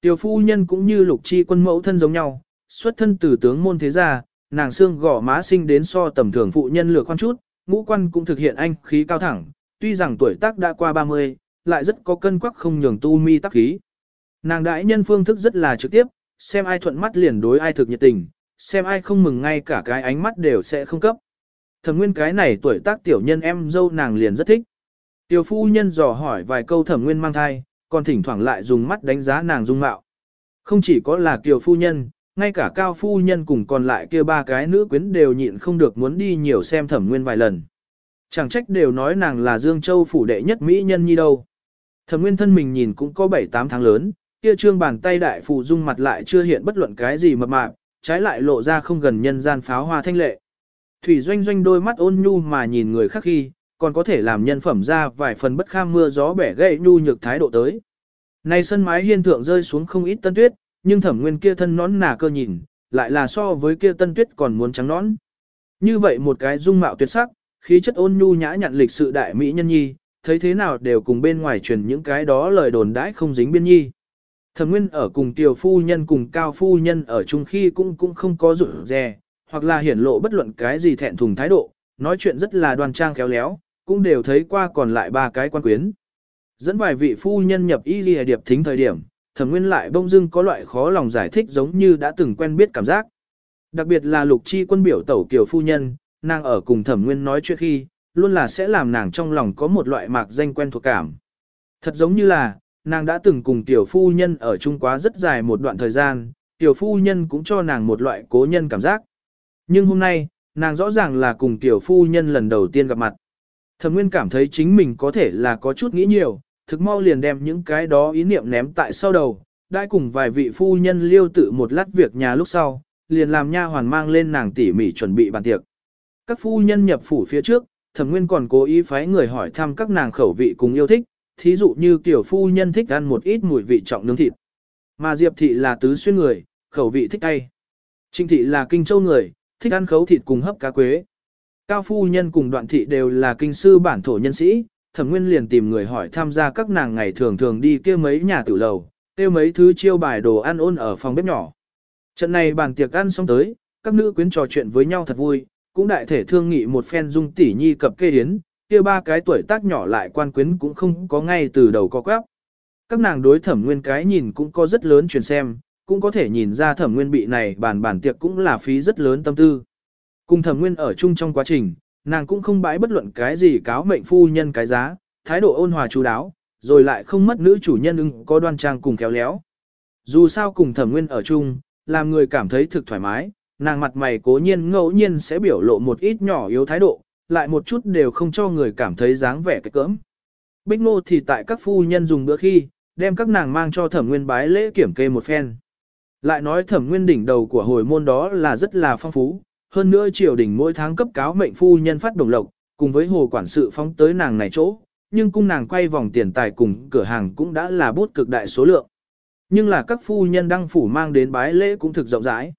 Tiểu phu nhân cũng như lục chi quân mẫu thân giống nhau, xuất thân từ tướng môn thế gia, nàng xương gò má sinh đến so tầm thường phụ nhân lược khoan chút, ngũ quan cũng thực hiện anh khí cao thẳng, tuy rằng tuổi tác đã qua 30, lại rất có cân quắc không nhường tu mi tắc khí. Nàng đại nhân phương thức rất là trực tiếp, xem ai thuận mắt liền đối ai thực nhiệt tình, xem ai không mừng ngay cả cái ánh mắt đều sẽ không cấp. Thẩm nguyên cái này tuổi tác tiểu nhân em dâu nàng liền rất thích. Tiểu phu nhân dò hỏi vài câu thẩm nguyên mang thai, còn thỉnh thoảng lại dùng mắt đánh giá nàng dung mạo. Không chỉ có là kiều phu nhân, ngay cả cao phu nhân cùng còn lại kia ba cái nữ quyến đều nhịn không được muốn đi nhiều xem thẩm nguyên vài lần. Chẳng trách đều nói nàng là Dương Châu phủ đệ nhất mỹ nhân nhi đâu. Thẩm nguyên thân mình nhìn cũng có 7-8 tháng lớn, kia trương bàn tay đại phụ dung mặt lại chưa hiện bất luận cái gì mập mạp, trái lại lộ ra không gần nhân gian pháo hoa thanh lệ. Thủy doanh doanh đôi mắt ôn nhu mà nhìn người khác khi, còn có thể làm nhân phẩm ra vài phần bất kham mưa gió bẻ gãy nhu nhược thái độ tới. Này sân mái hiên thượng rơi xuống không ít tân tuyết, nhưng thẩm nguyên kia thân nón nà cơ nhìn, lại là so với kia tân tuyết còn muốn trắng nón. Như vậy một cái dung mạo tuyệt sắc, khí chất ôn nhu nhã nhặn lịch sự đại mỹ nhân nhi, thấy thế nào đều cùng bên ngoài truyền những cái đó lời đồn đãi không dính biên nhi. Thẩm Nguyên ở cùng tiểu phu nhân cùng cao phu nhân ở chung khi cũng cũng không có rụt rè, hoặc là hiển lộ bất luận cái gì thẹn thùng thái độ, nói chuyện rất là đoan trang khéo léo, cũng đều thấy qua còn lại ba cái quan quyến. Dẫn vài vị phu nhân nhập y ghi điệp thính thời điểm, thẩm nguyên lại bông dưng có loại khó lòng giải thích giống như đã từng quen biết cảm giác. Đặc biệt là lục chi quân biểu tẩu kiều phu nhân, nàng ở cùng thẩm nguyên nói chuyện khi, luôn là sẽ làm nàng trong lòng có một loại mạc danh quen thuộc cảm. Thật giống như là, nàng đã từng cùng tiểu phu nhân ở trung quá rất dài một đoạn thời gian, tiểu phu nhân cũng cho nàng một loại cố nhân cảm giác. Nhưng hôm nay, nàng rõ ràng là cùng tiểu phu nhân lần đầu tiên gặp mặt. Thẩm Nguyên cảm thấy chính mình có thể là có chút nghĩ nhiều, thực mau liền đem những cái đó ý niệm ném tại sau đầu, đã cùng vài vị phu nhân liêu tự một lát việc nhà lúc sau, liền làm nha hoàn mang lên nàng tỉ mỉ chuẩn bị bàn tiệc. Các phu nhân nhập phủ phía trước, Thẩm Nguyên còn cố ý phái người hỏi thăm các nàng khẩu vị cùng yêu thích, thí dụ như tiểu phu nhân thích ăn một ít mùi vị trọng nướng thịt. Mà Diệp thị là tứ xuyên người, khẩu vị thích cay. Trinh thị là kinh châu người, thích ăn khấu thịt cùng hấp cá quế. Cao phu nhân cùng đoạn thị đều là kinh sư bản thổ nhân sĩ, thẩm nguyên liền tìm người hỏi tham gia các nàng ngày thường thường đi kia mấy nhà tử lầu, tiêu mấy thứ chiêu bài đồ ăn ôn ở phòng bếp nhỏ. Trận này bàn tiệc ăn xong tới, các nữ quyến trò chuyện với nhau thật vui, cũng đại thể thương nghị một phen dung tỷ nhi cập kê yến, kia ba cái tuổi tác nhỏ lại quan quyến cũng không có ngay từ đầu có quáp. Các nàng đối thẩm nguyên cái nhìn cũng có rất lớn truyền xem, cũng có thể nhìn ra thẩm nguyên bị này bàn bàn tiệc cũng là phí rất lớn tâm tư. Cùng thẩm nguyên ở chung trong quá trình, nàng cũng không bãi bất luận cái gì cáo mệnh phu nhân cái giá, thái độ ôn hòa chú đáo, rồi lại không mất nữ chủ nhân ưng có đoan trang cùng khéo léo. Dù sao cùng thẩm nguyên ở chung, làm người cảm thấy thực thoải mái, nàng mặt mày cố nhiên ngẫu nhiên sẽ biểu lộ một ít nhỏ yếu thái độ, lại một chút đều không cho người cảm thấy dáng vẻ cái cỡm. Bích ngô thì tại các phu nhân dùng bữa khi, đem các nàng mang cho thẩm nguyên bái lễ kiểm kê một phen. Lại nói thẩm nguyên đỉnh đầu của hồi môn đó là rất là phong phú, hơn nữa triều đình mỗi tháng cấp cáo mệnh phu nhân phát đồng lộc, cùng với hồ quản sự phóng tới nàng này chỗ, nhưng cung nàng quay vòng tiền tài cùng cửa hàng cũng đã là bút cực đại số lượng. Nhưng là các phu nhân đăng phủ mang đến bái lễ cũng thực rộng rãi.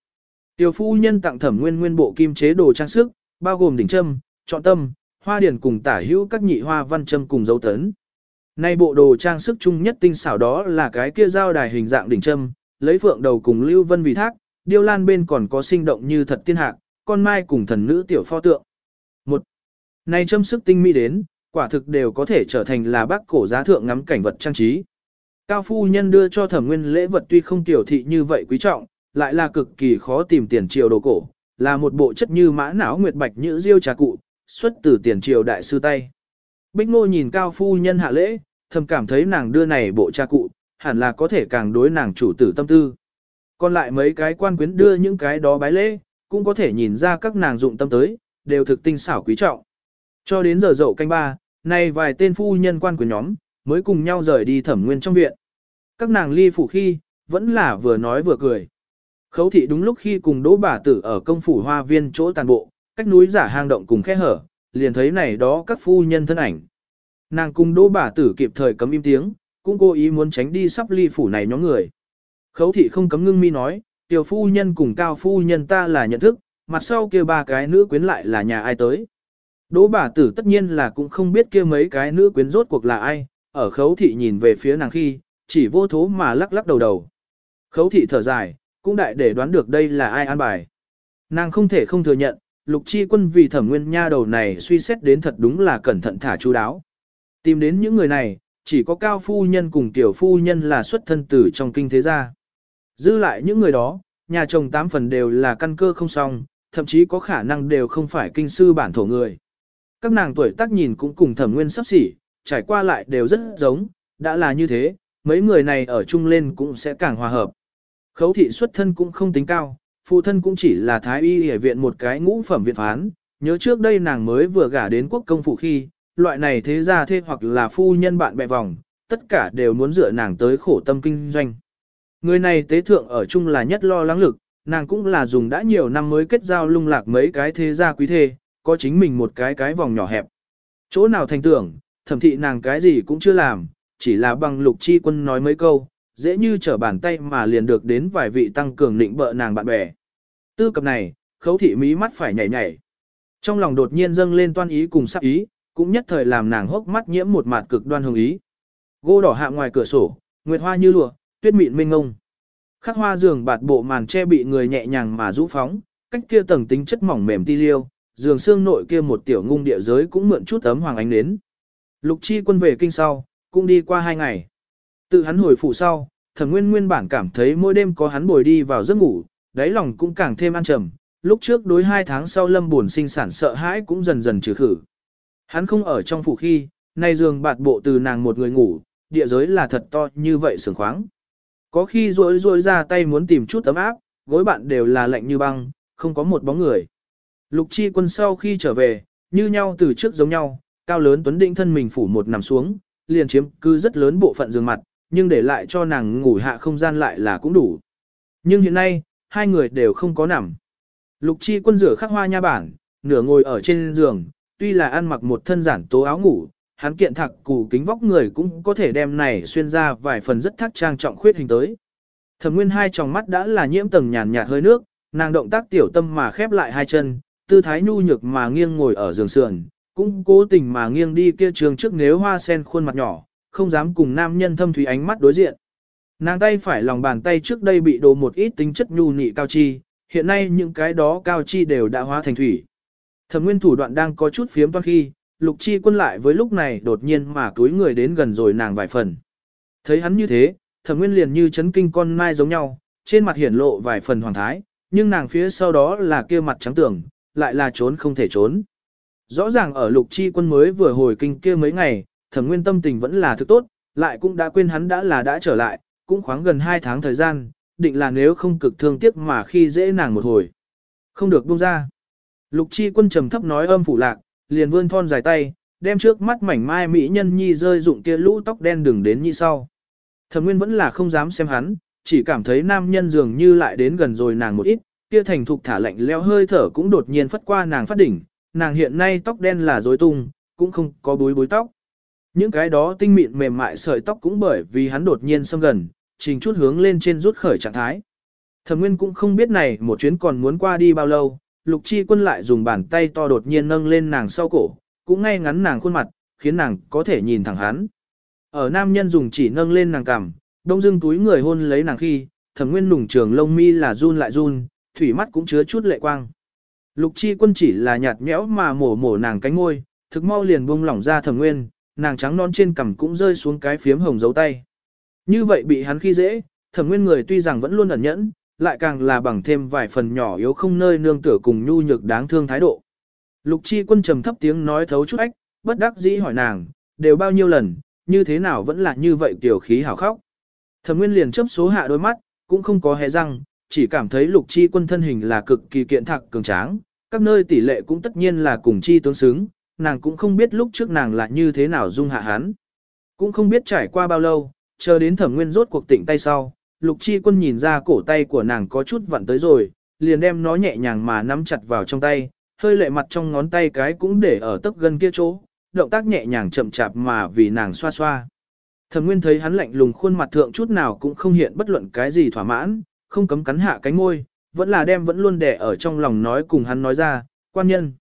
Tiểu phu nhân tặng thẩm nguyên nguyên bộ kim chế đồ trang sức, bao gồm đỉnh châm, trọn tâm, hoa điển cùng tả hữu các nhị hoa văn châm cùng dấu tấn. Nay bộ đồ trang sức chung nhất tinh xảo đó là cái kia giao đài hình dạng đỉnh châm, lấy phượng đầu cùng lưu vân vì thác, điêu lan bên còn có sinh động như thật tiên hạc, con mai cùng thần nữ tiểu pho tượng. Một, nay châm sức tinh mỹ đến, quả thực đều có thể trở thành là bác cổ giá thượng ngắm cảnh vật trang trí. Cao phu nhân đưa cho thẩm nguyên lễ vật tuy không tiểu thị như vậy quý trọng, lại là cực kỳ khó tìm tiền triều đồ cổ, là một bộ chất như mã não nguyệt bạch như diêu trà cụ, xuất từ tiền triều đại sư tay. Bích ngô nhìn cao phu nhân hạ lễ, thầm cảm thấy nàng đưa này bộ trà cụ, hẳn là có thể càng đối nàng chủ tử tâm tư. Còn lại mấy cái quan quyến đưa những cái đó bái lễ, cũng có thể nhìn ra các nàng dụng tâm tới, đều thực tinh xảo quý trọng. Cho đến giờ dậu canh ba, nay vài tên phu nhân quan của nhóm, mới cùng nhau rời đi thẩm nguyên trong viện. Các nàng ly phủ khi, vẫn là vừa nói vừa cười. Khấu thị đúng lúc khi cùng đỗ bà tử ở công phủ hoa viên chỗ tàn bộ, cách núi giả hang động cùng khe hở, liền thấy này đó các phu nhân thân ảnh. Nàng cùng đỗ bà tử kịp thời cấm im tiếng, cũng cố ý muốn tránh đi sắp ly phủ này nhóm người. Khấu thị không cấm ngưng mi nói, tiểu phu nhân cùng cao phu nhân ta là nhận thức, mặt sau kia ba cái nữ quyến lại là nhà ai tới. Đỗ bà tử tất nhiên là cũng không biết kia mấy cái nữ quyến rốt cuộc là ai, ở khấu thị nhìn về phía nàng khi, chỉ vô thố mà lắc lắc đầu đầu. Khấu thị thở dài, cũng đại để đoán được đây là ai an bài. Nàng không thể không thừa nhận, lục chi quân vì thẩm nguyên nha đầu này suy xét đến thật đúng là cẩn thận thả chú đáo. Tìm đến những người này, chỉ có cao phu nhân cùng tiểu phu nhân là xuất thân tử trong kinh thế gia. Dư lại những người đó, nhà chồng tám phần đều là căn cơ không xong, thậm chí có khả năng đều không phải kinh sư bản thổ người. Các nàng tuổi tác nhìn cũng cùng thẩm nguyên sắp xỉ, trải qua lại đều rất giống, đã là như thế, mấy người này ở chung lên cũng sẽ càng hòa hợp. Khấu thị xuất thân cũng không tính cao, phụ thân cũng chỉ là thái y hệ viện một cái ngũ phẩm viện phán, nhớ trước đây nàng mới vừa gả đến quốc công phủ khi, loại này thế gia thê hoặc là phu nhân bạn bè vòng, tất cả đều muốn dựa nàng tới khổ tâm kinh doanh. Người này tế thượng ở chung là nhất lo lắng lực, nàng cũng là dùng đã nhiều năm mới kết giao lung lạc mấy cái thế gia quý thê, có chính mình một cái cái vòng nhỏ hẹp. Chỗ nào thành tưởng, thẩm thị nàng cái gì cũng chưa làm, chỉ là bằng lục chi quân nói mấy câu, dễ như trở bàn tay mà liền được đến vài vị tăng cường định bợ nàng bạn bè. Tư cập này, khấu thị mí mắt phải nhảy nhảy. Trong lòng đột nhiên dâng lên toan ý cùng sắc ý, cũng nhất thời làm nàng hốc mắt nhiễm một mạt cực đoan hồng ý. Gô đỏ hạ ngoài cửa sổ, nguyệt hoa như lụa, tuyết mịn mênh ngông. Khắc hoa giường bạt bộ màn che bị người nhẹ nhàng mà rũ phóng, cách kia tầng tính chất mỏng mềm ti liêu, giường xương nội kia một tiểu ngung địa giới cũng mượn chút tấm hoàng ánh đến. Lục chi quân về kinh sau, cũng đi qua hai ngày. Tự hắn hồi phủ sau, thẩm nguyên nguyên bản cảm thấy mỗi đêm có hắn bồi đi vào giấc ngủ, đáy lòng cũng càng thêm an trầm. Lúc trước đối hai tháng sau lâm buồn sinh sản sợ hãi cũng dần dần trừ khử. Hắn không ở trong phủ khi, nay giường bạt bộ từ nàng một người ngủ, địa giới là thật to như vậy sướng khoáng. Có khi rối rối ra tay muốn tìm chút ấm áp, gối bạn đều là lạnh như băng, không có một bóng người. Lục chi quân sau khi trở về, như nhau từ trước giống nhau, cao lớn tuấn định thân mình phủ một nằm xuống, liền chiếm cứ rất lớn bộ phận giường mặt, nhưng để lại cho nàng ngủ hạ không gian lại là cũng đủ. Nhưng hiện nay, hai người đều không có nằm. Lục chi quân rửa khắc hoa nha bản, nửa ngồi ở trên giường, tuy là ăn mặc một thân giản tố áo ngủ, hắn kiện thạc củ kính vóc người cũng có thể đem này xuyên ra vài phần rất thác trang trọng khuyết hình tới. Thẩm nguyên hai tròng mắt đã là nhiễm tầng nhàn nhạt hơi nước, nàng động tác tiểu tâm mà khép lại hai chân, tư thái nhu nhược mà nghiêng ngồi ở giường sườn, cũng cố tình mà nghiêng đi kia trường trước nếu hoa sen khuôn mặt nhỏ, không dám cùng nam nhân thâm thủy ánh mắt đối diện. Nàng tay phải lòng bàn tay trước đây bị đồ một ít tính chất nhu nị cao chi, hiện nay những cái đó cao chi đều đã hóa thành thủy. Thẩm nguyên thủ đoạn đang có chút phiếm toan khi, lục chi quân lại với lúc này đột nhiên mà túi người đến gần rồi nàng vài phần. Thấy hắn như thế, thẩm nguyên liền như chấn kinh con mai giống nhau, trên mặt hiển lộ vài phần hoàng thái, nhưng nàng phía sau đó là kia mặt trắng tưởng, lại là trốn không thể trốn. Rõ ràng ở lục chi quân mới vừa hồi kinh kia mấy ngày, thẩm nguyên tâm tình vẫn là thứ tốt, lại cũng đã quên hắn đã là đã trở lại, cũng khoáng gần 2 tháng thời gian, định là nếu không cực thương tiếc mà khi dễ nàng một hồi. Không được buông ra. Lục chi quân trầm thấp nói âm phủ lạc, liền vươn thon dài tay, đem trước mắt mảnh mai mỹ nhân nhi rơi dụng kia lũ tóc đen đừng đến như sau. Thẩm Nguyên vẫn là không dám xem hắn, chỉ cảm thấy nam nhân dường như lại đến gần rồi nàng một ít, kia thành thục thả lạnh leo hơi thở cũng đột nhiên phất qua nàng phát đỉnh, nàng hiện nay tóc đen là rối tung, cũng không có búi búi tóc. Những cái đó tinh mịn mềm mại sợi tóc cũng bởi vì hắn đột nhiên xâm gần, trình chút hướng lên trên rút khởi trạng thái. Thẩm Nguyên cũng không biết này một chuyến còn muốn qua đi bao lâu, Lục Chi Quân lại dùng bàn tay to đột nhiên nâng lên nàng sau cổ, cũng ngay ngắn nàng khuôn mặt, khiến nàng có thể nhìn thẳng hắn. Ở nam nhân dùng chỉ nâng lên nàng cằm, đông dưng túi người hôn lấy nàng khi, Thẩm Nguyên nùng trường lông mi là run lại run, thủy mắt cũng chứa chút lệ quang. Lục Chi Quân chỉ là nhạt nhẽo mà mổ mổ nàng cánh môi, thực mau liền buông lỏng ra Thẩm Nguyên, nàng trắng non trên cằm cũng rơi xuống cái phiếm hồng dấu tay. Như vậy bị hắn khi dễ, Thẩm Nguyên người tuy rằng vẫn luôn ẩn nhẫn, lại càng là bằng thêm vài phần nhỏ yếu không nơi nương tựa cùng nhu nhược đáng thương thái độ. Lục chi quân trầm thấp tiếng nói thấu chút ách, bất đắc dĩ hỏi nàng, đều bao nhiêu lần, như thế nào vẫn là như vậy tiểu khí hào khóc. Thẩm nguyên liền chấp số hạ đôi mắt, cũng không có hé răng, chỉ cảm thấy lục chi quân thân hình là cực kỳ kiện thạc cường tráng, các nơi tỷ lệ cũng tất nhiên là cùng chi tương xứng, nàng cũng không biết lúc trước nàng là như thế nào dung hạ hắn. Cũng không biết trải qua bao lâu, chờ đến thẩm nguyên rốt cuộc tỉnh tay sau, lục chi quân nhìn ra cổ tay của nàng có chút vặn tới rồi, liền đem nó nhẹ nhàng mà nắm chặt vào trong tay, hơi lệ mặt trong ngón tay cái cũng để ở tấc gần kia chỗ, động tác nhẹ nhàng chậm chạp mà vì nàng xoa xoa. Thẩm Nguyên thấy hắn lạnh lùng khuôn mặt thượng chút nào cũng không hiện bất luận cái gì thỏa mãn, không cấm cắn hạ cánh môi, vẫn là đem vẫn luôn đè ở trong lòng nói cùng hắn nói ra, quan nhân.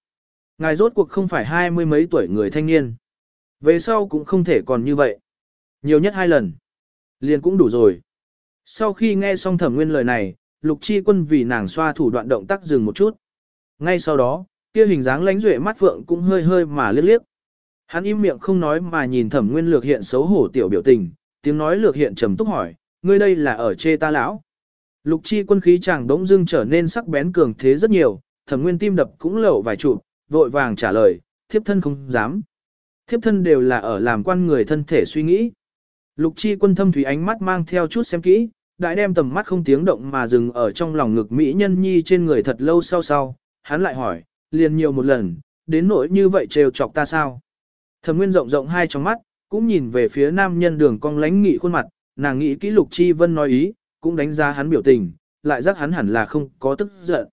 Ngài rốt cuộc không phải hai mươi mấy tuổi người thanh niên. Về sau cũng không thể còn như vậy. Nhiều nhất hai lần. Liền cũng đủ rồi. Sau khi nghe xong thẩm nguyên lời này, lục chi quân vì nàng xoa thủ đoạn động tác dừng một chút. Ngay sau đó, kia hình dáng lánh duệ mắt phượng cũng hơi hơi mà liếc liếc. Hắn im miệng không nói mà nhìn thẩm nguyên lược hiện xấu hổ tiểu biểu tình, tiếng nói lược hiện trầm túc hỏi, ngươi đây là ở chê ta lão. Lục chi quân khí chàng đống dưng trở nên sắc bén cường thế rất nhiều, thẩm nguyên tim đập cũng lẩu vài chụp, vội vàng trả lời, thiếp thân không dám. Thiếp thân đều là ở làm quan người thân thể suy nghĩ. Lục chi quân thâm thủy ánh mắt mang theo chút xem kỹ, đại đem tầm mắt không tiếng động mà dừng ở trong lòng ngực Mỹ nhân nhi trên người thật lâu sau sau, hắn lại hỏi, liền nhiều một lần, đến nỗi như vậy trêu chọc ta sao? Thẩm Nguyên rộng rộng hai trong mắt, cũng nhìn về phía nam nhân đường cong lánh nghị khuôn mặt, nàng nghĩ kỹ Lục Chi Vân nói ý, cũng đánh giá hắn biểu tình, lại giác hắn hẳn là không có tức giận.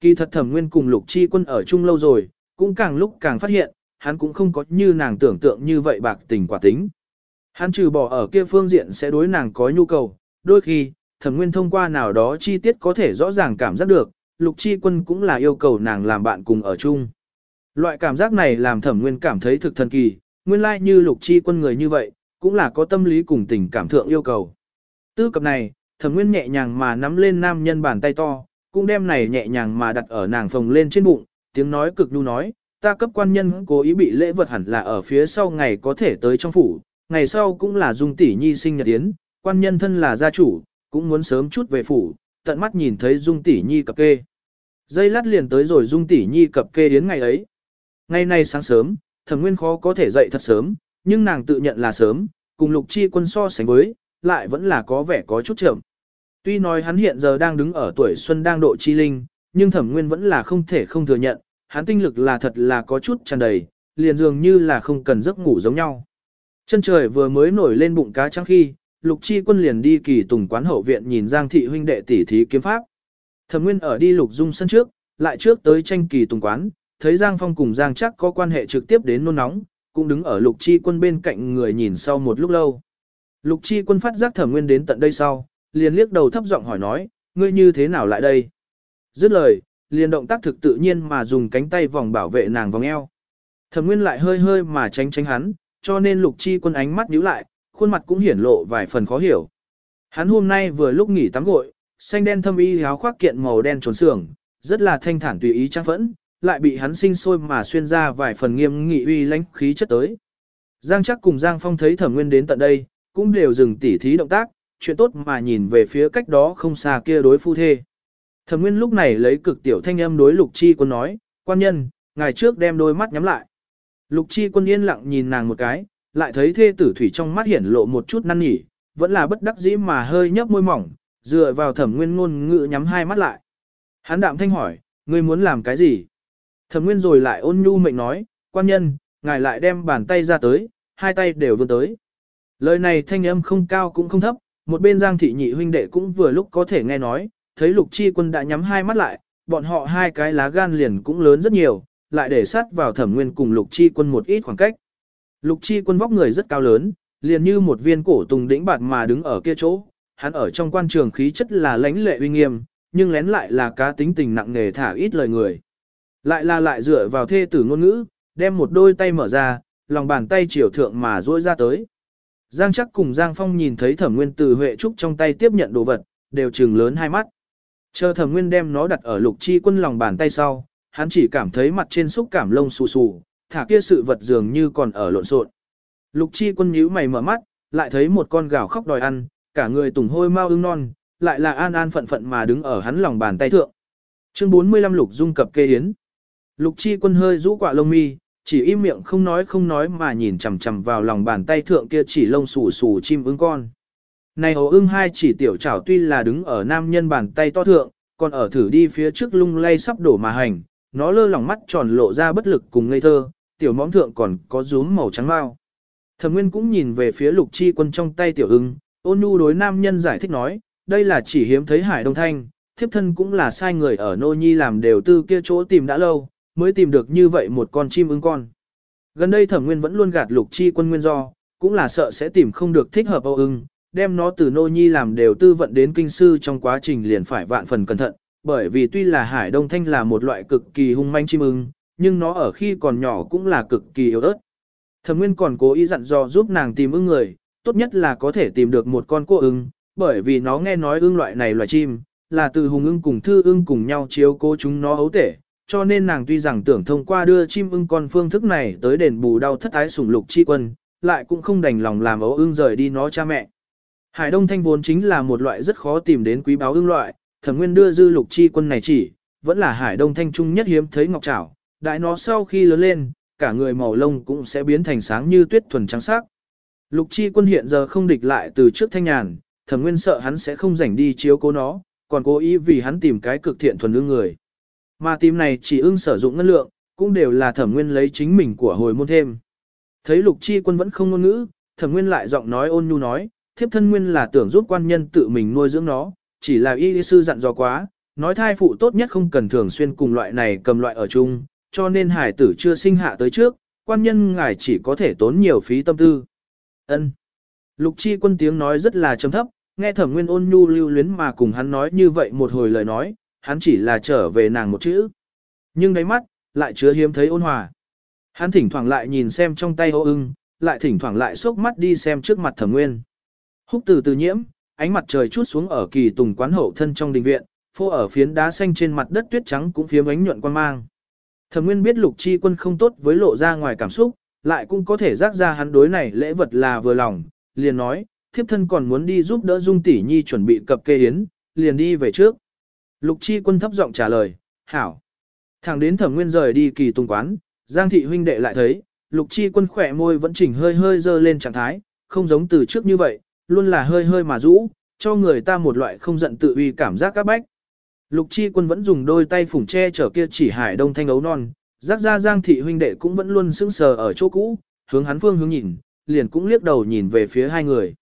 Kỳ thật Thẩm Nguyên cùng Lục Chi Quân ở chung lâu rồi, cũng càng lúc càng phát hiện, hắn cũng không có như nàng tưởng tượng như vậy bạc tình quả tính. Hắn trừ bỏ ở kia phương diện sẽ đối nàng có nhu cầu, đôi khi, Thẩm Nguyên thông qua nào đó chi tiết có thể rõ ràng cảm giác được, Lục Chi Quân cũng là yêu cầu nàng làm bạn cùng ở chung. Loại cảm giác này làm Thẩm Nguyên cảm thấy thực thần kỳ, nguyên lai like như Lục Chi Quân người như vậy, cũng là có tâm lý cùng tình cảm thượng yêu cầu. Tư cập này, Thẩm Nguyên nhẹ nhàng mà nắm lên nam nhân bàn tay to, cũng đem này nhẹ nhàng mà đặt ở nàng phồng lên trên bụng, tiếng nói cực nhu nói, ta cấp quan nhân cố ý bị lễ vật hẳn là ở phía sau ngày có thể tới trong phủ, ngày sau cũng là dung tỷ nhi sinh nhật yến, quan nhân thân là gia chủ, cũng muốn sớm chút về phủ, tận mắt nhìn thấy dung tỷ nhi cập kê. Dây lát liền tới rồi dung tỷ nhi cập kê đến ngày ấy. Ngày nay sáng sớm, thẩm nguyên khó có thể dậy thật sớm, nhưng nàng tự nhận là sớm, cùng lục chi quân so sánh với, lại vẫn là có vẻ có chút chậm. Tuy nói hắn hiện giờ đang đứng ở tuổi xuân đang độ chi linh, nhưng thẩm nguyên vẫn là không thể không thừa nhận, hắn tinh lực là thật là có chút tràn đầy, liền dường như là không cần giấc ngủ giống nhau. Chân trời vừa mới nổi lên bụng cá trắng khi, lục chi quân liền đi kỳ tùng quán hậu viện nhìn giang thị huynh đệ tỷ thí kiếm pháp. Thẩm nguyên ở đi lục dung sân trước, lại trước tới tranh kỳ tùng quán, thấy giang phong cùng giang chắc có quan hệ trực tiếp đến nôn nóng, cũng đứng ở lục chi quân bên cạnh người nhìn sau một lúc lâu. Lục chi quân phát giác thẩm nguyên đến tận đây sau, liền liếc đầu thấp giọng hỏi nói, ngươi như thế nào lại đây? Dứt lời, liền động tác thực tự nhiên mà dùng cánh tay vòng bảo vệ nàng vòng eo. Thẩm nguyên lại hơi hơi mà tránh tránh hắn, cho nên lục chi quân ánh mắt nhíu lại, khuôn mặt cũng hiển lộ vài phần khó hiểu. Hắn hôm nay vừa lúc nghỉ tắm gội, xanh đen thâm y áo khoác kiện màu đen trốn sưởng, rất là thanh thản tùy ý trang phẫn, lại bị hắn sinh sôi mà xuyên ra vài phần nghiêm nghị uy lãnh khí chất tới. Giang chắc cùng Giang Phong thấy thẩm nguyên đến tận đây, cũng đều dừng tỉ thí động tác, chuyện tốt mà nhìn về phía cách đó không xa kia đối phu thê. Thẩm nguyên lúc này lấy cực tiểu thanh âm đối lục chi quân nói, quan nhân, ngày trước đem đôi mắt nhắm lại. Lục chi quân yên lặng nhìn nàng một cái, lại thấy thê tử thủy trong mắt hiển lộ một chút năn nỉ, vẫn là bất đắc dĩ mà hơi nhấp môi mỏng, dựa vào thẩm nguyên ngôn ngữ nhắm hai mắt lại. Hắn đạm thanh hỏi, ngươi muốn làm cái gì? Thẩm nguyên rồi lại ôn nhu mệnh nói, quan nhân, ngài lại đem bàn tay ra tới, hai tay đều vươn tới. Lời này thanh âm không cao cũng không thấp, một bên giang thị nhị huynh đệ cũng vừa lúc có thể nghe nói, thấy lục chi quân đã nhắm hai mắt lại, bọn họ hai cái lá gan liền cũng lớn rất nhiều, lại để sát vào thẩm nguyên cùng lục chi quân một ít khoảng cách. Lục chi quân vóc người rất cao lớn, liền như một viên cổ tùng đỉnh bạt mà đứng ở kia chỗ, hắn ở trong quan trường khí chất là lãnh lệ uy nghiêm, nhưng lén lại là cá tính tình nặng nề thả ít lời người. Lại là lại dựa vào thê tử ngôn ngữ, đem một đôi tay mở ra, lòng bàn tay chiều thượng mà duỗi ra tới. Giang chắc cùng Giang Phong nhìn thấy thẩm nguyên từ Huệ Trúc trong tay tiếp nhận đồ vật, đều trừng lớn hai mắt. Chờ thẩm nguyên đem nó đặt ở lục chi quân lòng bàn tay sau, hắn chỉ cảm thấy mặt trên xúc cảm lông xù xù, thả kia sự vật dường như còn ở lộn xộn. Lục chi quân nhíu mày mở mắt, lại thấy một con gào khóc đòi ăn, cả người tùng hôi mau ưng non, lại là an an phận phận mà đứng ở hắn lòng bàn tay thượng. Chương 45 Lục Dung cập kê yến. Lục chi quân hơi rũ quạ lông mi, chỉ im miệng không nói không nói mà nhìn chằm chằm vào lòng bàn tay thượng kia chỉ lông xù xù chim ưng con. Này hồ ưng hai chỉ tiểu chảo tuy là đứng ở nam nhân bàn tay to thượng, còn ở thử đi phía trước lung lay sắp đổ mà hành, nó lơ lỏng mắt tròn lộ ra bất lực cùng ngây thơ, tiểu mõm thượng còn có rúm màu trắng mao. Thẩm Nguyên cũng nhìn về phía lục chi quân trong tay tiểu ưng, ôn nhu đối nam nhân giải thích nói, đây là chỉ hiếm thấy hải đông thanh, thiếp thân cũng là sai người ở nô nhi làm đều tư kia chỗ tìm đã lâu, mới tìm được như vậy một con chim ưng con. Gần đây thẩm nguyên vẫn luôn gạt lục chi quân nguyên do, cũng là sợ sẽ tìm không được thích hợp âu ưng, đem nó từ nô nhi làm đều tư vận đến kinh sư trong quá trình liền phải vạn phần cẩn thận, bởi vì tuy là hải đông thanh là một loại cực kỳ hung manh chim ưng, nhưng nó ở khi còn nhỏ cũng là cực kỳ yếu ớt. Thẩm Nguyên còn cố ý dặn dò giúp nàng tìm ưng người, tốt nhất là có thể tìm được một con cô ưng, bởi vì nó nghe nói ưng loại này loài chim, là từ hùng ưng cùng thư ưng cùng nhau chiếu cố chúng nó ấu tể, cho nên nàng tuy rằng tưởng thông qua đưa chim ưng con phương thức này tới đền bù đau thất ái sủng lục chi quân, lại cũng không đành lòng làm ấu ưng rời đi nó cha mẹ. Hải Đông Thanh vốn chính là một loại rất khó tìm đến quý báo ưng loại, thẩm nguyên đưa dư lục chi quân này chỉ, vẫn là Hải Đông Thanh trung nhất hiếm thấy ngọc trảo, đại nó sau khi lớn lên, cả người màu lông cũng sẽ biến thành sáng như tuyết thuần trắng sắc. Lục chi quân hiện giờ không địch lại từ trước thanh nhàn, thẩm nguyên sợ hắn sẽ không rảnh đi chiếu cố nó, còn cố ý vì hắn tìm cái cực thiện thuần ưng người. Mà tìm này chỉ ưng sử dụng ngân lượng, cũng đều là thẩm nguyên lấy chính mình của hồi môn thêm. Thấy lục chi quân vẫn không ngôn ngữ, thẩm nguyên lại giọng nói ôn nhu nói, thiếp thân nguyên là tưởng giúp quan nhân tự mình nuôi dưỡng nó, chỉ là y sư dặn dò quá, nói thai phụ tốt nhất không cần thường xuyên cùng loại này cầm loại ở chung, cho nên hải tử chưa sinh hạ tới trước, quan nhân ngài chỉ có thể tốn nhiều phí tâm tư. Ân. Lục chi quân tiếng nói rất là trầm thấp, nghe thẩm nguyên ôn nhu lưu luyến mà cùng hắn nói như vậy một hồi lời nói, hắn chỉ là trở về nàng một chữ. Nhưng đáy mắt, lại chứa hiếm thấy ôn hòa. Hắn thỉnh thoảng lại nhìn xem trong tay ô ưng, lại thỉnh thoảng lại sốc mắt đi xem trước mặt thẩm nguyên. Húc từ từ nhiễm, ánh mặt trời chút xuống ở kỳ tùng quán hậu thân trong đình viện, phô ở phiến đá xanh trên mặt đất tuyết trắng cũng phiếm ánh nhuận quan mang. Thẩm Nguyên biết Lục Chi Quân không tốt với lộ ra ngoài cảm xúc, lại cũng có thể giác ra hắn đối này lễ vật là vừa lòng, liền nói, thiếp thân còn muốn đi giúp đỡ Dung tỷ nhi chuẩn bị cập kê yến, liền đi về trước. Lục Chi Quân thấp giọng trả lời, hảo. Thẳng đến Thẩm Nguyên rời đi kỳ tung quán, Giang thị huynh đệ lại thấy, Lục Chi Quân khỏe môi vẫn chỉnh hơi hơi dơ lên trạng thái, không giống từ trước như vậy, luôn là hơi hơi mà rũ, cho người ta một loại không giận tự uy cảm giác các bách. Lục Chi Quân vẫn dùng đôi tay phủng che chở kia chỉ hải đông thanh ấu non, giác ra Giang thị huynh đệ cũng vẫn luôn sững sờ ở chỗ cũ, hướng hắn phương hướng nhìn, liền cũng liếc đầu nhìn về phía hai người.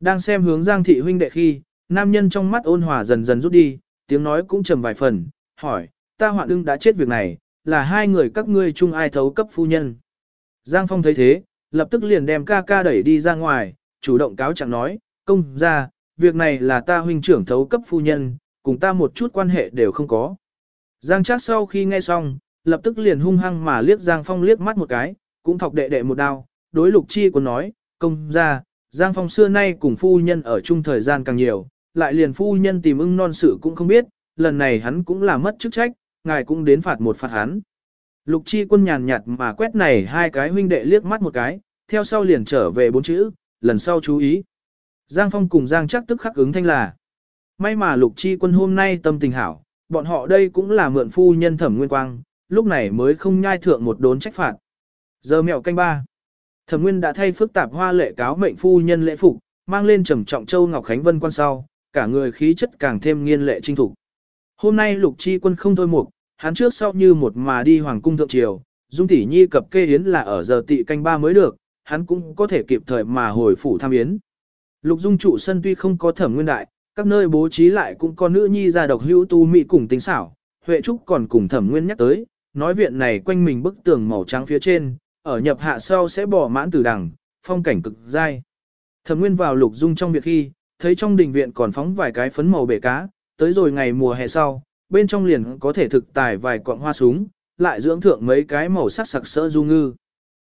Đang xem hướng Giang thị huynh đệ khi, nam nhân trong mắt ôn hòa dần dần rút đi, tiếng nói cũng trầm vài phần, hỏi, ta hoạn ưng đã chết việc này, là hai người các ngươi chung ai thấu cấp phu nhân. Giang Phong thấy thế, lập tức liền đem ca ca đẩy đi ra ngoài, chủ động cáo chẳng nói, công ra, việc này là ta huynh trưởng thấu cấp phu nhân, cùng ta một chút quan hệ đều không có. Giang Trác sau khi nghe xong, lập tức liền hung hăng mà liếc Giang Phong liếc mắt một cái, cũng thọc đệ đệ một đao, đối lục chi còn nói, công ra, Giang Phong xưa nay cùng phu nhân ở chung thời gian càng nhiều, lại liền phu nhân tìm ưng non sự cũng không biết, lần này hắn cũng là mất chức trách, ngài cũng đến phạt một phạt hắn. Lục chi quân nhàn nhạt mà quét này hai cái huynh đệ liếc mắt một cái, theo sau liền trở về bốn chữ, lần sau chú ý. Giang Phong cùng Giang chắc tức khắc ứng thanh là. May mà lục chi quân hôm nay tâm tình hảo, bọn họ đây cũng là mượn phu nhân thẩm nguyên quang, lúc này mới không nhai thượng một đốn trách phạt. Giờ mẹo canh ba. Thẩm nguyên đã thay phức tạp hoa lệ cáo mệnh phu nhân lễ phục, mang lên trầm trọng châu ngọc khánh vân quan sau, cả người khí chất càng thêm nghiên lệ trinh thủ. Hôm nay lục chi quân không thôi mục, hắn trước sau như một mà đi hoàng cung thượng triều, dung tỷ nhi cập kê yến là ở giờ tị canh ba mới được, hắn cũng có thể kịp thời mà hồi phủ tham yến. Lục dung trụ sân tuy không có thẩm nguyên đại, các nơi bố trí lại cũng có nữ nhi gia độc hữu tu mỹ cùng tính xảo, Huệ Trúc còn cùng thẩm nguyên nhắc tới, nói viện này quanh mình bức tường màu trắng phía trên, ở nhập hạ sau sẽ bỏ mãn từ đằng, phong cảnh cực dai. Thẩm nguyên vào lục dung trong việc khi, thấy trong đình viện còn phóng vài cái phấn màu bể cá, tới rồi ngày mùa hè sau, bên trong liền có thể thực tài vài cọng hoa súng, lại dưỡng thượng mấy cái màu sắc sặc sỡ du ngư.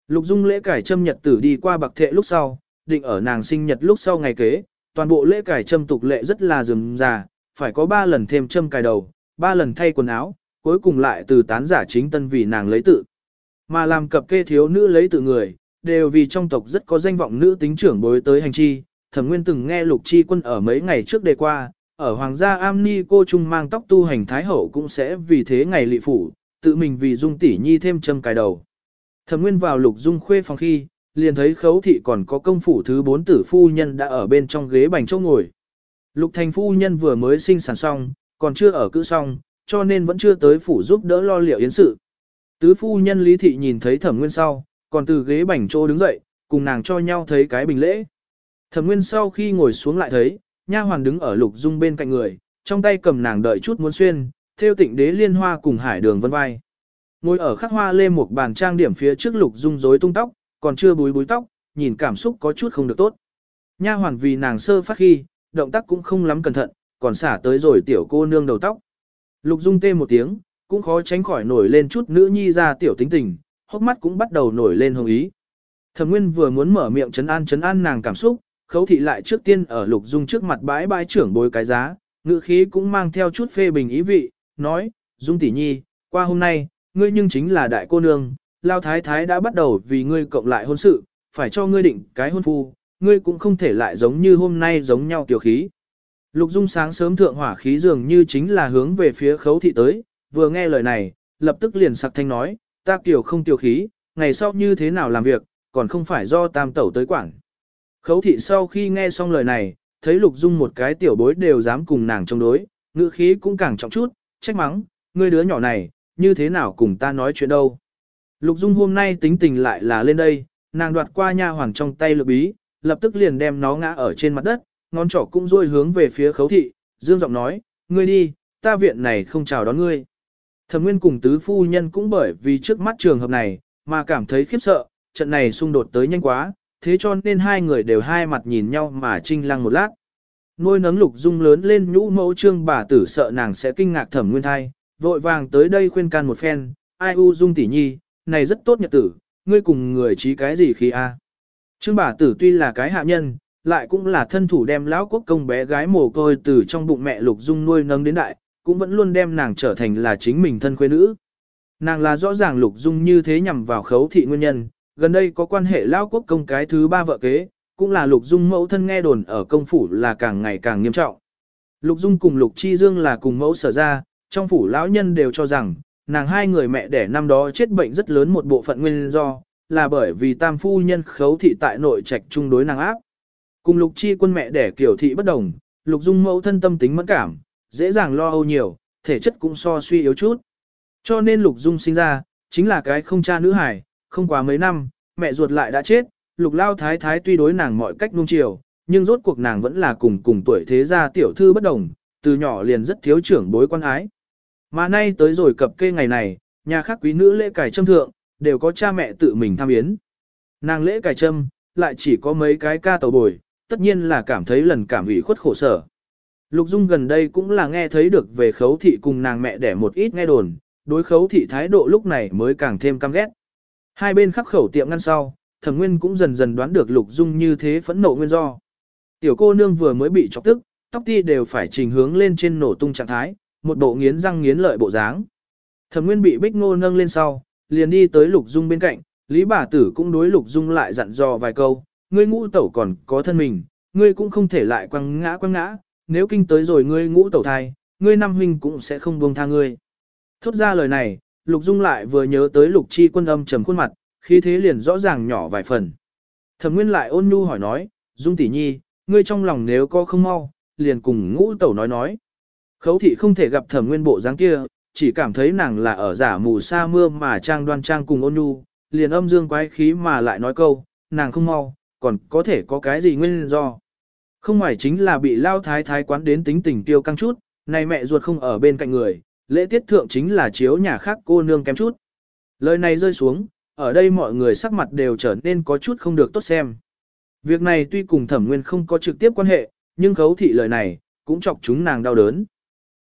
Lục dung lễ cải châm nhật tử đi qua bạc thệ lúc sau, định ở nàng sinh nhật lúc sau ngày kế, toàn bộ lễ cải châm tục lệ rất là rườm rà, phải có 3 lần thêm châm cài đầu, 3 lần thay quần áo, cuối cùng lại từ tán giả chính tân vì nàng lấy tự. Mà làm cập kê thiếu nữ lấy tự người, đều vì trong tộc rất có danh vọng nữ tính trưởng bối tới hành chi, thẩm nguyên từng nghe lục chi quân ở mấy ngày trước đề qua, ở hoàng gia am ni cô trung mang tóc tu hành thái hậu cũng sẽ vì thế ngày lị phủ, tự mình vì dung tỷ nhi thêm châm cài đầu. Thẩm nguyên vào lục dung khuê phòng khi, liền thấy khấu thị còn có công phủ thứ bốn tử phu nhân đã ở bên trong ghế bành châu ngồi. Lục thành phu nhân vừa mới sinh sản xong, còn chưa ở cữ xong, cho nên vẫn chưa tới phủ giúp đỡ lo liệu yến sự. Tứ phu nhân lý thị nhìn thấy thẩm nguyên sau, còn từ ghế bành châu đứng dậy, cùng nàng cho nhau thấy cái bình lễ. Thẩm nguyên sau khi ngồi xuống lại thấy, nha hoàn đứng ở lục dung bên cạnh người, trong tay cầm nàng đợi chút muốn xuyên, theo tịnh đế liên hoa cùng hải đường vân vai. Ngồi ở khắc hoa lê một bàn trang điểm phía trước lục dung rối tung tóc, còn chưa búi búi tóc, nhìn cảm xúc có chút không được tốt. Nha hoàn vì nàng sơ phát khi, động tác cũng không lắm cẩn thận, còn xả tới rồi tiểu cô nương đầu tóc. Lục Dung tê một tiếng, cũng khó tránh khỏi nổi lên chút nữ nhi ra tiểu tính tình, hốc mắt cũng bắt đầu nổi lên hồng ý. Thẩm Nguyên vừa muốn mở miệng chấn an chấn an nàng cảm xúc, khấu thị lại trước tiên ở lục dung trước mặt bãi bãi trưởng bối cái giá, ngữ khí cũng mang theo chút phê bình ý vị, nói, dung tỷ nhi, qua hôm nay, ngươi nhưng chính là đại cô nương, lao thái thái đã bắt đầu vì ngươi cộng lại hôn sự, phải cho ngươi định cái hôn phu, ngươi cũng không thể lại giống như hôm nay giống nhau tiểu khí. Lục dung sáng sớm thượng hỏa khí dường như chính là hướng về phía khấu thị tới, vừa nghe lời này, lập tức liền sặc thanh nói, ta kiểu không tiểu khí, ngày sau như thế nào làm việc, còn không phải do tam tẩu tới quảng. Khấu thị sau khi nghe xong lời này, thấy lục dung một cái tiểu bối đều dám cùng nàng chống đối, ngữ khí cũng càng trọng chút, trách mắng, ngươi đứa nhỏ này, như thế nào cùng ta nói chuyện đâu. Lục dung hôm nay tính tình lại là lên đây, nàng đoạt qua nha hoàng trong tay lược bí, lập tức liền đem nó ngã ở trên mặt đất, ngón trỏ cũng rôi hướng về phía khấu thị, dương giọng nói, ngươi đi, ta viện này không chào đón ngươi. Thẩm Nguyên cùng tứ phu nhân cũng bởi vì trước mắt trường hợp này, mà cảm thấy khiếp sợ, trận này xung đột tới nhanh quá, thế cho nên hai người đều hai mặt nhìn nhau mà trinh lăng một lát. Nuôi nấng lục dung lớn lên nhũ mẫu trương bà tử sợ nàng sẽ kinh ngạc thẩm nguyên thai, vội vàng tới đây khuyên can một phen, ai u dung tỷ nhi, này rất tốt nhật tử, ngươi cùng người trí cái gì khi a? Trương bà tử tuy là cái hạ nhân, lại cũng là thân thủ đem lão quốc công bé gái mồ côi từ trong bụng mẹ lục dung nuôi nấng đến đại, cũng vẫn luôn đem nàng trở thành là chính mình thân quê nữ. Nàng là rõ ràng lục dung như thế nhằm vào khấu thị nguyên nhân, gần đây có quan hệ lão quốc công cái thứ ba vợ kế, cũng là lục dung mẫu thân nghe đồn ở công phủ là càng ngày càng nghiêm trọng. Lục dung cùng lục chi dương là cùng mẫu sở ra, trong phủ lão nhân đều cho rằng, nàng hai người mẹ đẻ năm đó chết bệnh rất lớn một bộ phận nguyên do, là bởi vì tam phu nhân khấu thị tại nội trạch chung đối nàng áp. Cùng lục chi quân mẹ đẻ kiểu thị bất đồng, lục dung mẫu thân tâm tính mẫn cảm, dễ dàng lo âu nhiều, thể chất cũng so suy yếu chút. Cho nên lục dung sinh ra, chính là cái không cha nữ hải, không quá mấy năm, mẹ ruột lại đã chết, lục lao thái thái tuy đối nàng mọi cách nung chiều, nhưng rốt cuộc nàng vẫn là cùng cùng tuổi thế gia tiểu thư bất đồng, từ nhỏ liền rất thiếu trưởng bối quan ái. Mà nay tới rồi cập kê ngày này, nhà khác quý nữ lễ cải trâm thượng, đều có cha mẹ tự mình tham yến. Nàng lễ cải trâm, lại chỉ có mấy cái ca tàu bồi, tất nhiên là cảm thấy lần cảm ủy khuất khổ sở. Lục Dung gần đây cũng là nghe thấy được về khấu thị cùng nàng mẹ đẻ một ít nghe đồn, đối khấu thị thái độ lúc này mới càng thêm căm ghét. Hai bên khắc khẩu tiệm ngăn sau, thẩm nguyên cũng dần dần đoán được Lục Dung như thế phẫn nộ nguyên do. Tiểu cô nương vừa mới bị chọc tức, tóc ti đều phải trình hướng lên trên nổ tung trạng thái, một bộ nghiến răng nghiến lợi bộ dáng. Thẩm nguyên bị bích ngô nâng lên sau, liền đi tới Lục Dung bên cạnh, Lý bà tử cũng đối Lục Dung lại dặn dò vài câu, ngươi ngũ tẩu còn có thân mình, ngươi cũng không thể lại quăng ngã quăng ngã, nếu kinh tới rồi ngươi ngũ tẩu thai, ngươi năm huynh cũng sẽ không buông tha ngươi. Thốt ra lời này, Lục Dung lại vừa nhớ tới Lục Chi quân âm trầm khuôn mặt, khí thế liền rõ ràng nhỏ vài phần. Thẩm Nguyên lại ôn nhu hỏi nói, Dung tỷ nhi, ngươi trong lòng nếu có không mau, liền cùng ngũ tẩu nói nói. Khấu thị không thể gặp Thẩm Nguyên bộ dáng kia, chỉ cảm thấy nàng là ở giả mù sa mưa mà trang đoan trang cùng ôn nhu, liền âm dương quái khí mà lại nói câu, nàng không mau, còn có thể có cái gì nguyên do. Không ngoài chính là bị lao thái thái quán đến tính tình tiêu căng chút, này mẹ ruột không ở bên cạnh người, lễ tiết thượng chính là chiếu nhà khác cô nương kém chút. Lời này rơi xuống, ở đây mọi người sắc mặt đều trở nên có chút không được tốt xem. Việc này tuy cùng thẩm nguyên không có trực tiếp quan hệ, nhưng khấu thị lời này, cũng chọc chúng nàng đau đớn.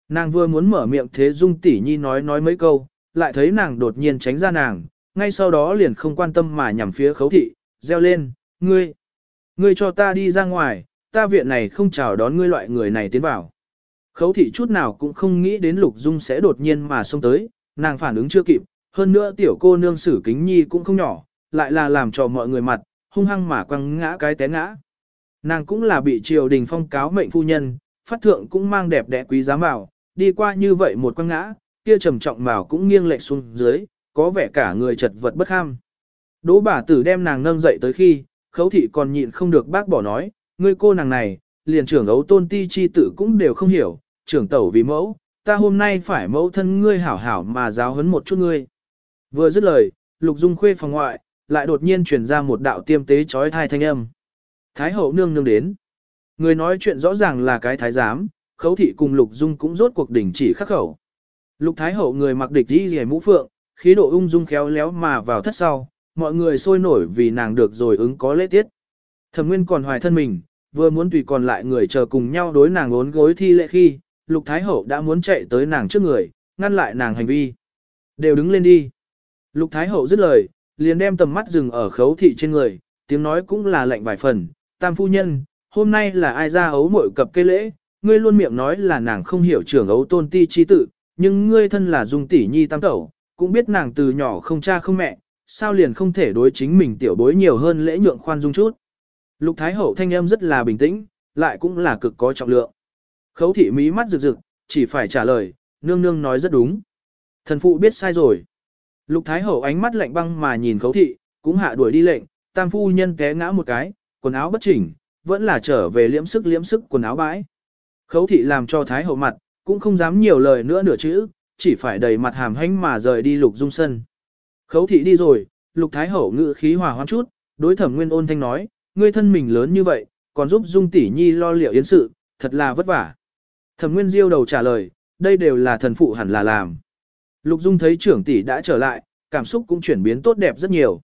Nàng vừa muốn mở miệng thế dung tỷ nhi nói nói mấy câu, lại thấy nàng đột nhiên tránh ra nàng, ngay sau đó liền không quan tâm mà nhằm phía khấu thị, reo lên, ngươi, ngươi cho ta đi ra ngoài, ta viện này không chào đón ngươi loại người này tiến vào. Khấu thị chút nào cũng không nghĩ đến Lục Dung sẽ đột nhiên mà xông tới, nàng phản ứng chưa kịp, hơn nữa tiểu cô nương sử kính nhi cũng không nhỏ, lại là làm cho mọi người mặt, hung hăng mà quăng ngã cái té ngã. Nàng cũng là bị triều đình phong cáo mệnh phu nhân, phát thượng cũng mang đẹp đẽ quý giá vào, đi qua như vậy một quăng ngã, kia trầm trọng màu cũng nghiêng lệch xuống dưới, có vẻ cả người chật vật bất ham. Đỗ bà tử đem nàng nâng dậy tới khi, khấu thị còn nhịn không được bác bỏ nói, ngươi cô nàng này, liền trưởng ấu tôn ti chi tử cũng đều không hiểu, trưởng tẩu vì mẫu, ta hôm nay phải mẫu thân ngươi hảo hảo mà giáo huấn một chút ngươi. Vừa dứt lời, lục dung khuê phòng ngoại, lại đột nhiên truyền ra một đạo tiêm tế chói thai thanh âm. Thái hậu nương nương đến. Người nói chuyện rõ ràng là cái thái giám, khấu thị cùng lục dung cũng rốt cuộc đỉnh chỉ khắc khẩu. Lục thái hậu người mặc địch đi rẻ mũ phượng, khí độ ung dung khéo léo mà vào thất sau, mọi người sôi nổi vì nàng được rồi ứng có lễ tiết. Thẩm Nguyên còn hoài thân mình, vừa muốn tùy còn lại người chờ cùng nhau đối nàng ốn gối thi lễ khi, Lục Thái Hậu đã muốn chạy tới nàng trước người, ngăn lại nàng hành vi. Đều đứng lên đi. Lục Thái Hậu dứt lời, liền đem tầm mắt dừng ở khấu thị trên người, tiếng nói cũng là lạnh vài phần, tam phu nhân, hôm nay là ai ra ấu muội cập cây lễ, ngươi luôn miệng nói là nàng không hiểu trưởng ấu tôn ti chi tự, nhưng ngươi thân là dung tỷ nhi tam tẩu, cũng biết nàng từ nhỏ không cha không mẹ, sao liền không thể đối chính mình tiểu bối nhiều hơn lễ nhượng khoan dung chút. Lục Thái Hậu thanh âm rất là bình tĩnh, lại cũng là cực có trọng lượng. Khấu thị mí mắt rực rực, chỉ phải trả lời, nương nương nói rất đúng. Thần phụ biết sai rồi. Lục Thái Hậu ánh mắt lạnh băng mà nhìn khấu thị, cũng hạ đuổi đi lệnh, tam phu nhân té ngã một cái, quần áo bất chỉnh, vẫn là trở về liễm sức liễm sức quần áo bãi. Khấu thị làm cho Thái Hậu mặt, cũng không dám nhiều lời nữa nửa chữ, chỉ phải đầy mặt hàm hánh mà rời đi lục dung sân. Khấu thị đi rồi, lục Thái Hậu ngự khí hòa hoãn chút, đối thẩm nguyên ôn thanh nói, ngươi thân mình lớn như vậy, còn giúp dung tỷ nhi lo liệu yến sự, thật là vất vả. Thẩm nguyên diêu đầu trả lời, đây đều là thần phụ hẳn là làm. Lục dung thấy trưởng tỷ đã trở lại, cảm xúc cũng chuyển biến tốt đẹp rất nhiều.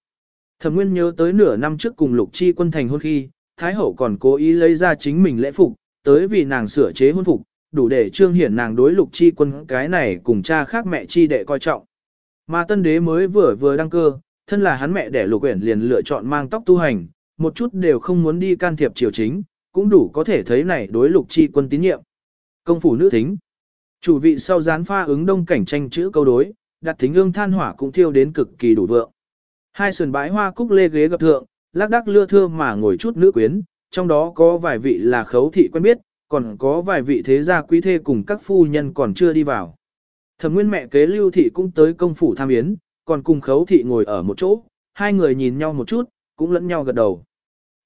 Thẩm Nguyên nhớ tới nửa năm trước cùng Lục Chi quân thành hôn khi, Thái Hậu còn cố ý lấy ra chính mình lễ phục, tới vì nàng sửa chế hôn phục, đủ để trương hiển nàng đối Lục Chi quân cái này cùng cha khác mẹ chi đệ coi trọng. Mà tân đế mới vừa vừa đăng cơ, thân là hắn mẹ đẻ Lục Uyển liền lựa chọn mang tóc tu hành, một chút đều không muốn đi can thiệp triều chính, cũng đủ có thể thấy này đối Lục Chi quân tín nhiệm. Công phủ nữ thính. Chủ vị sau gián pha ứng đông cảnh tranh chữ câu đối, đặt thính ương than hỏa cũng thiêu đến cực kỳ đủ vượng. Hai sườn bãi hoa cúc lê ghế gặp thượng, lác đác lưa thưa mà ngồi chút nữ quyến, trong đó có vài vị là khấu thị quen biết, còn có vài vị thế gia quý thê cùng các phu nhân còn chưa đi vào. Thẩm nguyên mẹ kế lưu thị cũng tới công phủ tham yến, còn cùng khấu thị ngồi ở một chỗ, hai người nhìn nhau một chút, cũng lẫn nhau gật đầu.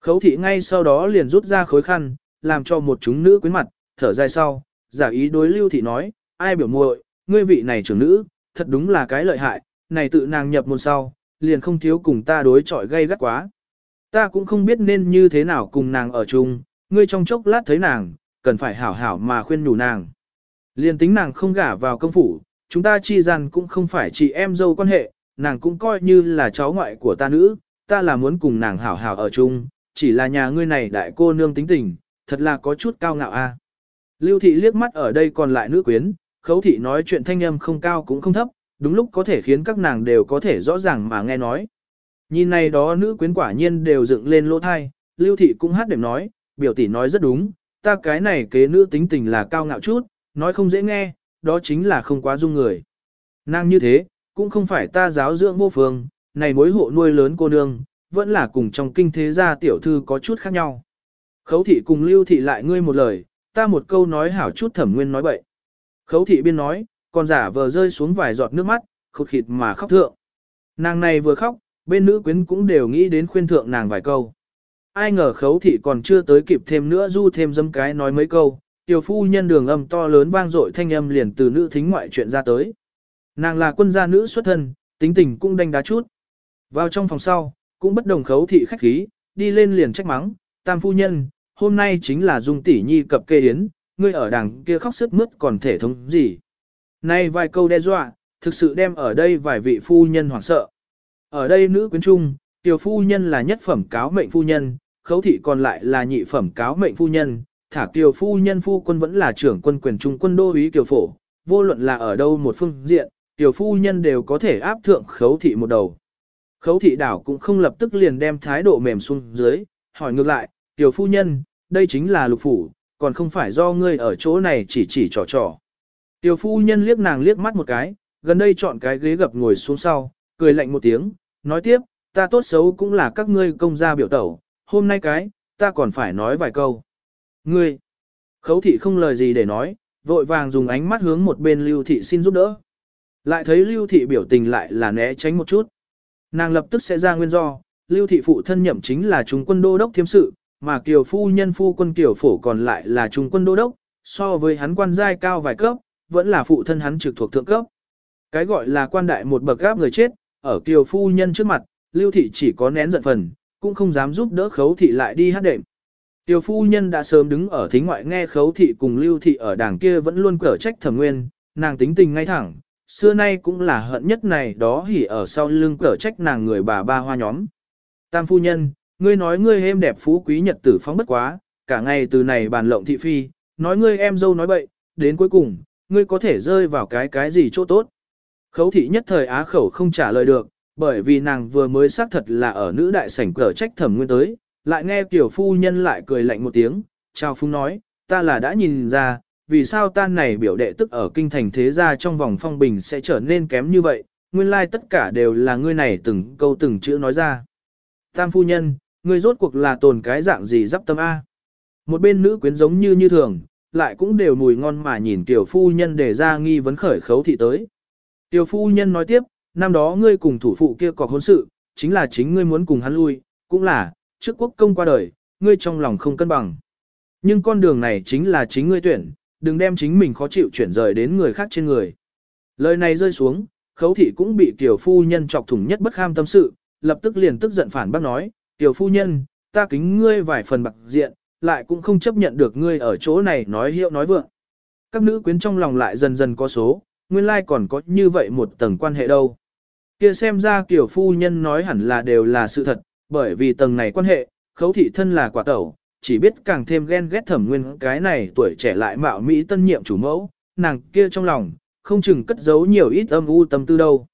Khấu thị ngay sau đó liền rút ra khối khăn, làm cho một chúng nữ quyến mặt, thở dài sau, giả ý đối lưu thị nói, ai biểu muội, ngươi vị này trưởng nữ, thật đúng là cái lợi hại, này tự nàng nhập môn sau, liền không thiếu cùng ta đối chọi gây gắt quá. Ta cũng không biết nên như thế nào cùng nàng ở chung, ngươi trong chốc lát thấy nàng, cần phải hảo hảo mà khuyên nhủ nàng. Liên tính nàng không gả vào công phủ, chúng ta chi rằng cũng không phải chị em dâu quan hệ, nàng cũng coi như là cháu ngoại của ta nữ, ta là muốn cùng nàng hảo hảo ở chung, chỉ là nhà ngươi này đại cô nương tính tình, thật là có chút cao ngạo a. Lưu thị liếc mắt ở đây còn lại nữ quyến, khấu thị nói chuyện thanh âm không cao cũng không thấp, đúng lúc có thể khiến các nàng đều có thể rõ ràng mà nghe nói. Nhìn này đó nữ quyến quả nhiên đều dựng lên lỗ thai, lưu thị cũng hát đềm nói, biểu tỷ nói rất đúng, ta cái này kế nữ tính tình là cao ngạo chút, nói không dễ nghe, đó chính là không quá dung người. Nàng như thế, cũng không phải ta giáo dưỡng vô phương, này mối hộ nuôi lớn cô nương, vẫn là cùng trong kinh thế gia tiểu thư có chút khác nhau. Khấu thị cùng lưu thị lại ngươi một lời, ta một câu nói hảo chút thẩm nguyên nói bậy. Khấu thị biên nói, còn giả vờ rơi xuống vài giọt nước mắt, khụt khịt mà khóc thượng. Nàng này vừa khóc, bên nữ quyến cũng đều nghĩ đến khuyên thượng nàng vài câu. Ai ngờ khấu thị còn chưa tới kịp thêm nữa du thêm dâm cái nói mấy câu, tiểu phu nhân đường âm to lớn vang dội thanh âm liền từ nữ thính ngoại chuyện ra tới. Nàng là quân gia nữ xuất thân, tính tình cũng đanh đá chút. Vào trong phòng sau, cũng bất đồng khấu thị khách khí, đi lên liền trách mắng, tam phu nhân, hôm nay chính là dung tỷ nhi cập kê yến, ngươi ở đằng kia khóc sức mướt còn thể thống gì. Nay vài câu đe dọa, thực sự đem ở đây vài vị phu nhân hoảng sợ. Ở đây nữ quyến trung, tiểu phu nhân là nhất phẩm cáo mệnh phu nhân, khấu thị còn lại là nhị phẩm cáo mệnh phu nhân, thả tiểu phu nhân phu quân vẫn là trưởng quân quyền trung quân đô úy kiều phổ, vô luận là ở đâu một phương diện, tiểu phu nhân đều có thể áp thượng khấu thị một đầu. Khấu thị đảo cũng không lập tức liền đem thái độ mềm xuống dưới, hỏi ngược lại, tiểu phu nhân, đây chính là lục phủ, còn không phải do ngươi ở chỗ này chỉ chỉ trò trò. Tiểu phu nhân liếc nàng liếc mắt một cái, gần đây chọn cái ghế gập ngồi xuống sau, cười lạnh một tiếng, nói tiếp, ta tốt xấu cũng là các ngươi công gia biểu tẩu, hôm nay cái, ta còn phải nói vài câu. Ngươi, khấu thị không lời gì để nói, vội vàng dùng ánh mắt hướng một bên lưu thị xin giúp đỡ. Lại thấy lưu thị biểu tình lại là né tránh một chút. Nàng lập tức sẽ ra nguyên do, lưu thị phụ thân nhậm chính là trung quân đô đốc thiêm sự, mà kiều phu nhân phu quân kiều phổ còn lại là trung quân đô đốc, so với hắn quan giai cao vài cấp, vẫn là phụ thân hắn trực thuộc thượng cấp. Cái gọi là quan đại một bậc gáp người chết, ở kiều phu nhân trước mặt, lưu thị chỉ có nén giận phần, cũng không dám giúp đỡ khấu thị lại đi hát đệm. Tiểu phu nhân đã sớm đứng ở thính ngoại nghe khấu thị cùng lưu thị ở đảng kia vẫn luôn cở trách thẩm nguyên, nàng tính tình ngay thẳng, xưa nay cũng là hận nhất này đó hỉ ở sau lưng cở trách nàng người bà ba hoa nhóm. Tam phu nhân, ngươi nói ngươi êm đẹp phú quý nhật tử phóng bất quá, cả ngày từ này bàn lộng thị phi, nói ngươi em dâu nói bậy, đến cuối cùng, ngươi có thể rơi vào cái cái gì chỗ tốt. Khấu thị nhất thời á khẩu không trả lời được, bởi vì nàng vừa mới xác thật là ở nữ đại sảnh cờ trách thẩm nguyên tới, Lại nghe tiểu phu nhân lại cười lạnh một tiếng, chào phúng nói, ta là đã nhìn ra, vì sao tan này biểu đệ tức ở kinh thành thế gia trong vòng phong bình sẽ trở nên kém như vậy, nguyên lai tất cả đều là ngươi này từng câu từng chữ nói ra. Tam phu nhân, ngươi rốt cuộc là tồn cái dạng gì dắp tâm A. Một bên nữ quyến giống như như thường, lại cũng đều mùi ngon mà nhìn tiểu phu nhân để ra nghi vấn khởi khấu thị tới. Tiểu phu nhân nói tiếp, năm đó ngươi cùng thủ phụ kia có hôn sự, chính là chính ngươi muốn cùng hắn lui, cũng là, trước quốc công qua đời, ngươi trong lòng không cân bằng. Nhưng con đường này chính là chính ngươi tuyển, đừng đem chính mình khó chịu chuyển rời đến người khác trên người. Lời này rơi xuống, khấu thị cũng bị tiểu phu nhân chọc thủng nhất bất kham tâm sự, lập tức liền tức giận phản bác nói, tiểu phu nhân, ta kính ngươi vài phần bạc diện, lại cũng không chấp nhận được ngươi ở chỗ này nói hiệu nói vượng. Các nữ quyến trong lòng lại dần dần có số, nguyên lai còn có như vậy một tầng quan hệ đâu. Kia xem ra kiểu phu nhân nói hẳn là đều là sự thật, bởi vì tầng này quan hệ, khấu thị thân là quả tẩu, chỉ biết càng thêm ghen ghét thẩm nguyên cái này tuổi trẻ lại mạo Mỹ tân nhiệm chủ mẫu, nàng kia trong lòng, không chừng cất giấu nhiều ít âm u tâm tư đâu.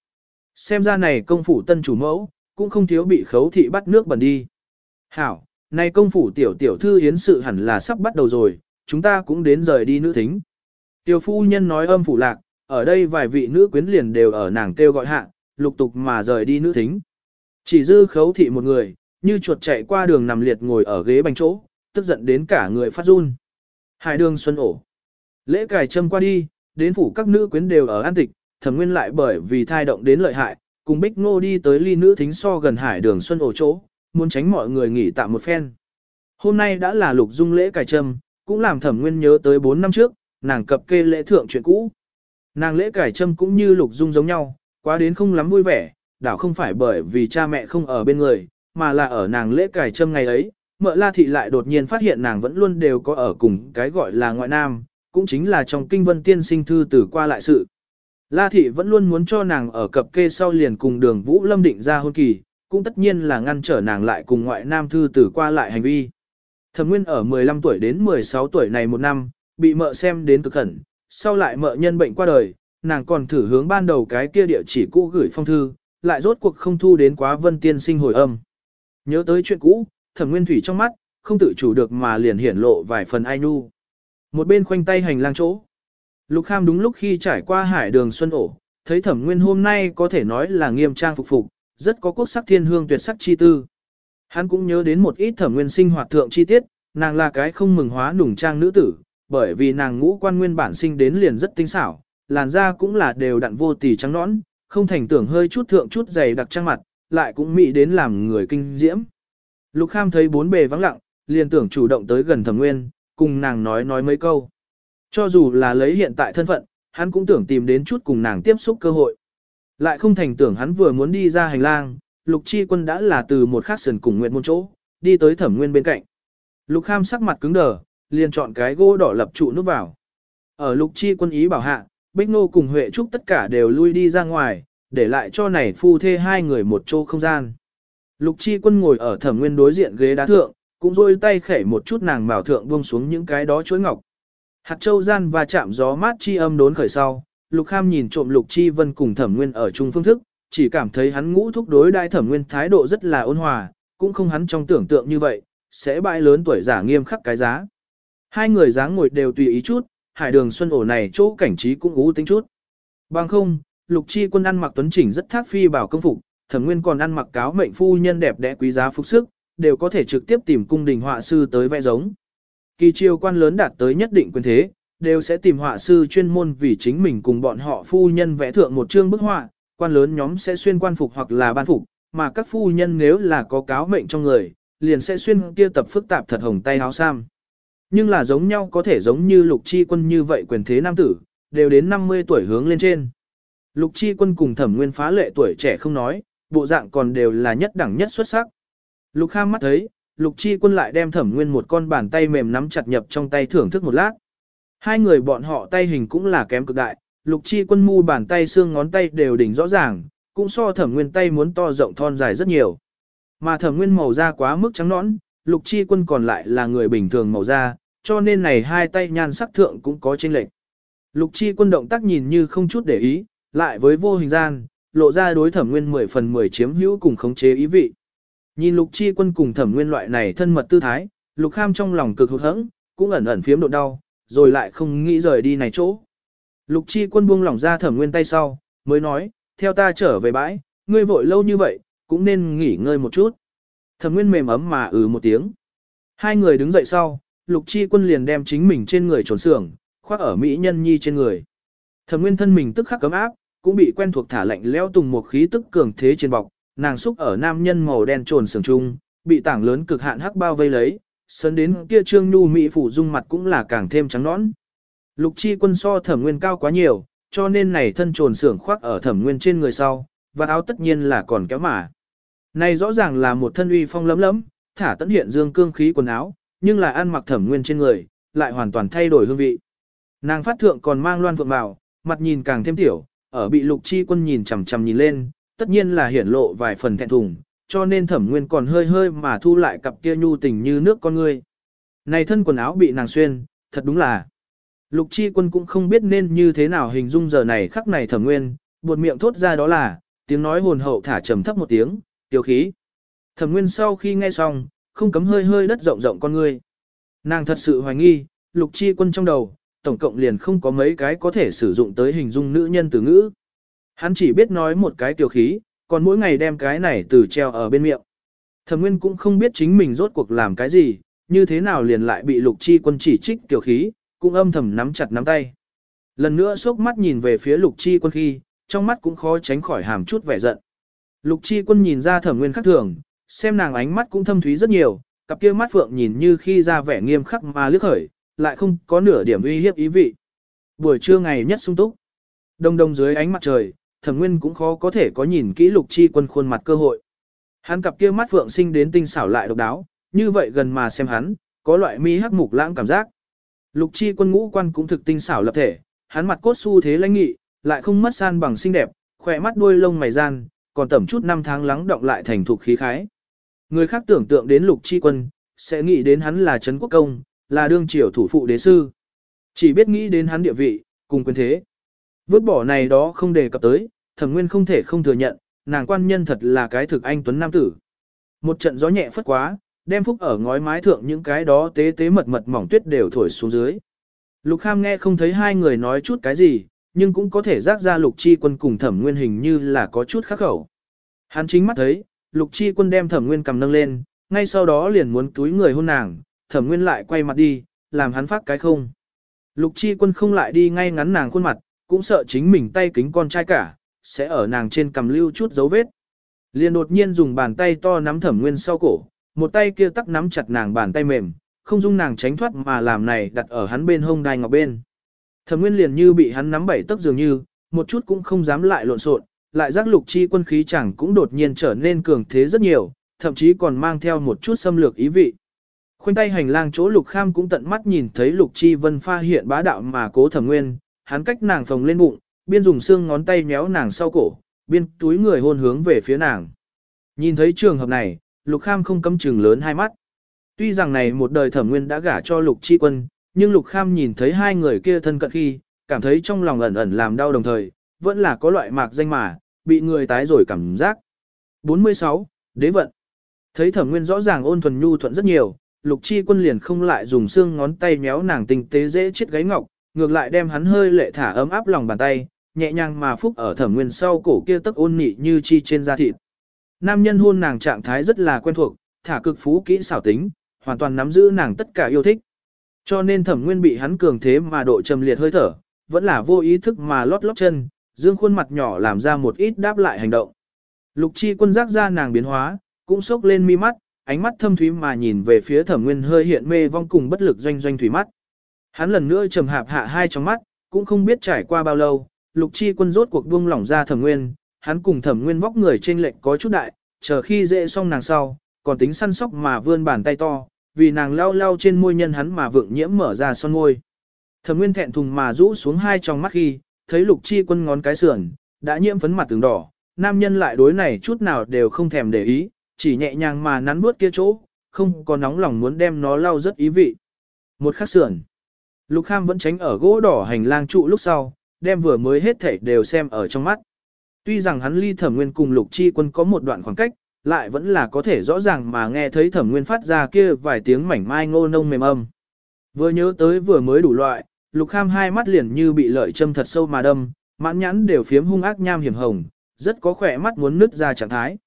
Xem ra này công phủ tân chủ mẫu, cũng không thiếu bị khấu thị bắt nước bẩn đi. Hảo, này công phủ tiểu tiểu thư hiến sự hẳn là sắp bắt đầu rồi, chúng ta cũng đến rời đi nữ thính. Tiểu phu nhân nói âm phủ lạc, ở đây vài vị nữ quyến liền đều ở nàng kêu gọi hạ, lục tục mà rời đi nữ thính. Chỉ dư khấu thị một người, như chuột chạy qua đường nằm liệt ngồi ở ghế bành chỗ, tức giận đến cả người phát run. Hải đường xuân ổ. Lễ cài châm qua đi, đến phủ các nữ quyến đều ở an tịch, thẩm nguyên lại bởi vì thai động đến lợi hại, cùng bích ngô đi tới ly nữ thính so gần hải đường xuân ổ chỗ, muốn tránh mọi người nghỉ tạm một phen. Hôm nay đã là lục dung lễ cài châm, cũng làm thẩm nguyên nhớ tới 4 năm trước, nàng cập kê lễ thượng chuyện cũ. Nàng lễ cài trâm cũng như lục dung giống nhau, quá đến không lắm vui vẻ, đảo không phải bởi vì cha mẹ không ở bên người, mà là ở nàng lễ cài trâm ngày ấy, mợ la thị lại đột nhiên phát hiện nàng vẫn luôn đều có ở cùng cái gọi là ngoại nam, cũng chính là trong kinh vân tiên sinh thư từ qua lại sự. La thị vẫn luôn muốn cho nàng ở cập kê sau liền cùng đường Vũ Lâm định ra hôn kỳ, cũng tất nhiên là ngăn trở nàng lại cùng ngoại nam thư từ qua lại hành vi. Thẩm Nguyên ở 15 tuổi đến 16 tuổi này một năm, bị mợ xem đến cực khẩn, sau lại mợ nhân bệnh qua đời, nàng còn thử hướng ban đầu cái kia địa chỉ cũ gửi phong thư, lại rốt cuộc không thu đến quá vân tiên sinh hồi âm. Nhớ tới chuyện cũ, thẩm nguyên thủy trong mắt, không tự chủ được mà liền hiển lộ vài phần ai nu. Một bên khoanh tay hành lang chỗ. Lục Kham đúng lúc khi trải qua hải đường xuân ổ, thấy thẩm nguyên hôm nay có thể nói là nghiêm trang phục phục, rất có quốc sắc thiên hương tuyệt sắc chi tư. Hắn cũng nhớ đến một ít thẩm nguyên sinh hoạt thượng chi tiết, nàng là cái không mừng hóa nùng trang nữ tử, bởi vì nàng ngũ quan nguyên bản sinh đến liền rất tinh xảo, làn da cũng là đều đặn vô tì trắng nõn, không thành tưởng hơi chút thượng chút dày đặc trang mặt, lại cũng mỹ đến làm người kinh diễm. Lục Kham thấy bốn bề vắng lặng, liền tưởng chủ động tới gần Thẩm Nguyên, cùng nàng nói nói mấy câu. Cho dù là lấy hiện tại thân phận, hắn cũng tưởng tìm đến chút cùng nàng tiếp xúc cơ hội. Lại không thành tưởng hắn vừa muốn đi ra hành lang, Lục Chi Quân đã là từ một khắc sườn cùng nguyện môn chỗ, đi tới Thẩm Nguyên bên cạnh. Lục Kham sắc mặt cứng đờ, liền chọn cái gỗ đỏ lập trụ núp vào. Ở Lục Chi Quân ý bảo hạ, Bích Nô cùng Huệ Trúc tất cả đều lui đi ra ngoài, để lại cho này phu thê hai người một chỗ không gian. Lục Chi Quân ngồi ở thẩm nguyên đối diện ghế đá thượng, cũng rôi tay khẩy một chút nàng bảo thượng buông xuống những cái đó chuối ngọc. Hạt châu gian và chạm gió mát chi âm đốn khởi sau, Lục Kham nhìn trộm Lục Chi Vân cùng Thẩm Nguyên ở chung phương thức, chỉ cảm thấy hắn ngũ thúc đối đại Thẩm Nguyên thái độ rất là ôn hòa, cũng không hắn trong tưởng tượng như vậy, sẽ bại lớn tuổi giả nghiêm khắc cái giá. Hai người dáng ngồi đều tùy ý chút, hải đường xuân ổ này chỗ cảnh trí cũng ú tính chút. Bằng không, Lục Chi Quân ăn mặc tuấn chỉnh rất thác phi bảo công phục, thẩm nguyên còn ăn mặc cáo mệnh phu nhân đẹp đẽ quý giá phục sức, đều có thể trực tiếp tìm cung đình họa sư tới vẽ giống. Kỳ triều quan lớn đạt tới nhất định quyền thế, đều sẽ tìm họa sư chuyên môn vì chính mình cùng bọn họ phu nhân vẽ thượng một chương bức họa, quan lớn nhóm sẽ xuyên quan phục hoặc là ban phục, mà các phu nhân nếu là có cáo mệnh trong người, liền sẽ xuyên kia tập phức tạp thật hồng tay áo sam. Nhưng là giống nhau có thể giống như lục chi quân như vậy quyền thế nam tử, đều đến 50 tuổi hướng lên trên. Lục chi quân cùng thẩm nguyên phá lệ tuổi trẻ không nói, bộ dạng còn đều là nhất đẳng nhất xuất sắc. Lục Kham mắt thấy, Lục Chi Quân lại đem Thẩm Nguyên một con bàn tay mềm nắm chặt nhập trong tay thưởng thức một lát. Hai người bọn họ tay hình cũng là kém cực đại, Lục Chi Quân mu bàn tay xương ngón tay đều đỉnh rõ ràng, cũng so Thẩm Nguyên tay muốn to rộng thon dài rất nhiều. Mà Thẩm Nguyên màu da quá mức trắng nõn, Lục Chi Quân còn lại là người bình thường màu da, cho nên này hai tay nhan sắc thượng cũng có chênh lệch. Lục Chi Quân động tác nhìn như không chút để ý, lại với vô hình gian, lộ ra đối thẩm nguyên 10 phần 10 chiếm hữu cùng khống chế ý vị. Nhìn lục chi quân cùng thẩm nguyên loại này thân mật tư thái, lục kham trong lòng cực hụt hẫng, cũng ẩn ẩn phiếm độ đau, rồi lại không nghĩ rời đi này chỗ. Lục chi quân buông lỏng ra thẩm nguyên tay sau, mới nói, theo ta trở về bãi, ngươi vội lâu như vậy, cũng nên nghỉ ngơi một chút. Thẩm nguyên mềm ấm mà ừ một tiếng. Hai người đứng dậy sau, lục chi quân liền đem chính mình trên người trốn xưởng, khoác ở Mỹ nhân nhi trên người. Thẩm nguyên thân mình tức khắc cấm áp, cũng bị quen thuộc thả lạnh leo tùng một khí tức cường thế trên bọc, nàng xúc ở nam nhân màu đen trồn sưởng trung, bị tảng lớn cực hạn hắc bao vây lấy, sớn đến kia trương nhu mỹ phủ dung mặt cũng là càng thêm trắng nõn. Lục chi quân so thẩm nguyên cao quá nhiều, cho nên này thân trồn sưởng khoác ở thẩm nguyên trên người sau, và áo tất nhiên là còn kéo mà. Này rõ ràng là một thân uy phong lấm lấm, thả tận hiện dương cương khí quần áo, nhưng là ăn mặc thẩm nguyên trên người, lại hoàn toàn thay đổi hương vị. Nàng phát thượng còn mang loan phượng màu, mặt nhìn càng thêm tiểu, ở bị lục chi quân nhìn chằm chằm nhìn lên, tất nhiên là hiển lộ vài phần thẹn thùng, cho nên thẩm nguyên còn hơi hơi mà thu lại cặp kia nhu tình như nước con ngươi. Này thân quần áo bị nàng xuyên, thật đúng là. Lục chi quân cũng không biết nên như thế nào hình dung giờ này khắc này thẩm nguyên, buột miệng thốt ra đó là, tiếng nói hồn hậu thả trầm thấp một tiếng, tiêu khí. Thẩm nguyên sau khi nghe xong, không cấm hơi hơi đất rộng rộng con ngươi. Nàng thật sự hoài nghi, lục chi quân trong đầu, tổng cộng liền không có mấy cái có thể sử dụng tới hình dung nữ nhân từ ngữ. Hắn chỉ biết nói một cái tiểu khí, còn mỗi ngày đem cái này từ treo ở bên miệng. Thẩm Nguyên cũng không biết chính mình rốt cuộc làm cái gì, như thế nào liền lại bị lục chi quân chỉ trích tiểu khí, cũng âm thầm nắm chặt nắm tay. Lần nữa sốc mắt nhìn về phía lục chi quân khi, trong mắt cũng khó tránh khỏi hàm chút vẻ giận. Lục chi quân nhìn ra thẩm nguyên khắc thường, xem nàng ánh mắt cũng thâm thúy rất nhiều, cặp kia mắt phượng nhìn như khi ra vẻ nghiêm khắc mà liếc khởi, lại không có nửa điểm uy hiếp ý vị. Buổi trưa ngày nhất sung túc. Đông đông dưới ánh mặt trời, thẩm nguyên cũng khó có thể có nhìn kỹ lục chi quân khuôn mặt cơ hội. Hắn cặp kia mắt phượng sinh đến tinh xảo lại độc đáo, như vậy gần mà xem hắn, có loại mi hắc mục lãng cảm giác. Lục chi quân ngũ quan cũng thực tinh xảo lập thể, hắn mặt cốt su thế lãnh nghị, lại không mất san bằng xinh đẹp, khỏe mắt đuôi lông mày gian, còn tẩm chút năm tháng lắng động lại thành thục khí khái. Người khác tưởng tượng đến lục chi quân, sẽ nghĩ đến hắn là Trấn Quốc Công, là đương triều thủ phụ đế sư. Chỉ biết nghĩ đến hắn địa vị, cùng quyền thế. Vứt bỏ này đó không đề cập tới, thẩm nguyên không thể không thừa nhận, nàng quan nhân thật là cái thực anh tuấn nam tử. Một trận gió nhẹ phất quá, đem phúc ở ngói mái thượng những cái đó tế tế mật mật mỏng tuyết đều thổi xuống dưới. Lục Kham nghe không thấy hai người nói chút cái gì, nhưng cũng có thể giác ra Lục Chi Quân cùng Thẩm Nguyên hình như là có chút khắc khẩu. Hắn chính mắt thấy, Lục Chi Quân đem Thẩm Nguyên cầm nâng lên, ngay sau đó liền muốn túi người hôn nàng, Thẩm Nguyên lại quay mặt đi, làm hắn phát cái không. Lục Chi Quân không lại đi ngay ngắn nàng khuôn mặt, cũng sợ chính mình tay kính con trai cả, sẽ ở nàng trên cầm lưu chút dấu vết. Liền đột nhiên dùng bàn tay to nắm Thẩm Nguyên sau cổ, một tay kia tắc nắm chặt nàng bàn tay mềm, không dung nàng tránh thoát mà làm này đặt ở hắn bên hông đai ngọc bên. Thẩm Nguyên liền như bị hắn nắm bảy tấc dường như, một chút cũng không dám lại lộn xộn, lại giác lục chi quân khí chẳng cũng đột nhiên trở nên cường thế rất nhiều, thậm chí còn mang theo một chút xâm lược ý vị. Khoanh tay hành lang chỗ lục kham cũng tận mắt nhìn thấy lục chi vân pha hiện bá đạo mà cố thẩm nguyên, hắn cách nàng phồng lên bụng, biên dùng xương ngón tay méo nàng sau cổ, biên túi người hôn hướng về phía nàng. Nhìn thấy trường hợp này, lục kham không cấm chừng lớn hai mắt. Tuy rằng này một đời thẩm nguyên đã gả cho lục chi quân, nhưng lục kham nhìn thấy hai người kia thân cận khi, cảm thấy trong lòng ẩn ẩn làm đau đồng thời, vẫn là có loại mạc danh mà, bị người tái rồi cảm giác. 46. Đế vận Thấy thẩm nguyên rõ ràng ôn thuần nhu thuận rất nhiều, lục chi quân liền không lại dùng xương ngón tay méo nàng tinh tế dễ chết gáy ngọc, ngược lại đem hắn hơi lệ thả ấm áp lòng bàn tay, nhẹ nhàng mà phúc ở thẩm nguyên sau cổ kia tức ôn nị như chi trên da thịt. Nam nhân hôn nàng trạng thái rất là quen thuộc, thả cực phú kỹ xảo tính, hoàn toàn nắm giữ nàng tất cả yêu thích. Cho nên thẩm nguyên bị hắn cường thế mà độ trầm liệt hơi thở, vẫn là vô ý thức mà lót lót chân, dương khuôn mặt nhỏ làm ra một ít đáp lại hành động. Lục chi quân giác ra nàng biến hóa, cũng sốc lên mi mắt, ánh mắt thâm thúy mà nhìn về phía thẩm nguyên hơi hiện mê vong cùng bất lực doanh doanh thủy mắt. Hắn lần nữa trầm hạp hạ hai trong mắt, cũng không biết trải qua bao lâu, lục chi quân rốt cuộc buông lỏng ra thẩm nguyên, hắn cùng thẩm nguyên vóc người trên lệnh có chút đại, chờ khi dễ xong nàng sau, còn tính săn sóc mà vươn bàn tay to, vì nàng lau lau trên môi nhân hắn mà vượng nhiễm mở ra son môi. Thẩm nguyên thẹn thùng mà rũ xuống hai trong mắt khi, thấy lục chi quân ngón cái sườn, đã nhiễm phấn mặt từng đỏ, nam nhân lại đối này chút nào đều không thèm để ý, chỉ nhẹ nhàng mà nắn bước kia chỗ, không có nóng lòng muốn đem nó lau rất ý vị. Một khắc sườn. Lục Kham vẫn tránh ở gỗ đỏ hành lang trụ lúc sau, đem vừa mới hết thảy đều xem ở trong mắt. Tuy rằng hắn ly thẩm nguyên cùng lục chi quân có một đoạn khoảng cách, lại vẫn là có thể rõ ràng mà nghe thấy thẩm nguyên phát ra kia vài tiếng mảnh mai ngô nông mềm âm. Vừa nhớ tới vừa mới đủ loại, lục kham hai mắt liền như bị lợi châm thật sâu mà đâm, mãn nhãn đều phiếm hung ác nham hiểm hồng, rất có khỏe mắt muốn nứt ra trạng thái.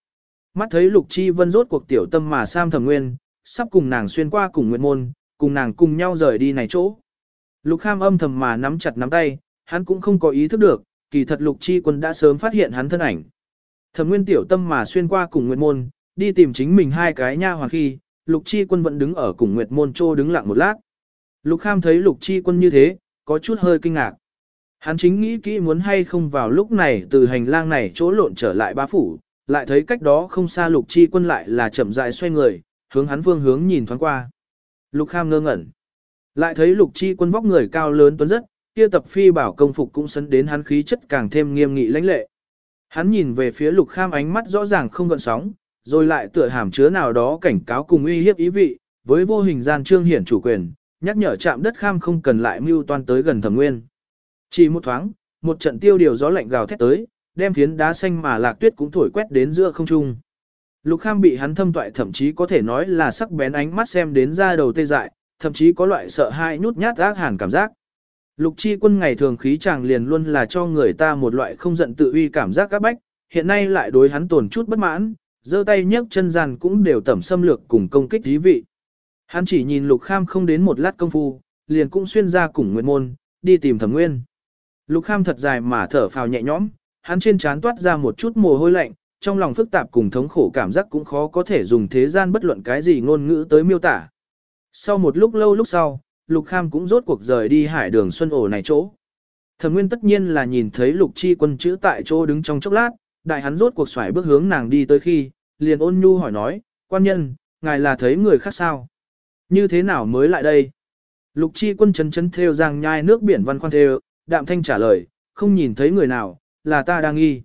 Mắt thấy lục chi vân rốt cuộc tiểu tâm mà sam thẩm nguyên, sắp cùng nàng xuyên qua cùng nguyện môn, cùng nàng cùng nhau rời đi này chỗ. Lục kham âm thầm mà nắm chặt nắm tay, hắn cũng không có ý thức được, kỳ thật lục chi quân đã sớm phát hiện hắn thân ảnh. Thẩm nguyên tiểu tâm mà xuyên qua cùng nguyện môn, đi tìm chính mình hai cái nha hoàn khi, lục chi quân vẫn đứng ở cùng nguyệt môn trô đứng lặng một lát. Lục kham thấy lục chi quân như thế, có chút hơi kinh ngạc. Hắn chính nghĩ kỹ muốn hay không vào lúc này từ hành lang này chỗ lộn trở lại ba phủ, lại thấy cách đó không xa lục chi quân lại là chậm rãi xoay người, hướng hắn phương hướng nhìn thoáng qua. Lục kham ngơ ngẩn. Lại thấy lục chi quân vóc người cao lớn tuấn rất, kia tập phi bảo công phục cũng sấn đến hắn khí chất càng thêm nghiêm nghị lãnh lệ. Hắn nhìn về phía lục kham ánh mắt rõ ràng không gợn sóng, rồi lại tựa hàm chứa nào đó cảnh cáo cùng uy hiếp ý vị, với vô hình gian trương hiển chủ quyền, nhắc nhở chạm đất kham không cần lại mưu toan tới gần thẩm nguyên. Chỉ một thoáng, một trận tiêu điều gió lạnh gào thét tới, đem phiến đá xanh mà lạc tuyết cũng thổi quét đến giữa không trung. Lục Kham bị hắn thâm toại thậm chí có thể nói là sắc bén ánh mắt xem đến ra đầu tê dại, thậm chí có loại sợ hãi nhút nhát ác hàn cảm giác. Lục Chi Quân ngày thường khí chàng liền luôn là cho người ta một loại không giận tự uy cảm giác các bách, hiện nay lại đối hắn tổn chút bất mãn, giơ tay nhấc chân gian cũng đều tẩm xâm lược cùng công kích thí vị. Hắn chỉ nhìn Lục Kham không đến một lát công phu, liền cũng xuyên ra cùng Nguyệt Môn, đi tìm Thẩm Nguyên. Lục Kham thật dài mà thở phào nhẹ nhõm, hắn trên trán toát ra một chút mồ hôi lạnh, trong lòng phức tạp cùng thống khổ cảm giác cũng khó có thể dùng thế gian bất luận cái gì ngôn ngữ tới miêu tả. Sau một lúc lâu lúc sau, Lục Kham cũng rốt cuộc rời đi hải đường xuân ổ này chỗ. Thẩm Nguyên tất nhiên là nhìn thấy Lục Chi quân chữ tại chỗ đứng trong chốc lát, đại hắn rốt cuộc xoải bước hướng nàng đi tới khi, liền ôn nhu hỏi nói, quan nhân, ngài là thấy người khác sao? Như thế nào mới lại đây? Lục chi quân chấn chấn theo giang nhai nước biển văn khoan theo, đạm thanh trả lời, không nhìn thấy người nào, là ta đang nghi.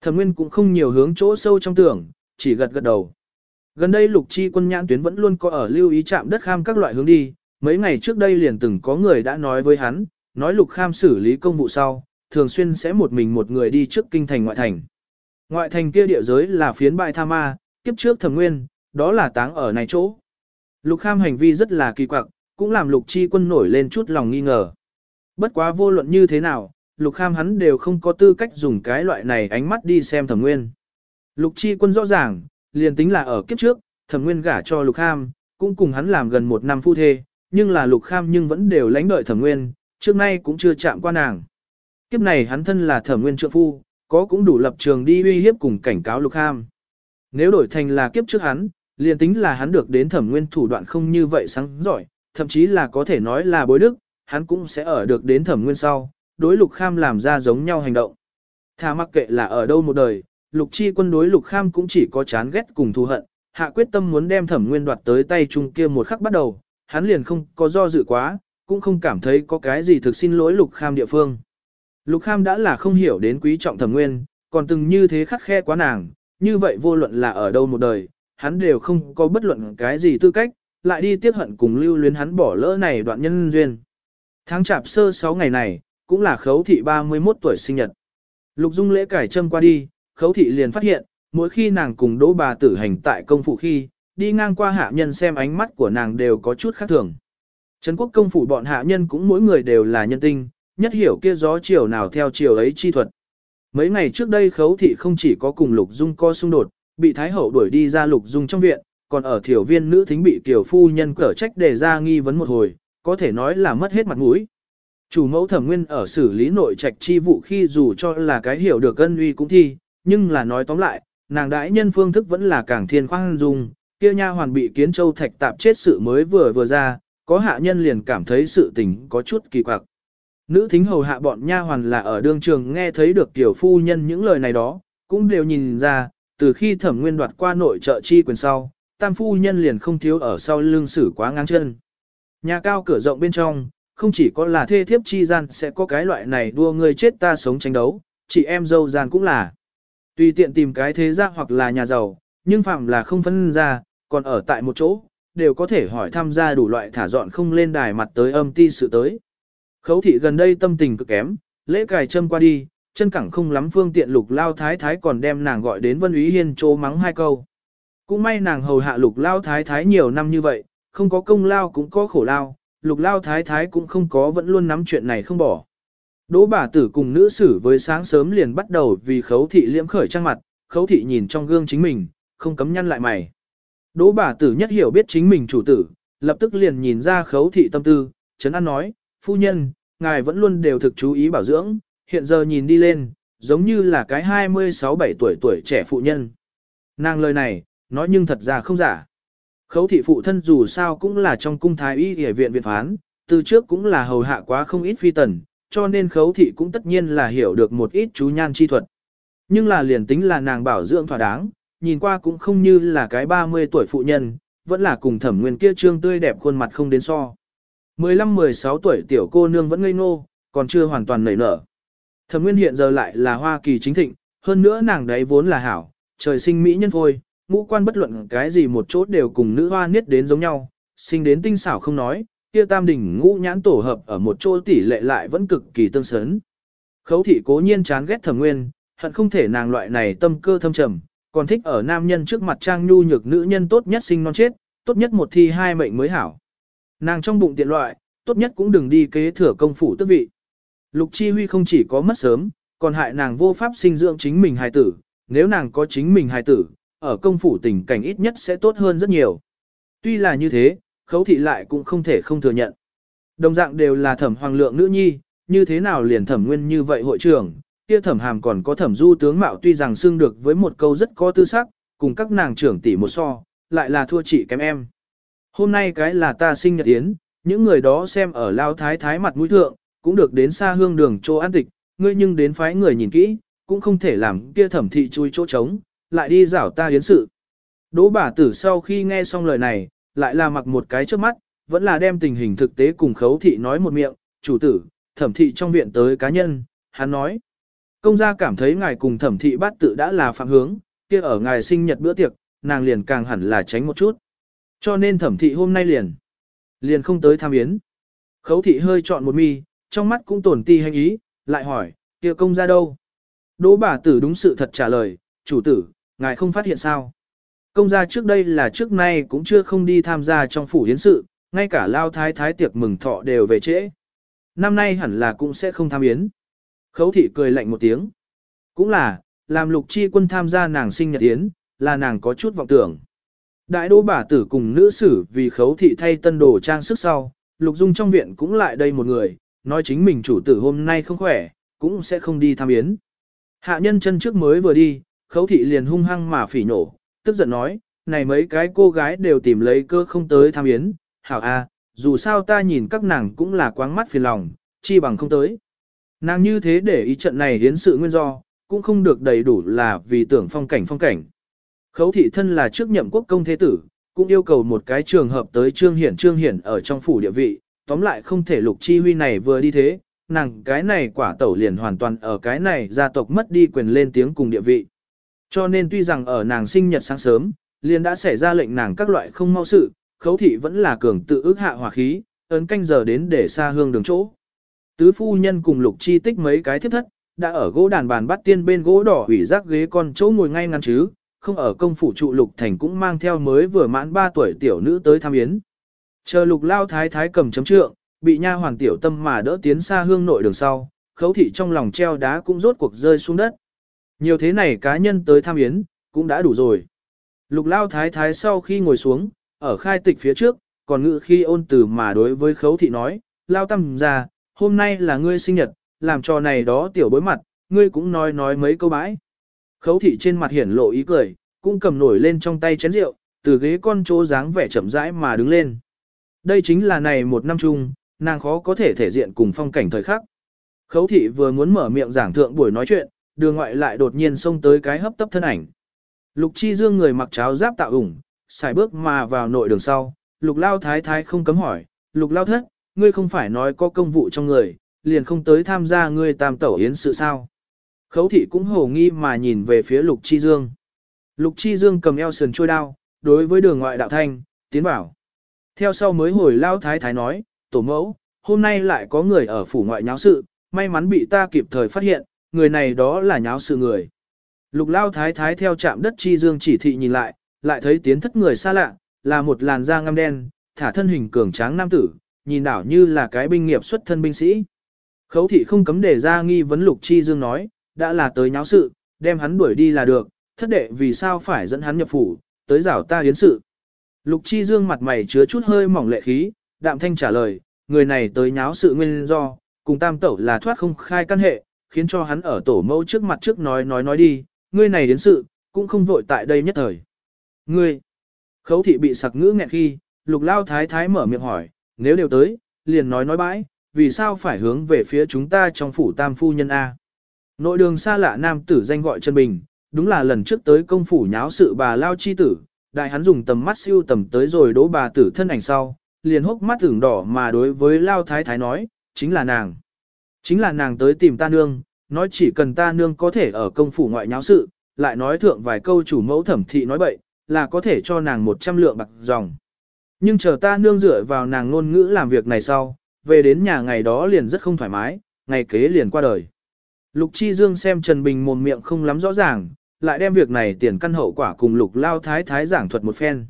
Thẩm nguyên cũng không nhiều hướng chỗ sâu trong tưởng, chỉ gật gật đầu. Gần đây lục chi quân nhãn tuyến vẫn luôn có ở lưu ý chạm đất kham các loại hướng đi, mấy ngày trước đây liền từng có người đã nói với hắn, nói lục kham xử lý công vụ sau, thường xuyên sẽ một mình một người đi trước kinh thành ngoại thành. Ngoại thành kia địa giới là phiến bại tha ma, kiếp trước thẩm nguyên, đó là táng ở này chỗ. Lục kham hành vi rất là kỳ quặc, cũng làm lục chi quân nổi lên chút lòng nghi ngờ. Bất quá vô luận như thế nào, lục kham hắn đều không có tư cách dùng cái loại này ánh mắt đi xem thẩm nguyên. Lục chi quân rõ ràng, liền tính là ở kiếp trước, thẩm nguyên gả cho lục kham, cũng cùng hắn làm gần một năm phu thê, nhưng là lục kham nhưng vẫn đều lãnh đợi thẩm nguyên, trước nay cũng chưa chạm qua nàng. Kiếp này hắn thân là thẩm nguyên trượng phu, có cũng đủ lập trường đi uy hiếp cùng cảnh cáo lục kham. Nếu đổi thành là kiếp trước hắn, liền tính là hắn được đến thẩm nguyên thủ đoạn không như vậy sáng giỏi, thậm chí là có thể nói là bối đức, hắn cũng sẽ ở được đến thẩm nguyên sau, đối lục kham làm ra giống nhau hành động. Thà mặc kệ là ở đâu một đời, lục chi quân đối lục kham cũng chỉ có chán ghét cùng thù hận, hạ quyết tâm muốn đem thẩm nguyên đoạt tới tay chung kia một khắc bắt đầu, hắn liền không có do dự quá, cũng không cảm thấy có cái gì thực xin lỗi lục kham địa phương. Lục kham đã là không hiểu đến quý trọng thẩm nguyên, còn từng như thế khắc khe quá nàng, như vậy vô luận là ở đâu một đời, hắn đều không có bất luận cái gì tư cách, lại đi tiếp hận cùng lưu luyến hắn bỏ lỡ này đoạn nhân duyên. Tháng chạp sơ 6 ngày này, cũng là khấu thị 31 tuổi sinh nhật. Lục dung lễ cải châm qua đi, khấu thị liền phát hiện, mỗi khi nàng cùng đỗ bà tử hành tại công phủ khi, đi ngang qua hạ nhân xem ánh mắt của nàng đều có chút khác thường. Trấn quốc công phủ bọn hạ nhân cũng mỗi người đều là nhân tinh, nhất hiểu kia gió chiều nào theo chiều ấy chi thuật. Mấy ngày trước đây khấu thị không chỉ có cùng lục dung co xung đột, bị thái hậu đuổi đi ra lục dung trong viện, còn ở thiểu viên nữ thính bị tiểu phu nhân cở trách đề ra nghi vấn một hồi, có thể nói là mất hết mặt mũi. Chủ mẫu thẩm nguyên ở xử lý nội trạch chi vụ khi dù cho là cái hiểu được ân uy cũng thi, nhưng là nói tóm lại, nàng đãi nhân phương thức vẫn là càng thiên khoan dung, kia nha hoàn bị kiến châu thạch tạp chết sự mới vừa vừa ra, có hạ nhân liền cảm thấy sự tình có chút kỳ quặc. Nữ thính hầu hạ bọn nha hoàn là ở đương trường nghe thấy được tiểu phu nhân những lời này đó, cũng đều nhìn ra, từ khi thẩm nguyên đoạt qua nội trợ chi quyền sau, tam phu nhân liền không thiếu ở sau lưng xử quá ngang chân. Nhà cao cửa rộng bên trong, không chỉ có là thê thiếp chi gian sẽ có cái loại này đua người chết ta sống tranh đấu, chị em dâu gian cũng là. Tùy tiện tìm cái thế gia hoặc là nhà giàu, nhưng phạm là không phân ra, còn ở tại một chỗ, đều có thể hỏi tham gia đủ loại thả dọn không lên đài mặt tới âm ti sự tới. Khấu thị gần đây tâm tình cực kém, lễ cài châm qua đi, chân cẳng không lắm phương tiện lục lao thái thái còn đem nàng gọi đến vân úy hiên chỗ mắng hai câu. cũng may nàng hầu hạ lục lao thái thái nhiều năm như vậy, không có công lao cũng có khổ lao, lục lao thái thái cũng không có vẫn luôn nắm chuyện này không bỏ. Đỗ bà tử cùng nữ sử với sáng sớm liền bắt đầu vì khấu thị liễm khởi trang mặt, khấu thị nhìn trong gương chính mình, không cấm nhăn lại mày. Đỗ bà tử nhất hiểu biết chính mình chủ tử, lập tức liền nhìn ra khấu thị tâm tư, chấn an nói, phu nhân, ngài vẫn luôn đều thực chú ý bảo dưỡng, hiện giờ nhìn đi lên, giống như là cái 26-7 tuổi tuổi trẻ phụ nhân. Nàng lời này, nói nhưng thật ra không giả. Khấu thị phụ thân dù sao cũng là trong cung thái y y viện viện phán, từ trước cũng là hầu hạ quá không ít phi tần, cho nên khấu thị cũng tất nhiên là hiểu được một ít chú nhan chi thuật. Nhưng là liền tính là nàng bảo dưỡng thỏa đáng, nhìn qua cũng không như là cái 30 tuổi phụ nhân, vẫn là cùng thẩm nguyên kia trương tươi đẹp khuôn mặt không đến so. 15-16 tuổi tiểu cô nương vẫn ngây ngô, còn chưa hoàn toàn nảy nở. Thẩm nguyên hiện giờ lại là Hoa Kỳ chính thịnh, hơn nữa nàng đấy vốn là hảo, trời sinh mỹ nhân phôi, ngũ quan bất luận cái gì một chỗ đều cùng nữ hoa niết đến giống nhau, sinh đến tinh xảo không nói, kia tam đỉnh ngũ nhãn tổ hợp ở một chỗ tỷ lệ lại vẫn cực kỳ tương sớn. Khấu thị cố nhiên chán ghét thẩm nguyên, hận không thể nàng loại này tâm cơ thâm trầm, còn thích ở nam nhân trước mặt trang nhu nhược nữ nhân tốt nhất sinh non chết, tốt nhất một thi hai mệnh mới hảo. Nàng trong bụng tiện loại, tốt nhất cũng đừng đi kế thừa công phủ tước vị. Lục Chi Huy không chỉ có mất sớm, còn hại nàng vô pháp sinh dưỡng chính mình hài tử, nếu nàng có chính mình hài tử, ở công phủ tình cảnh ít nhất sẽ tốt hơn rất nhiều. Tuy là như thế, khấu thị lại cũng không thể không thừa nhận. Đồng dạng đều là thẩm hoàng lượng nữ nhi, như thế nào liền thẩm nguyên như vậy hội trưởng, kia thẩm hàm còn có thẩm du tướng mạo tuy rằng xưng được với một câu rất có tư sắc, cùng các nàng trưởng tỷ một so, lại là thua chị kém em. Hôm nay cái là ta sinh nhật yến, những người đó xem ở lao thái thái mặt mũi thượng, cũng được đến xa hương đường chỗ an tịch, ngươi nhưng đến phái người nhìn kỹ, cũng không thể làm kia thẩm thị chui chỗ trống, lại đi rảo ta yến sự. Đỗ bà tử sau khi nghe xong lời này, lại là mặc một cái trước mắt, vẫn là đem tình hình thực tế cùng khấu thị nói một miệng, chủ tử, thẩm thị trong viện tới cá nhân, hắn nói. Công gia cảm thấy ngài cùng thẩm thị bát tự đã là phạm hướng, kia ở ngài sinh nhật bữa tiệc, nàng liền càng hẳn là tránh một chút. Cho nên thẩm thị hôm nay liền, liền không tới tham yến. Khấu thị hơi chọn một mi, trong mắt cũng tổn ti hành ý, lại hỏi, kia công gia đâu? Đỗ bà tử đúng sự thật trả lời, chủ tử, ngài không phát hiện sao? Công gia trước đây là trước nay cũng chưa không đi tham gia trong phủ yến sự, ngay cả lao thái thái tiệc mừng thọ đều về trễ. Năm nay hẳn là cũng sẽ không tham yến. Khấu thị cười lạnh một tiếng. Cũng là, làm lục chi quân tham gia nàng sinh nhật yến, là nàng có chút vọng tưởng. Đại đô bà tử cùng nữ sử vì khấu thị thay tân đồ trang sức sau, lục dung trong viện cũng lại đây một người, nói chính mình chủ tử hôm nay không khỏe, cũng sẽ không đi tham yến. Hạ nhân chân trước mới vừa đi, khấu thị liền hung hăng mà phỉ nổ, tức giận nói, này mấy cái cô gái đều tìm lấy cơ không tới tham yến, hảo a, dù sao ta nhìn các nàng cũng là quáng mắt phiền lòng, chi bằng không tới. Nàng như thế để ý trận này hiến sự nguyên do, cũng không được đầy đủ là vì tưởng phong cảnh phong cảnh. Khấu thị thân là trước nhậm quốc công thế tử, cũng yêu cầu một cái trường hợp tới trương hiển trương hiển ở trong phủ địa vị, tóm lại không thể lục chi huy này vừa đi thế, nàng cái này quả tẩu liền hoàn toàn ở cái này gia tộc mất đi quyền lên tiếng cùng địa vị. Cho nên tuy rằng ở nàng sinh nhật sáng sớm, liền đã xảy ra lệnh nàng các loại không mau sự, khấu thị vẫn là cường tự ước hạ hỏa khí, ấn canh giờ đến để xa hương đường chỗ. Tứ phu nhân cùng lục chi tích mấy cái thiết thất, đã ở gỗ đàn bàn bắt tiên bên gỗ đỏ hủy rác ghế con chỗ ngồi ngay ngắn chứ, không ở công phủ trụ lục thành cũng mang theo mới vừa mãn 3 tuổi tiểu nữ tới tham yến. Chờ lục lao thái thái cầm chấm trượng, bị nha hoàng tiểu tâm mà đỡ tiến xa hương nội đường sau, khấu thị trong lòng treo đá cũng rốt cuộc rơi xuống đất. Nhiều thế này cá nhân tới tham yến, cũng đã đủ rồi. Lục lao thái thái sau khi ngồi xuống, ở khai tịch phía trước, còn ngự khi ôn từ mà đối với khấu thị nói, lao tâm ra, hôm nay là ngươi sinh nhật, làm trò này đó tiểu bối mặt, ngươi cũng nói nói mấy câu bãi. Khấu thị trên mặt hiển lộ ý cười, cũng cầm nổi lên trong tay chén rượu, từ ghế con chỗ dáng vẻ chậm rãi mà đứng lên. Đây chính là này một năm chung, nàng khó có thể thể diện cùng phong cảnh thời khắc. Khấu thị vừa muốn mở miệng giảng thượng buổi nói chuyện, đường ngoại lại đột nhiên xông tới cái hấp tấp thân ảnh. Lục chi dương người mặc cháo giáp tạo ủng, xài bước mà vào nội đường sau, lục lao thái thái không cấm hỏi, lục lao thất, ngươi không phải nói có công vụ trong người, liền không tới tham gia ngươi tam tẩu yến sự sao. Khấu thị cũng hồ nghi mà nhìn về phía lục chi dương. Lục chi dương cầm eo sườn trôi đao, đối với đường ngoại đạo thanh, tiến bảo. Theo sau mới hồi lao thái thái nói, tổ mẫu, hôm nay lại có người ở phủ ngoại nháo sự, may mắn bị ta kịp thời phát hiện, người này đó là nháo sự người. Lục lao thái thái theo chạm đất chi dương chỉ thị nhìn lại, lại thấy tiến thất người xa lạ, là một làn da ngăm đen, thả thân hình cường tráng nam tử, nhìn đảo như là cái binh nghiệp xuất thân binh sĩ. Khấu thị không cấm để ra nghi vấn Lục Chi Dương nói, đã là tới nháo sự, đem hắn đuổi đi là được, thất đệ vì sao phải dẫn hắn nhập phủ, tới rảo ta hiến sự. Lục Chi Dương mặt mày chứa chút hơi mỏng lệ khí, đạm thanh trả lời, người này tới nháo sự nguyên do, cùng tam tẩu là thoát không khai căn hệ, khiến cho hắn ở tổ mẫu trước mặt trước nói nói nói đi, ngươi này đến sự, cũng không vội tại đây nhất thời. Ngươi, khấu thị bị sặc ngữ nghẹn khi, lục lao thái thái mở miệng hỏi, nếu đều tới, liền nói nói bãi, vì sao phải hướng về phía chúng ta trong phủ tam phu nhân A. Nội đường xa lạ nam tử danh gọi Trần Bình, đúng là lần trước tới công phủ nháo sự bà lao chi tử, đại hắn dùng tầm mắt siêu tầm tới rồi đỗ bà tử thân ảnh sau, liền hốc mắt tưởng đỏ mà đối với lao thái thái nói, chính là nàng. Chính là nàng tới tìm ta nương, nói chỉ cần ta nương có thể ở công phủ ngoại nháo sự, lại nói thượng vài câu chủ mẫu thẩm thị nói bậy, là có thể cho nàng 100 lượng bạc dòng. Nhưng chờ ta nương dựa vào nàng ngôn ngữ làm việc này sau, về đến nhà ngày đó liền rất không thoải mái, ngày kế liền qua đời. Lục Chi Dương xem Trần Bình mồm miệng không lắm rõ ràng, lại đem việc này tiền căn hậu quả cùng Lục Lao Thái Thái giảng thuật một phen.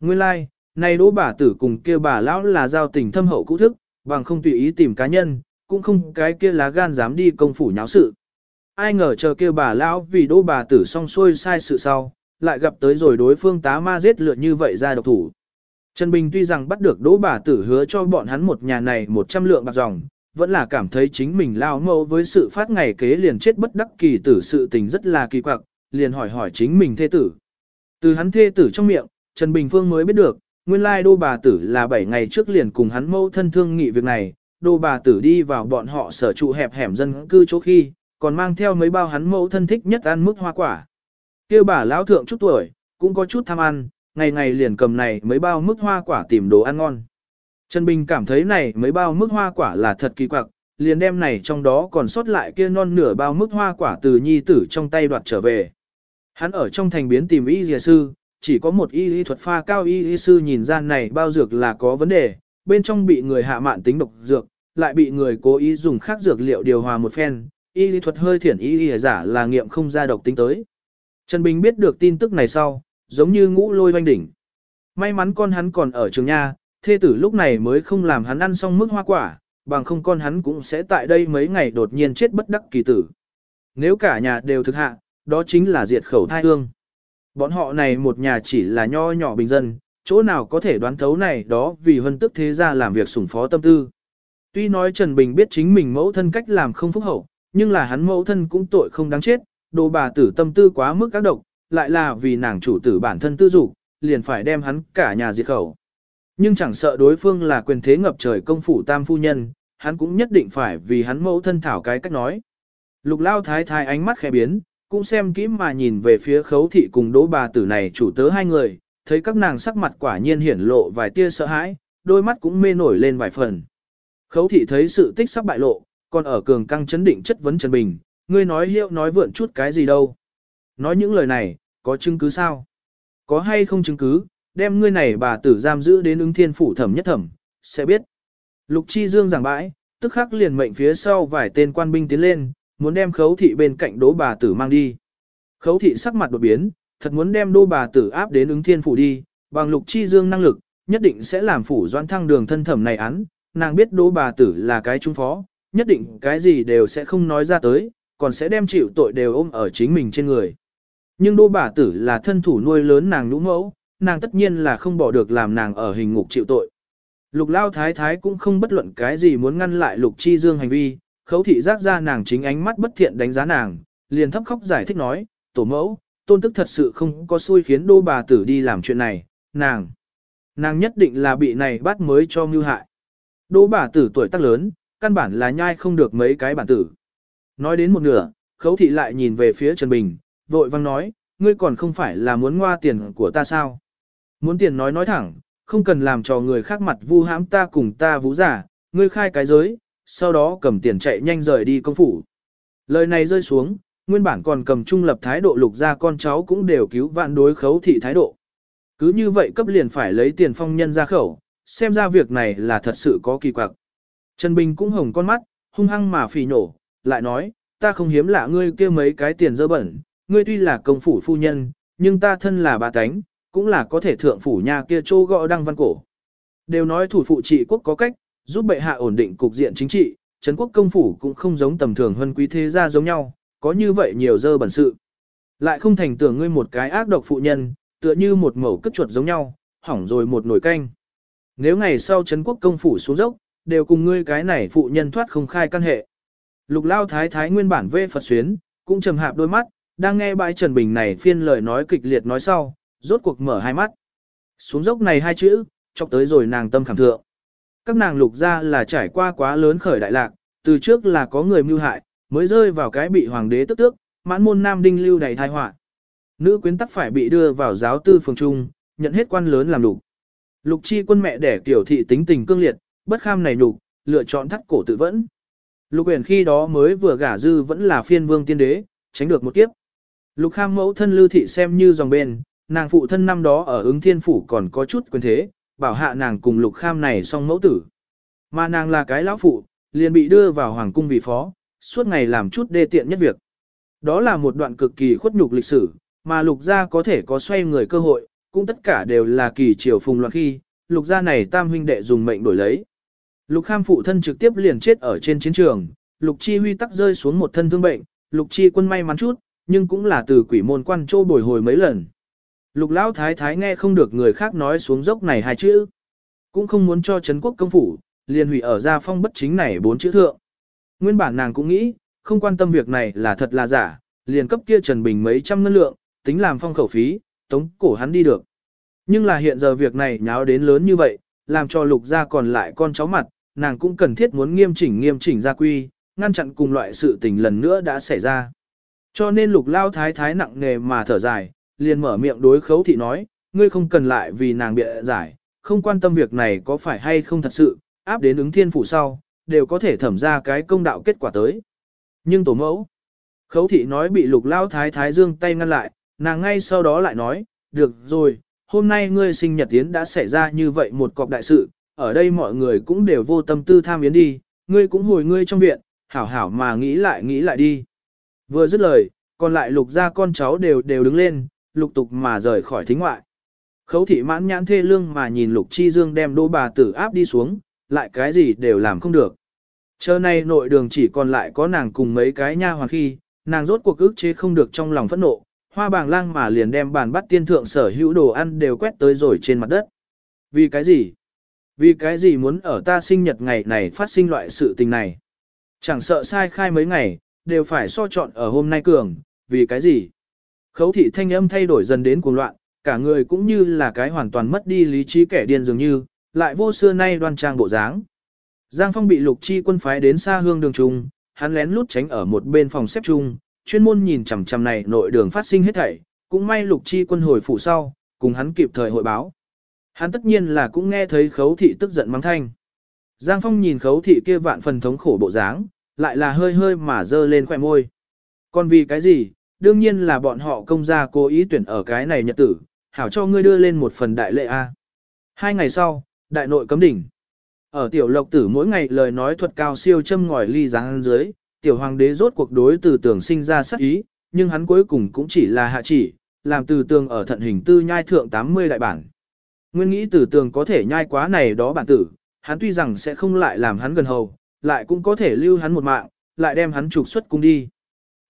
Nguyên lai, like, này đỗ bà tử cùng kia bà lão là giao tình thâm hậu cũ thức, bằng không tùy ý tìm cá nhân, cũng không cái kia lá gan dám đi công phủ nháo sự. Ai ngờ chờ kia bà lão vì đỗ bà tử xong xuôi sai sự sau, lại gặp tới rồi đối phương tá ma giết lượt như vậy ra độc thủ. Trần Bình tuy rằng bắt được đỗ bà tử hứa cho bọn hắn một nhà này 100 lượng bạc dòng, vẫn là cảm thấy chính mình lao mâu với sự phát ngày kế liền chết bất đắc kỳ tử sự tình rất là kỳ quặc, liền hỏi hỏi chính mình thê tử. Từ hắn thê tử trong miệng, Trần Bình Phương mới biết được, nguyên lai đô bà tử là 7 ngày trước liền cùng hắn mâu thân thương nghị việc này, đô bà tử đi vào bọn họ sở trụ hẹp hẻm dân cư chỗ khi, còn mang theo mấy bao hắn mâu thân thích nhất ăn mức hoa quả. Kêu bà lão thượng chút tuổi, cũng có chút tham ăn, ngày ngày liền cầm này mấy bao mức hoa quả tìm đồ ăn ngon. Trần Bình cảm thấy này mấy bao mức hoa quả là thật kỳ quặc, liền đem này trong đó còn sót lại kia non nửa bao mức hoa quả từ nhi tử trong tay đoạt trở về. Hắn ở trong thành biến tìm y dìa sư, chỉ có một y y thuật pha cao y y sư nhìn ra này bao dược là có vấn đề, bên trong bị người hạ mạn tính độc dược, lại bị người cố ý dùng khác dược liệu điều hòa một phen, y y thuật hơi thiển y y giả là nghiệm không ra độc tính tới. Trần Bình biết được tin tức này sau, giống như ngũ lôi doanh đỉnh. May mắn con hắn còn ở trường nha, thê tử lúc này mới không làm hắn ăn xong mức hoa quả, bằng không con hắn cũng sẽ tại đây mấy ngày đột nhiên chết bất đắc kỳ tử. Nếu cả nhà đều thực hạ, đó chính là diệt khẩu thai hương. Bọn họ này một nhà chỉ là nho nhỏ bình dân, chỗ nào có thể đoán thấu này đó vì hân tức thế ra làm việc sủng phó tâm tư. Tuy nói Trần Bình biết chính mình mẫu thân cách làm không phúc hậu, nhưng là hắn mẫu thân cũng tội không đáng chết, đồ bà tử tâm tư quá mức các độc, lại là vì nàng chủ tử bản thân tư dục, liền phải đem hắn cả nhà diệt khẩu. Nhưng chẳng sợ đối phương là quyền thế ngập trời công phủ tam phu nhân, hắn cũng nhất định phải vì hắn mẫu thân thảo cái cách nói. Lục lao thái thái ánh mắt khẽ biến, cũng xem kỹ mà nhìn về phía khấu thị cùng đỗ bà tử này chủ tớ hai người, thấy các nàng sắc mặt quả nhiên hiển lộ vài tia sợ hãi, đôi mắt cũng mê nổi lên vài phần. Khấu thị thấy sự tích sắp bại lộ, còn ở cường căng chấn định chất vấn Trần Bình, ngươi nói hiệu nói vượn chút cái gì đâu. Nói những lời này, có chứng cứ sao? Có hay không chứng cứ, đem ngươi này bà tử giam giữ đến ứng thiên phủ thẩm nhất thẩm, sẽ biết. Lục Chi Dương giảng bãi, tức khắc liền mệnh phía sau vài tên quan binh tiến lên, muốn đem khấu thị bên cạnh đỗ bà tử mang đi. Khấu thị sắc mặt đột biến, thật muốn đem đỗ bà tử áp đến ứng thiên phủ đi, bằng lục chi dương năng lực, nhất định sẽ làm phủ doan thăng đường thân thẩm này án, nàng biết đỗ bà tử là cái trung phó, nhất định cái gì đều sẽ không nói ra tới, còn sẽ đem chịu tội đều ôm ở chính mình trên người. Nhưng đỗ bà tử là thân thủ nuôi lớn nàng lũ mẫu, nàng tất nhiên là không bỏ được làm nàng ở hình ngục chịu tội. Lục lao thái thái cũng không bất luận cái gì muốn ngăn lại lục chi dương hành vi, khấu thị giác ra nàng chính ánh mắt bất thiện đánh giá nàng, liền thấp khóc giải thích nói, tổ mẫu, tôn tức thật sự không có xui khiến đô bà tử đi làm chuyện này, nàng. Nàng nhất định là bị này bắt mới cho mưu hại. Đô bà tử tuổi tác lớn, căn bản là nhai không được mấy cái bản tử. Nói đến một nửa, khấu thị lại nhìn về phía Trần Bình, vội vang nói, ngươi còn không phải là muốn ngoa tiền của ta sao? Muốn tiền nói nói thẳng, không cần làm cho người khác mặt vu hãm ta cùng ta vũ giả, ngươi khai cái giới, sau đó cầm tiền chạy nhanh rời đi công phủ. Lời này rơi xuống, nguyên bản còn cầm trung lập thái độ lục ra con cháu cũng đều cứu vạn đối khấu thị thái độ. Cứ như vậy cấp liền phải lấy tiền phong nhân ra khẩu, xem ra việc này là thật sự có kỳ quặc. Trần Bình cũng hồng con mắt, hung hăng mà phì nổ, lại nói, ta không hiếm lạ ngươi kia mấy cái tiền dơ bẩn, ngươi tuy là công phủ phu nhân, nhưng ta thân là bà tánh, cũng là có thể thượng phủ nhà kia trô gõ đăng văn cổ. Đều nói thủ phụ trị quốc có cách, giúp bệ hạ ổn định cục diện chính trị, Trấn quốc công phủ cũng không giống tầm thường hơn quý thế gia giống nhau, có như vậy nhiều dơ bẩn sự. Lại không thành tưởng ngươi một cái ác độc phụ nhân, tựa như một mẩu cất chuột giống nhau, hỏng rồi một nồi canh. Nếu ngày sau Trấn quốc công phủ xuống dốc, đều cùng ngươi cái này phụ nhân thoát không khai căn hệ. Lục lao thái thái nguyên bản vê Phật xuyến, cũng trầm hạp đôi mắt, đang nghe bãi Trần Bình này phiên lời nói kịch liệt nói sau, rốt cuộc mở hai mắt. Xuống dốc này hai chữ, chọc tới rồi nàng tâm khảm thượng. Các nàng lục ra là trải qua quá lớn khởi đại lạc, từ trước là có người mưu hại, mới rơi vào cái bị hoàng đế tức tước, mãn môn nam đinh lưu đầy thai họa. Nữ quyến tắc phải bị đưa vào giáo tư phường trung, nhận hết quan lớn làm lục. Lục chi quân mẹ đẻ tiểu thị tính tình cương liệt, bất kham này nhục, lựa chọn thắt cổ tự vẫn. Lục uyển khi đó mới vừa gả dư vẫn là phiên vương tiên đế, tránh được một kiếp. Lục kham mẫu thân lưu thị xem như dòng bên, nàng phụ thân năm đó ở ứng thiên phủ còn có chút quyền thế, bảo hạ nàng cùng lục kham này song mẫu tử. Mà nàng là cái lão phụ, liền bị đưa vào hoàng cung vì phó, suốt ngày làm chút đê tiện nhất việc. Đó là một đoạn cực kỳ khuất nhục lịch sử, mà lục gia có thể có xoay người cơ hội, cũng tất cả đều là kỳ triều phùng loạn khi, lục gia này tam huynh đệ dùng mệnh đổi lấy. Lục kham phụ thân trực tiếp liền chết ở trên chiến trường, lục chi huy tắc rơi xuống một thân thương bệnh, lục chi quân may mắn chút, nhưng cũng là từ quỷ môn quan châu bồi hồi mấy lần. Lục lão thái thái nghe không được người khác nói xuống dốc này hai chữ. Cũng không muốn cho Trấn quốc công phủ, liền hủy ở gia phong bất chính này bốn chữ thượng. Nguyên bản nàng cũng nghĩ, không quan tâm việc này là thật là giả, liền cấp kia Trần Bình mấy trăm ngân lượng, tính làm phong khẩu phí, tống cổ hắn đi được. Nhưng là hiện giờ việc này nháo đến lớn như vậy, làm cho lục gia còn lại con cháu mặt, nàng cũng cần thiết muốn nghiêm chỉnh nghiêm chỉnh gia quy, ngăn chặn cùng loại sự tình lần nữa đã xảy ra. Cho nên lục lao thái thái nặng nề mà thở dài, liền mở miệng đối khấu thị nói, ngươi không cần lại vì nàng bịa giải, không quan tâm việc này có phải hay không thật sự, áp đến ứng thiên phủ sau, đều có thể thẩm ra cái công đạo kết quả tới. Nhưng tổ mẫu, khấu thị nói bị lục lao thái thái dương tay ngăn lại, nàng ngay sau đó lại nói, được rồi, hôm nay ngươi sinh nhật tiến đã xảy ra như vậy một cọc đại sự, ở đây mọi người cũng đều vô tâm tư tham yến đi, ngươi cũng hồi ngươi trong viện, hảo hảo mà nghĩ lại nghĩ lại đi. Vừa dứt lời, còn lại lục gia con cháu đều đều đứng lên, lục tục mà rời khỏi thính ngoại. Khấu thị mãn nhãn thê lương mà nhìn lục chi dương đem đô bà tử áp đi xuống, lại cái gì đều làm không được. Chờ này nội đường chỉ còn lại có nàng cùng mấy cái nha hoàn khi, nàng rốt cuộc ức chế không được trong lòng phẫn nộ, hoa bàng lang mà liền đem bàn bắt tiên thượng sở hữu đồ ăn đều quét tới rồi trên mặt đất. Vì cái gì? Vì cái gì muốn ở ta sinh nhật ngày này phát sinh loại sự tình này? Chẳng sợ sai khai mấy ngày, đều phải so chọn ở hôm nay cường, vì cái gì? Khấu thị thanh âm thay đổi dần đến cuồng loạn, cả người cũng như là cái hoàn toàn mất đi lý trí kẻ điên dường như, lại vô xưa nay đoan trang bộ dáng. Giang Phong bị lục chi quân phái đến xa hương đường trung, hắn lén lút tránh ở một bên phòng xếp chung, chuyên môn nhìn chằm chằm này nội đường phát sinh hết thảy, cũng may lục chi quân hồi phủ sau, cùng hắn kịp thời hội báo. Hắn tất nhiên là cũng nghe thấy khấu thị tức giận mắng thanh. Giang Phong nhìn khấu thị kia vạn phần thống khổ bộ dáng, lại là hơi hơi mà dơ lên khỏe môi. Còn vì cái gì, đương nhiên là bọn họ công gia cố ý tuyển ở cái này nhật tử, hảo cho ngươi đưa lên một phần đại lệ A. Hai ngày sau, đại nội cấm đỉnh. Ở tiểu lộc tử mỗi ngày lời nói thuật cao siêu châm ngòi ly giáng dưới, tiểu hoàng đế rốt cuộc đối từ tường sinh ra sắc ý, nhưng hắn cuối cùng cũng chỉ là hạ chỉ, làm từ tường ở thận hình tư nhai thượng 80 đại bản. Nguyên nghĩ từ tường có thể nhai quá này đó bản tử, hắn tuy rằng sẽ không lại làm hắn gần hầu, lại cũng có thể lưu hắn một mạng, lại đem hắn trục xuất cung đi.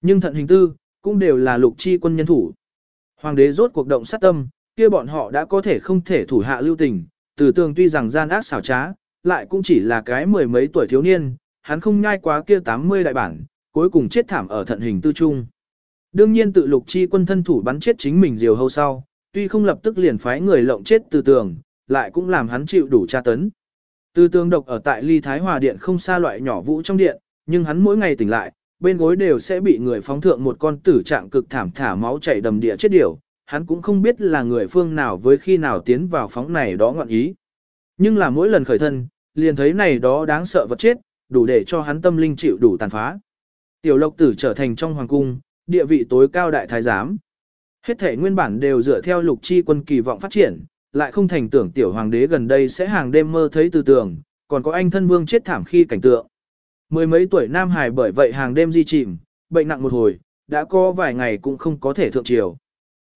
Nhưng thận hình tư, cũng đều là lục chi quân nhân thủ. Hoàng đế rốt cuộc động sát tâm, kia bọn họ đã có thể không thể thủ hạ lưu tình, từ tường tuy rằng gian ác xảo trá, lại cũng chỉ là cái mười mấy tuổi thiếu niên, hắn không nhai quá kia 80 đại bản, cuối cùng chết thảm ở thận hình tư trung. Đương nhiên tự lục chi quân thân thủ bắn chết chính mình diều hâu sau, tuy không lập tức liền phái người lộng chết từ tường, lại cũng làm hắn chịu đủ tra tấn. Từ tường độc ở tại ly thái hòa điện không xa loại nhỏ vũ trong điện, nhưng hắn mỗi ngày tỉnh lại, bên gối đều sẽ bị người phóng thượng một con tử trạng cực thảm thả máu chảy đầm địa chết điểu, hắn cũng không biết là người phương nào với khi nào tiến vào phóng này đó ngọn ý. Nhưng là mỗi lần khởi thân, liền thấy này đó đáng sợ vật chết, đủ để cho hắn tâm linh chịu đủ tàn phá. Tiểu lộc tử trở thành trong hoàng cung, địa vị tối cao đại thái giám. Hết thể nguyên bản đều dựa theo lục chi quân kỳ vọng phát triển, lại không thành tưởng tiểu hoàng đế gần đây sẽ hàng đêm mơ thấy từ tường, còn có anh thân vương chết thảm khi cảnh tượng. Mười mấy tuổi Nam Hải bởi vậy hàng đêm di chìm, bệnh nặng một hồi, đã có vài ngày cũng không có thể thượng triều.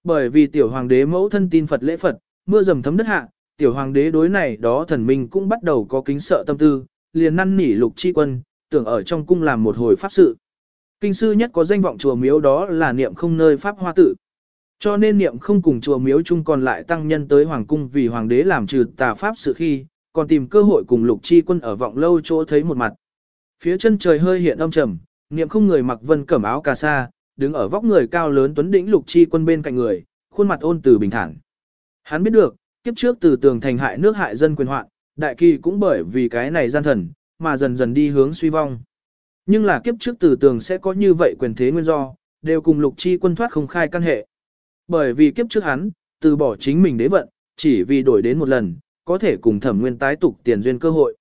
Bởi vì tiểu hoàng đế mẫu thân tin Phật lễ Phật, mưa dầm thấm đất hạ, tiểu hoàng đế đối này đó thần minh cũng bắt đầu có kính sợ tâm tư, liền năn nỉ lục chi quân, tưởng ở trong cung làm một hồi pháp sự. Kinh sư nhất có danh vọng chùa miếu đó là niệm không nơi pháp hoa tự. Cho nên niệm không cùng chùa miếu chung còn lại tăng nhân tới hoàng cung vì hoàng đế làm trừ tà pháp sự khi, còn tìm cơ hội cùng lục chi quân ở vọng lâu chỗ thấy một mặt. Phía chân trời hơi hiện âm trầm, niệm không người mặc vân cẩm áo cà sa, đứng ở vóc người cao lớn tuấn đỉnh lục chi quân bên cạnh người, khuôn mặt ôn từ bình thản. Hắn biết được, kiếp trước từ tường thành hại nước hại dân quyền hoạn, đại kỳ cũng bởi vì cái này gian thần, mà dần dần đi hướng suy vong. Nhưng là kiếp trước từ tường sẽ có như vậy quyền thế nguyên do, đều cùng lục chi quân thoát không khai căn hệ. Bởi vì kiếp trước hắn, từ bỏ chính mình đế vận, chỉ vì đổi đến một lần, có thể cùng thẩm nguyên tái tục tiền duyên cơ hội.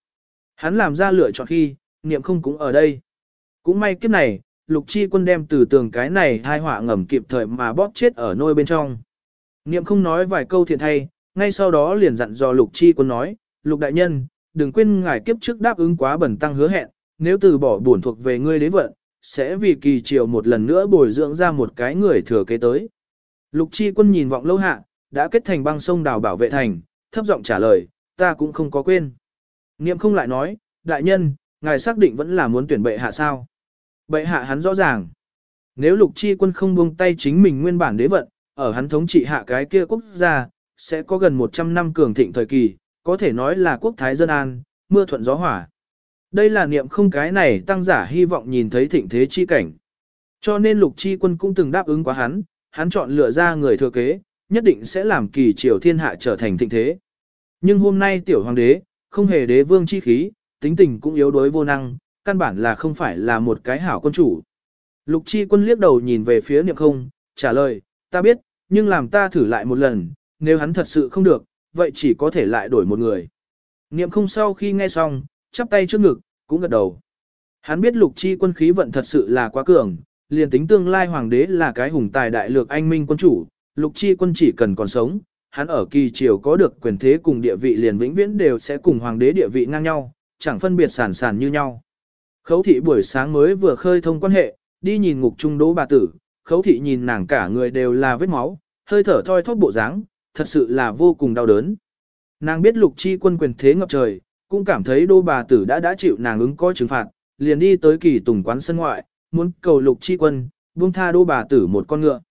Hắn làm ra lựa chọn khi, niệm không cũng ở đây. Cũng may kiếp này, lục chi quân đem từ tường cái này hai họa ngầm kịp thời mà bóp chết ở nôi bên trong. Niệm không nói vài câu thiện thay, ngay sau đó liền dặn dò lục chi quân nói, lục đại nhân, đừng quên ngài kiếp trước đáp ứng quá bẩn tăng hứa hẹn, nếu từ bỏ bổn thuộc về ngươi đế vận, sẽ vì kỳ triều một lần nữa bồi dưỡng ra một cái người thừa kế tới. Lục chi quân nhìn vọng lâu hạ, đã kết thành băng sông đào bảo vệ thành, thấp giọng trả lời, ta cũng không có quên. Niệm không lại nói, đại nhân, ngài xác định vẫn là muốn tuyển bệ hạ sao. Bệ hạ hắn rõ ràng. Nếu lục chi quân không buông tay chính mình nguyên bản đế vận, ở hắn thống trị hạ cái kia quốc gia, sẽ có gần 100 năm cường thịnh thời kỳ, có thể nói là quốc thái dân an, mưa thuận gió hỏa. Đây là niệm không cái này tăng giả hy vọng nhìn thấy thịnh thế chi cảnh. Cho nên lục chi quân cũng từng đáp ứng quá hắn, hắn chọn lựa ra người thừa kế, nhất định sẽ làm kỳ triều thiên hạ trở thành thịnh thế. Nhưng hôm nay tiểu hoàng đế, không hề đế vương chi khí, tính tình cũng yếu đuối vô năng, căn bản là không phải là một cái hảo quân chủ. Lục chi quân liếc đầu nhìn về phía niệm không, trả lời, ta biết, nhưng làm ta thử lại một lần, nếu hắn thật sự không được, vậy chỉ có thể lại đổi một người. Niệm không sau khi nghe xong, chắp tay trước ngực, cũng gật đầu. Hắn biết lục chi quân khí vận thật sự là quá cường, liền tính tương lai hoàng đế là cái hùng tài đại lược anh minh quân chủ, lục chi quân chỉ cần còn sống, hắn ở kỳ triều có được quyền thế cùng địa vị liền vĩnh viễn đều sẽ cùng hoàng đế địa vị ngang nhau, chẳng phân biệt sản sản như nhau. Khấu thị buổi sáng mới vừa khơi thông quan hệ, đi nhìn ngục trung đỗ bà tử, khấu thị nhìn nàng cả người đều là vết máu, hơi thở thoi thóp bộ dáng, thật sự là vô cùng đau đớn. Nàng biết lục chi quân quyền thế ngập trời, cũng cảm thấy đô bà tử đã đã chịu nàng ứng coi trừng phạt, liền đi tới kỳ tùng quán sân ngoại, muốn cầu lục chi quân, buông tha đô bà tử một con ngựa.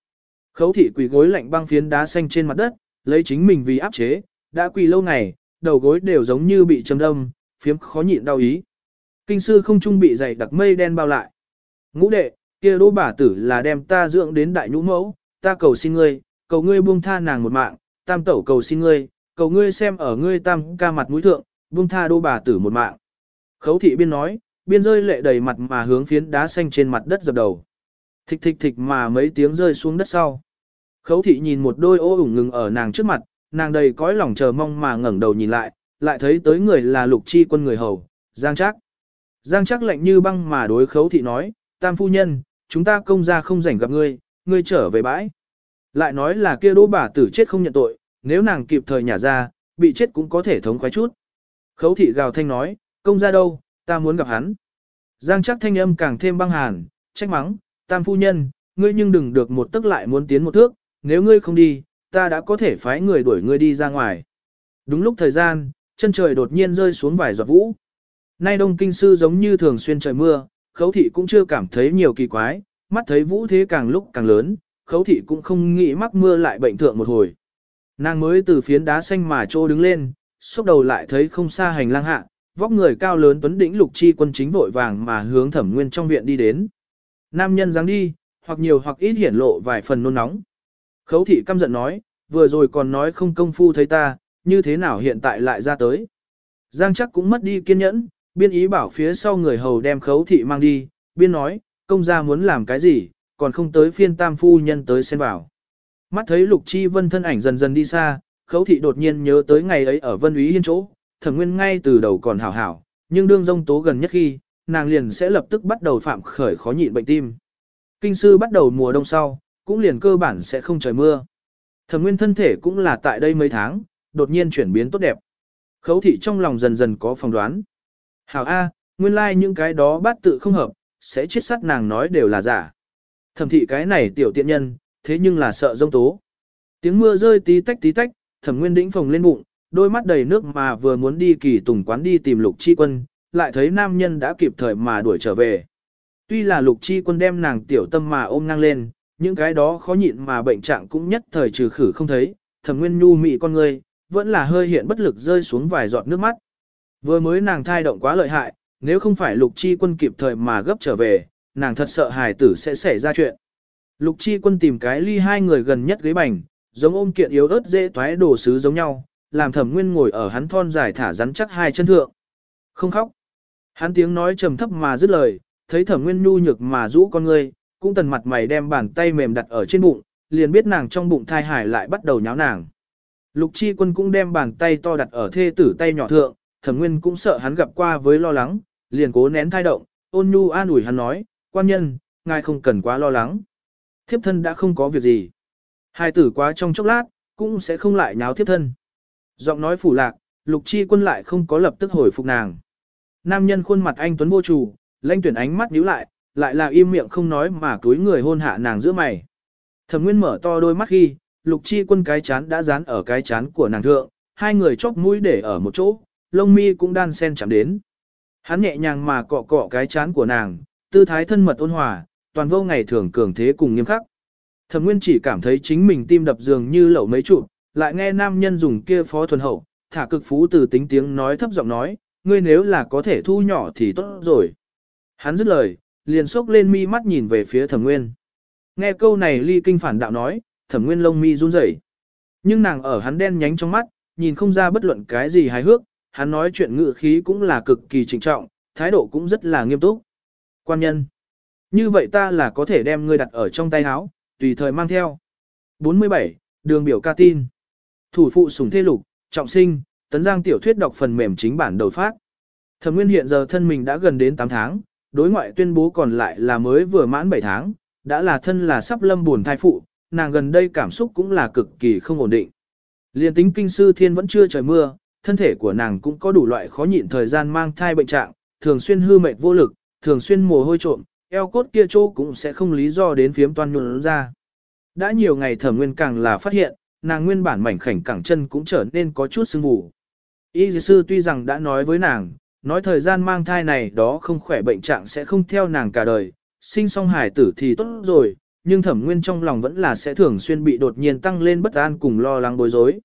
Khấu thị quỳ gối lạnh băng phiến đá xanh trên mặt đất, lấy chính mình vì áp chế, đã quỳ lâu ngày, đầu gối đều giống như bị châm đâm, phiếm khó nhịn đau ý. Kinh sư không trung bị dày đặc mây đen bao lại. Ngũ đệ, kia đỗ bà tử là đem ta dưỡng đến đại nhũ mẫu, ta cầu xin ngươi, cầu ngươi buông tha nàng một mạng, tam tẩu cầu xin ngươi, cầu ngươi xem ở ngươi tam ca mặt mũi thượng, buông tha đỗ bà tử một mạng. Khấu thị biên nói, biên rơi lệ đầy mặt mà hướng phiến đá xanh trên mặt đất dập đầu. Thịch thịch thịch mà mấy tiếng rơi xuống đất sau. Khấu thị nhìn một đôi ô ủng ngừng ở nàng trước mặt, nàng đầy cõi lòng chờ mong mà ngẩng đầu nhìn lại, lại thấy tới người là lục chi quân người hầu, Giang Trác. Giang Trác lạnh như băng mà đối khấu thị nói, tam phu nhân, chúng ta công ra không rảnh gặp ngươi, ngươi trở về bãi. Lại nói là kia đỗ bà tử chết không nhận tội, nếu nàng kịp thời nhả ra, bị chết cũng có thể thống khoái chút. Khấu thị gào thanh nói, công ra đâu, ta muốn gặp hắn. Giang trác thanh âm càng thêm băng hàn, trách mắng, tam phu nhân, ngươi nhưng đừng được một tức lại muốn tiến một thước, nếu ngươi không đi, ta đã có thể phái người đuổi ngươi đi ra ngoài. Đúng lúc thời gian, chân trời đột nhiên rơi xuống vài giọt vũ. Nay đông kinh sư giống như thường xuyên trời mưa, khấu thị cũng chưa cảm thấy nhiều kỳ quái, mắt thấy vũ thế càng lúc càng lớn, khấu thị cũng không nghĩ mắc mưa lại bệnh thượng một hồi. Nàng mới từ phiến đá xanh mà trô đứng lên, xúc đầu lại thấy không xa hành lang hạ, vóc người cao lớn tuấn đỉnh lục chi quân chính vội vàng mà hướng thẩm nguyên trong viện đi đến. Nam nhân dáng đi, hoặc nhiều hoặc ít hiển lộ vài phần nôn nóng. Khấu thị căm giận nói, vừa rồi còn nói không công phu thấy ta, như thế nào hiện tại lại ra tới. Giang chắc cũng mất đi kiên nhẫn, biên ý bảo phía sau người hầu đem khấu thị mang đi, biên nói, công gia muốn làm cái gì, còn không tới phiên tam phu nhân tới xen vào. Mắt thấy lục chi vân thân ảnh dần dần đi xa, khấu thị đột nhiên nhớ tới ngày ấy ở vân úy hiên chỗ, thẩm nguyên ngay từ đầu còn hảo hảo, nhưng đương dông tố gần nhất khi, nàng liền sẽ lập tức bắt đầu phạm khởi khó nhịn bệnh tim. Kinh sư bắt đầu mùa đông sau, cũng liền cơ bản sẽ không trời mưa. Thẩm nguyên thân thể cũng là tại đây mấy tháng, đột nhiên chuyển biến tốt đẹp. Khấu thị trong lòng dần dần có phỏng đoán. Hảo A, nguyên lai like những cái đó bát tự không hợp, sẽ chết sát nàng nói đều là giả. Thẩm thị cái này tiểu tiện nhân, thế nhưng là sợ dông tố. Tiếng mưa rơi tí tách tí tách, thẩm nguyên đĩnh phồng lên bụng, đôi mắt đầy nước mà vừa muốn đi kỳ tùng quán đi tìm lục chi quân, lại thấy nam nhân đã kịp thời mà đuổi trở về. Tuy là lục chi quân đem nàng tiểu tâm mà ôm ngang lên, những cái đó khó nhịn mà bệnh trạng cũng nhất thời trừ khử không thấy, thẩm nguyên nhu mị con người, vẫn là hơi hiện bất lực rơi xuống vài giọt nước mắt. Vừa mới nàng thai động quá lợi hại, nếu không phải lục chi quân kịp thời mà gấp trở về, nàng thật sợ hài tử sẽ xảy ra chuyện. Lục chi quân tìm cái ly hai người gần nhất ghế bành, giống ôm kiện yếu ớt dễ toái đồ sứ giống nhau, làm thẩm nguyên ngồi ở hắn thon dài thả rắn chắc hai chân thượng. Không khóc. Hắn tiếng nói trầm thấp mà dứt lời, thấy thẩm nguyên nhu nhược mà rũ con ngươi, cũng tần mặt mày đem bàn tay mềm đặt ở trên bụng, liền biết nàng trong bụng thai hải lại bắt đầu nháo nàng. Lục chi quân cũng đem bàn tay to đặt ở thê tử tay nhỏ thượng, thẩm nguyên cũng sợ hắn gặp qua với lo lắng, liền cố nén thai động, ôn nhu an ủi hắn nói, quan nhân, ngài không cần quá lo lắng. Thiếp thân đã không có việc gì. Hai tử quá trong chốc lát, cũng sẽ không lại nháo thiếp thân. Giọng nói phủ lạc, lục chi quân lại không có lập tức hồi phục nàng. Nam nhân khuôn mặt anh tuấn vô chủ, lanh tuyển ánh mắt nhíu lại, lại là im miệng không nói mà túi người hôn hạ nàng giữa mày. Thẩm Nguyên mở to đôi mắt khi, Lục Chi Quân cái chán đã dán ở cái chán của nàng thượng, hai người chóp mũi để ở một chỗ, lông mi cũng đan sen chạm đến. Hắn nhẹ nhàng mà cọ cọ cái chán của nàng, tư thái thân mật ôn hòa, toàn vô ngày thường cường thế cùng nghiêm khắc. Thẩm Nguyên chỉ cảm thấy chính mình tim đập dường như lẩu mấy trụ, lại nghe nam nhân dùng kia phó thuần hậu, thả cực phú từ tính tiếng nói thấp giọng nói, ngươi nếu là có thể thu nhỏ thì tốt rồi. Hắn dứt lời, liền sốc lên mi mắt nhìn về phía Thẩm Nguyên. Nghe câu này ly kinh phản đạo nói, Thẩm Nguyên lông mi run rẩy. Nhưng nàng ở hắn đen nhánh trong mắt, nhìn không ra bất luận cái gì hài hước, hắn nói chuyện ngự khí cũng là cực kỳ trịnh trọng, thái độ cũng rất là nghiêm túc. Quan nhân, như vậy ta là có thể đem ngươi đặt ở trong tay áo, tùy thời mang theo. 47. Đường biểu ca tin. Thủ phụ Sùng thê lục, trọng sinh, tấn giang tiểu thuyết đọc phần mềm chính bản đầu phát. Thẩm Nguyên hiện giờ thân mình đã gần đến 8 tháng, đối ngoại tuyên bố còn lại là mới vừa mãn 7 tháng, đã là thân là sắp lâm buồn thai phụ, nàng gần đây cảm xúc cũng là cực kỳ không ổn định. Liên tính kinh sư thiên vẫn chưa trời mưa, thân thể của nàng cũng có đủ loại khó nhịn thời gian mang thai bệnh trạng, thường xuyên hư mệt vô lực, thường xuyên mồ hôi trộm, eo cốt kia chỗ cũng sẽ không lý do đến phiếm toan nhuận ra. Đã nhiều ngày thẩm nguyên càng là phát hiện, nàng nguyên bản mảnh khảnh cẳng chân cũng trở nên có chút sưng vù. Y sư tuy rằng đã nói với nàng, nói thời gian mang thai này đó không khỏe bệnh trạng sẽ không theo nàng cả đời, sinh xong hài tử thì tốt rồi, nhưng thẩm nguyên trong lòng vẫn là sẽ thường xuyên bị đột nhiên tăng lên bất an cùng lo lắng bối rối.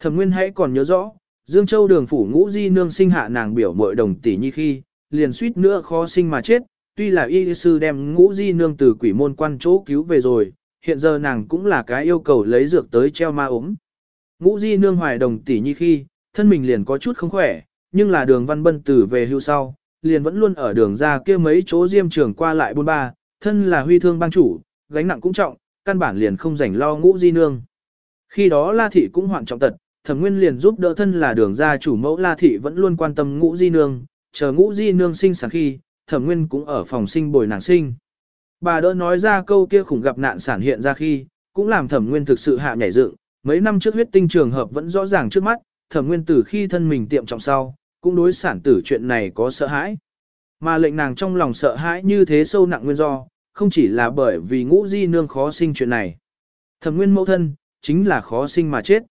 Thẩm nguyên hãy còn nhớ rõ, Dương Châu đường phủ ngũ di nương sinh hạ nàng biểu mội đồng tỷ nhi khi, liền suýt nữa khó sinh mà chết, tuy là y sư đem ngũ di nương từ quỷ môn quan chỗ cứu về rồi, hiện giờ nàng cũng là cái yêu cầu lấy dược tới treo ma ốm. Ngũ di nương hoài đồng tỷ nhi khi, thân mình liền có chút không khỏe, nhưng là đường văn bân tử về hưu sau, liền vẫn luôn ở đường ra kia mấy chỗ diêm trường qua lại bôn ba, thân là huy thương bang chủ, gánh nặng cũng trọng, căn bản liền không rảnh lo ngũ di nương. Khi đó La Thị cũng hoạn trọng tật, thẩm nguyên liền giúp đỡ thân là đường gia chủ mẫu La Thị vẫn luôn quan tâm ngũ di nương, chờ ngũ di nương sinh sản khi, thẩm nguyên cũng ở phòng sinh bồi nàng sinh. Bà đỡ nói ra câu kia khủng gặp nạn sản hiện ra khi, cũng làm thẩm nguyên thực sự hạ nhảy dựng, mấy năm trước huyết tinh trường hợp vẫn rõ ràng trước mắt, thẩm nguyên tử khi thân mình tiệm trọng sau, cũng đối sản tử chuyện này có sợ hãi. Mà lệnh nàng trong lòng sợ hãi như thế sâu nặng nguyên do, không chỉ là bởi vì ngũ di nương khó sinh chuyện này. Thẩm nguyên mẫu thân, chính là khó sinh mà chết.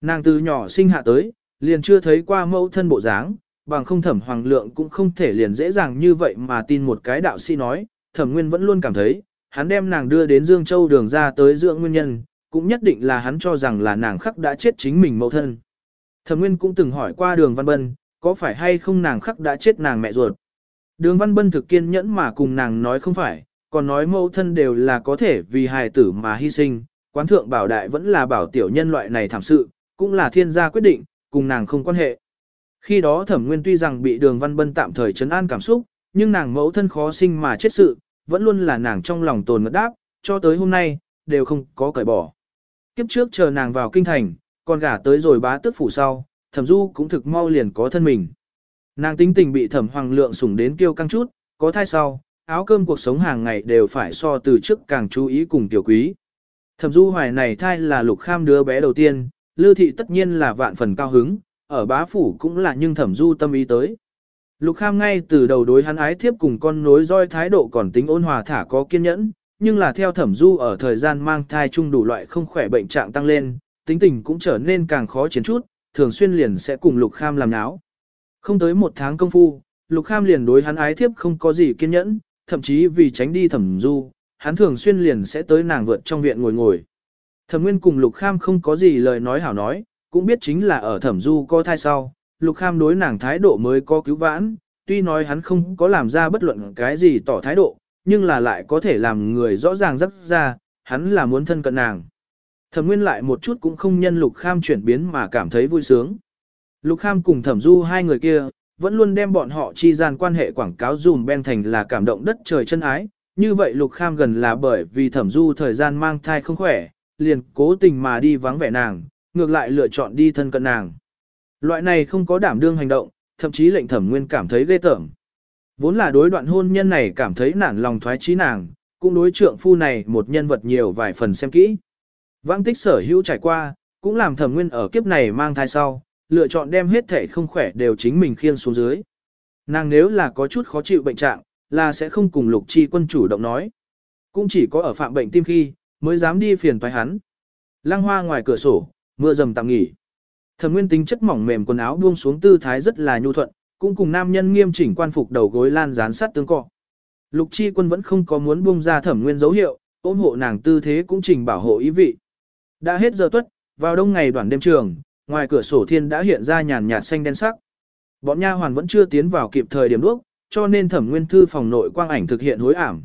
Nàng từ nhỏ sinh hạ tới, liền chưa thấy qua mẫu thân bộ dáng, bằng không thẩm hoàng lượng cũng không thể liền dễ dàng như vậy mà tin một cái đạo sĩ nói, thẩm nguyên vẫn luôn cảm thấy, hắn đem nàng đưa đến Dương Châu đường ra tới dưỡng nguyên nhân, cũng nhất định là hắn cho rằng là nàng khắc đã chết chính mình mẫu thân. Thẩm nguyên cũng từng hỏi qua đường văn bân, có phải hay không nàng khắc đã chết nàng mẹ ruột. Đường văn bân thực kiên nhẫn mà cùng nàng nói không phải, còn nói mẫu thân đều là có thể vì hài tử mà hy sinh, quán thượng bảo đại vẫn là bảo tiểu nhân loại này thảm sự, cũng là thiên gia quyết định, cùng nàng không quan hệ. Khi đó thẩm nguyên tuy rằng bị đường văn bân tạm thời chấn an cảm xúc, nhưng nàng mẫu thân khó sinh mà chết sự, vẫn luôn là nàng trong lòng tồn ngất đáp, cho tới hôm nay, đều không có cởi bỏ. Kiếp trước chờ nàng vào kinh thành, còn gả tới rồi bá tước phủ sau, thẩm du cũng thực mau liền có thân mình. Nàng tính tình bị thẩm hoàng lượng sủng đến kêu căng chút, có thai sau, áo cơm cuộc sống hàng ngày đều phải so từ trước càng chú ý cùng tiểu quý. Thẩm du hoài này thai là lục kham đứa bé đầu tiên, Lư thị tất nhiên là vạn phần cao hứng, ở bá phủ cũng là nhưng thẩm du tâm ý tới. Lục kham ngay từ đầu đối hắn ái thiếp cùng con nối roi thái độ còn tính ôn hòa thả có kiên nhẫn, nhưng là theo thẩm du ở thời gian mang thai chung đủ loại không khỏe bệnh trạng tăng lên, tính tình cũng trở nên càng khó chiến chút, thường xuyên liền sẽ cùng Lục Kham làm náo. Không tới một tháng công phu, Lục Kham liền đối hắn ái thiếp không có gì kiên nhẫn, thậm chí vì tránh đi thẩm du, hắn thường xuyên liền sẽ tới nàng vượt trong viện ngồi ngồi. Thẩm Nguyên cùng Lục Kham không có gì lời nói hảo nói, cũng biết chính là ở thẩm du có thai sau, Lục Kham đối nàng thái độ mới có cứu vãn, tuy nói hắn không có làm ra bất luận cái gì tỏ thái độ, nhưng là lại có thể làm người rõ ràng rất ra, hắn là muốn thân cận nàng. Thẩm Nguyên lại một chút cũng không nhân Lục Kham chuyển biến mà cảm thấy vui sướng. Lục Kham cùng Thẩm Du hai người kia, vẫn luôn đem bọn họ chi gian quan hệ quảng cáo dùm ben thành là cảm động đất trời chân ái. Như vậy Lục Kham gần là bởi vì Thẩm Du thời gian mang thai không khỏe, liền cố tình mà đi vắng vẻ nàng, ngược lại lựa chọn đi thân cận nàng. Loại này không có đảm đương hành động, thậm chí lệnh Thẩm Nguyên cảm thấy ghê tởm. Vốn là đối đoạn hôn nhân này cảm thấy nản lòng thoái chí nàng, cũng đối trượng phu này một nhân vật nhiều vài phần xem kỹ. Vãng tích sở hữu trải qua, cũng làm thẩm nguyên ở kiếp này mang thai sau, lựa chọn đem hết thể không khỏe đều chính mình khiêng xuống dưới. Nàng nếu là có chút khó chịu bệnh trạng, là sẽ không cùng lục chi quân chủ động nói. Cũng chỉ có ở phạm bệnh tim khi, mới dám đi phiền thoái hắn. Lăng hoa ngoài cửa sổ, mưa dầm tạm nghỉ. Thẩm nguyên tính chất mỏng mềm quần áo buông xuống tư thái rất là nhu thuận, cũng cùng nam nhân nghiêm chỉnh quan phục đầu gối lan dán sát tương cọ. Lục chi quân vẫn không có muốn buông ra thẩm nguyên dấu hiệu, ôm hộ nàng tư thế cũng trình bảo hộ ý vị. Đã hết giờ tuất, vào đông ngày đoạn đêm trường, ngoài cửa sổ thiên đã hiện ra nhàn nhạt xanh đen sắc. Bọn nha hoàn vẫn chưa tiến vào kịp thời điểm đuốc, cho nên thẩm nguyên thư phòng nội quang ảnh thực hiện hối ảm.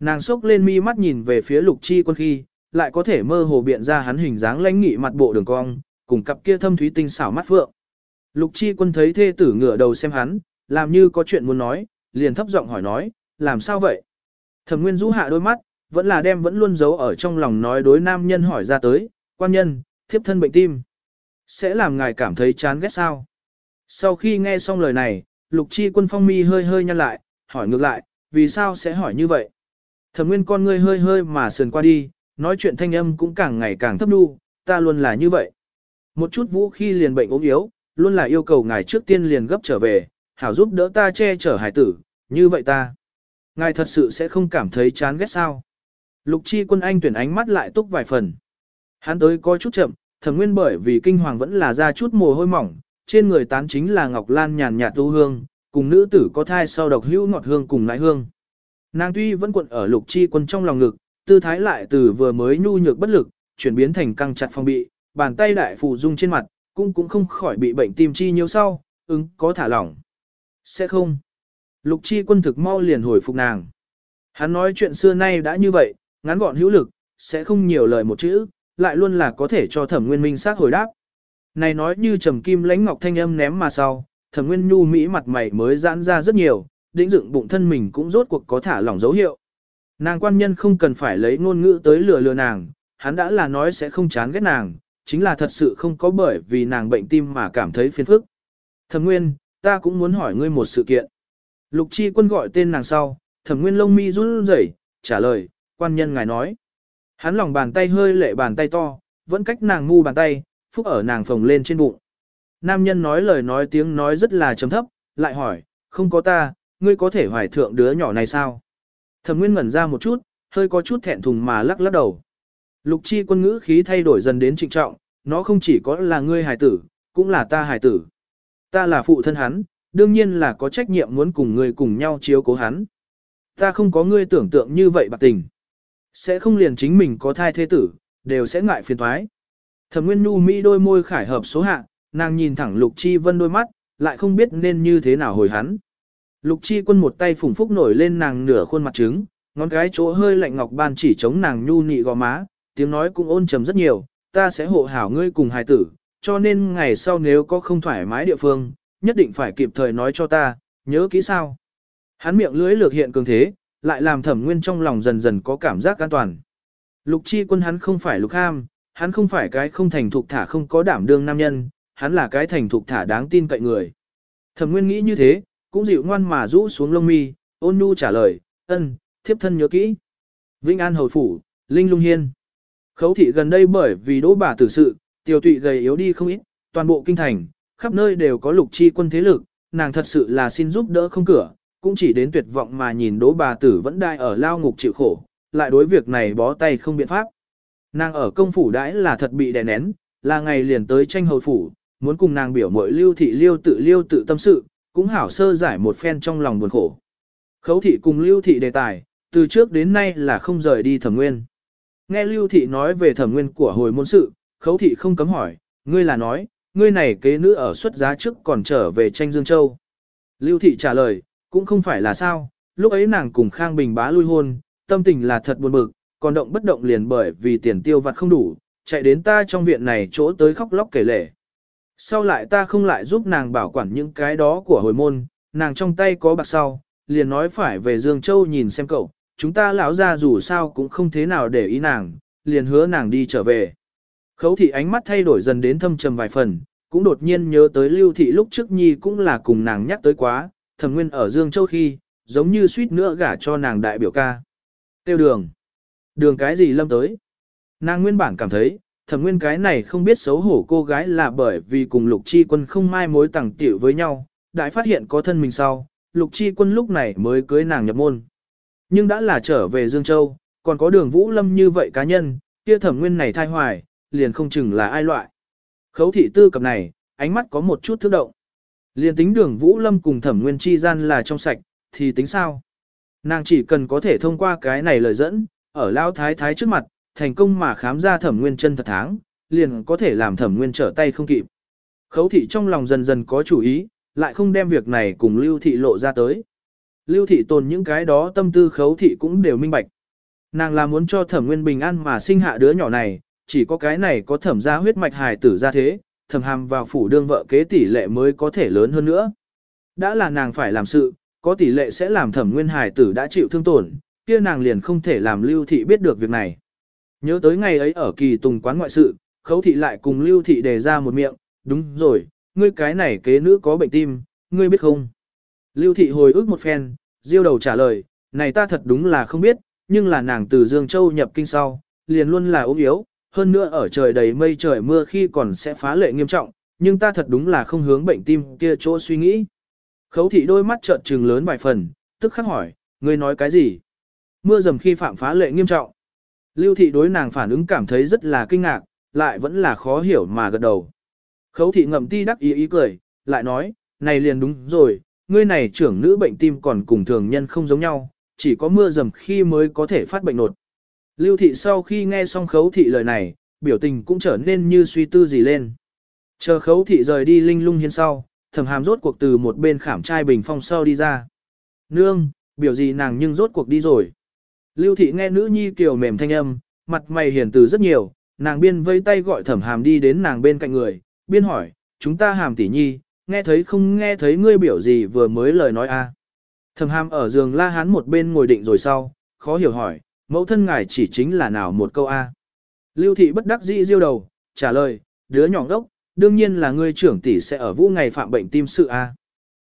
Nàng sốc lên mi mắt nhìn về phía lục chi quân khi, lại có thể mơ hồ biện ra hắn hình dáng lãnh nghị mặt bộ đường cong, cùng cặp kia thâm thúy tinh xảo mắt phượng. Lục chi quân thấy thê tử ngửa đầu xem hắn, làm như có chuyện muốn nói, liền thấp giọng hỏi nói, làm sao vậy? Thẩm nguyên rũ hạ đôi mắt, vẫn là đem vẫn luôn giấu ở trong lòng nói đối nam nhân hỏi ra tới, quan nhân, thiếp thân bệnh tim. Sẽ làm ngài cảm thấy chán ghét sao? Sau khi nghe xong lời này, lục chi quân phong mi hơi hơi nhăn lại, hỏi ngược lại, vì sao sẽ hỏi như vậy? Thẩm nguyên con ngươi hơi hơi mà sườn qua đi, nói chuyện thanh âm cũng càng ngày càng thấp đu, ta luôn là như vậy. Một chút vũ khi liền bệnh ốm yếu, luôn là yêu cầu ngài trước tiên liền gấp trở về, hảo giúp đỡ ta che chở hải tử, như vậy ta. Ngài thật sự sẽ không cảm thấy chán ghét sao? Lục chi quân anh tuyển ánh mắt lại túc vài phần. Hắn tới có chút chậm, thẩm nguyên bởi vì kinh hoàng vẫn là ra chút mồ hôi mỏng, trên người tán chính là ngọc lan nhàn nhạt tu hương, cùng nữ tử có thai sau độc hữu ngọt hương cùng nãi hương. Nàng tuy vẫn quận ở lục chi quân trong lòng ngực, tư thái lại từ vừa mới nhu nhược bất lực, chuyển biến thành căng chặt phong bị, bàn tay đại phụ dung trên mặt, cũng cũng không khỏi bị bệnh tim chi nhiều sau, ứng có thả lỏng. Sẽ không. Lục chi quân thực mau liền hồi phục nàng. Hắn nói chuyện xưa nay đã như vậy, ngắn gọn hữu lực, sẽ không nhiều lời một chữ, lại luôn là có thể cho thẩm nguyên minh xác hồi đáp. Này nói như trầm kim lãnh ngọc thanh âm ném mà sau, thẩm nguyên nhu mỹ mặt mày mới giãn ra rất nhiều, đĩnh dựng bụng thân mình cũng rốt cuộc có thả lỏng dấu hiệu. Nàng quan nhân không cần phải lấy ngôn ngữ tới lừa lừa nàng, hắn đã là nói sẽ không chán ghét nàng, chính là thật sự không có bởi vì nàng bệnh tim mà cảm thấy phiền phức. Thẩm Nguyên, ta cũng muốn hỏi ngươi một sự kiện. Lục Chi Quân gọi tên nàng sau, Thẩm Nguyên lông mi run rẩy, trả lời, quan nhân ngài nói. Hắn lòng bàn tay hơi lệ bàn tay to, vẫn cách nàng ngu bàn tay, phúc ở nàng phồng lên trên bụng. Nam nhân nói lời nói tiếng nói rất là trầm thấp, lại hỏi, không có ta, ngươi có thể hoài thượng đứa nhỏ này sao? Thẩm Nguyên ngẩn ra một chút, hơi có chút thẹn thùng mà lắc lắc đầu. Lục chi quân ngữ khí thay đổi dần đến trịnh trọng, nó không chỉ có là ngươi hài tử, cũng là ta hài tử. Ta là phụ thân hắn, đương nhiên là có trách nhiệm muốn cùng ngươi cùng nhau chiếu cố hắn. Ta không có ngươi tưởng tượng như vậy bạc tình. Sẽ không liền chính mình có thai thế tử, đều sẽ ngại phiền thoái. Thẩm Nguyên Nhu Mỹ đôi môi khải hợp số hạ, nàng nhìn thẳng Lục Chi Vân đôi mắt, lại không biết nên như thế nào hồi hắn. Lục Chi Quân một tay phủng phúc nổi lên nàng nửa khuôn mặt trứng, ngón cái chỗ hơi lạnh ngọc ban chỉ chống nàng nhu nị gò má, tiếng nói cũng ôn trầm rất nhiều, ta sẽ hộ hảo ngươi cùng hài tử, cho nên ngày sau nếu có không thoải mái địa phương, nhất định phải kịp thời nói cho ta, nhớ kỹ sao. Hắn miệng lưỡi lược hiện cường thế, lại làm thẩm nguyên trong lòng dần dần có cảm giác an toàn. Lục chi quân hắn không phải lục ham, hắn không phải cái không thành thục thả không có đảm đương nam nhân, hắn là cái thành thục thả đáng tin cậy người. Thẩm nguyên nghĩ như thế, cũng dịu ngoan mà rũ xuống lông mi, ôn nhu trả lời, ân, thiếp thân nhớ kỹ. Vĩnh An Hầu Phủ, Linh Lung Hiên. Khấu thị gần đây bởi vì đỗ bà tử sự, tiểu tụy gầy yếu đi không ít, toàn bộ kinh thành, khắp nơi đều có lục chi quân thế lực, nàng thật sự là xin giúp đỡ không cửa, cũng chỉ đến tuyệt vọng mà nhìn đỗ bà tử vẫn đai ở lao ngục chịu khổ, lại đối việc này bó tay không biện pháp. Nàng ở công phủ đãi là thật bị đè nén, là ngày liền tới tranh hầu phủ, muốn cùng nàng biểu mội lưu thị liêu tự liêu tự tâm sự, cũng hảo sơ giải một phen trong lòng buồn khổ. Khấu thị cùng lưu thị đề tài, từ trước đến nay là không rời đi thẩm nguyên. Nghe lưu thị nói về thẩm nguyên của hồi môn sự, khấu thị không cấm hỏi, ngươi là nói, ngươi này kế nữ ở xuất giá trước còn trở về tranh Dương Châu. Lưu thị trả lời, cũng không phải là sao, lúc ấy nàng cùng Khang Bình bá lui hôn, tâm tình là thật buồn bực, còn động bất động liền bởi vì tiền tiêu vặt không đủ, chạy đến ta trong viện này chỗ tới khóc lóc kể lể. Sau lại ta không lại giúp nàng bảo quản những cái đó của hồi môn, nàng trong tay có bạc sau, liền nói phải về Dương Châu nhìn xem cậu, chúng ta lão ra dù sao cũng không thế nào để ý nàng, liền hứa nàng đi trở về. Khấu thị ánh mắt thay đổi dần đến thâm trầm vài phần, cũng đột nhiên nhớ tới lưu thị lúc trước nhi cũng là cùng nàng nhắc tới quá, thẩm nguyên ở Dương Châu khi, giống như suýt nữa gả cho nàng đại biểu ca. Tiêu đường. Đường cái gì lâm tới? Nàng nguyên bản cảm thấy, thẩm nguyên cái này không biết xấu hổ cô gái là bởi vì cùng lục chi quân không mai mối tẳng tiểu với nhau, đại phát hiện có thân mình sau, lục chi quân lúc này mới cưới nàng nhập môn. Nhưng đã là trở về Dương Châu, còn có đường Vũ Lâm như vậy cá nhân, kia thẩm nguyên này thai hoài, liền không chừng là ai loại. Khấu thị tư cập này, ánh mắt có một chút thức động. Liền tính đường Vũ Lâm cùng thẩm nguyên chi gian là trong sạch, thì tính sao? Nàng chỉ cần có thể thông qua cái này lời dẫn, ở lao thái thái trước mặt, thành công mà khám ra thẩm nguyên chân thật tháng, liền có thể làm thẩm nguyên trở tay không kịp. Khấu thị trong lòng dần dần có chủ ý, lại không đem việc này cùng lưu thị lộ ra tới. Lưu thị tồn những cái đó tâm tư khấu thị cũng đều minh bạch. Nàng là muốn cho thẩm nguyên bình an mà sinh hạ đứa nhỏ này, chỉ có cái này có thẩm gia huyết mạch hài tử ra thế, thẩm hàm vào phủ đương vợ kế tỷ lệ mới có thể lớn hơn nữa. Đã là nàng phải làm sự, có tỷ lệ sẽ làm thẩm nguyên hải tử đã chịu thương tổn, kia nàng liền không thể làm lưu thị biết được việc này. Nhớ tới ngày ấy ở kỳ tùng quán ngoại sự, khấu thị lại cùng lưu thị đề ra một miệng, đúng rồi, ngươi cái này kế nữ có bệnh tim, ngươi biết không? Lưu thị hồi ức một phen, diêu đầu trả lời, này ta thật đúng là không biết, nhưng là nàng từ Dương Châu nhập kinh sau, liền luôn là ốm yếu, hơn nữa ở trời đầy mây trời mưa khi còn sẽ phá lệ nghiêm trọng, nhưng ta thật đúng là không hướng bệnh tim kia chỗ suy nghĩ. Khấu thị đôi mắt trợn trừng lớn vài phần, tức khắc hỏi, ngươi nói cái gì? Mưa dầm khi phạm phá lệ nghiêm trọng. Lưu thị đối nàng phản ứng cảm thấy rất là kinh ngạc, lại vẫn là khó hiểu mà gật đầu. Khấu thị ngậm ti đắc ý ý cười, lại nói, này liền đúng rồi, ngươi này trưởng nữ bệnh tim còn cùng thường nhân không giống nhau, chỉ có mưa dầm khi mới có thể phát bệnh nột. Lưu thị sau khi nghe xong khấu thị lời này, biểu tình cũng trở nên như suy tư gì lên. Chờ khấu thị rời đi linh lung hiên sau, thầm hàm rốt cuộc từ một bên khảm trai bình phong sau đi ra. Nương, biểu gì nàng nhưng rốt cuộc đi rồi. Lưu thị nghe nữ nhi kiều mềm thanh âm, mặt mày hiền từ rất nhiều, nàng biên vây tay gọi thẩm hàm đi đến nàng bên cạnh người, biên hỏi, chúng ta hàm tỷ nhi, nghe thấy không nghe thấy ngươi biểu gì vừa mới lời nói a à. Thẩm hàm ở giường la hán một bên ngồi định rồi sau, khó hiểu hỏi, mẫu thân ngài chỉ chính là nào một câu a Lưu thị bất đắc dĩ diêu đầu, trả lời, đứa nhỏ đốc, đương nhiên là ngươi trưởng tỷ sẽ ở vũ ngày phạm bệnh tim sự a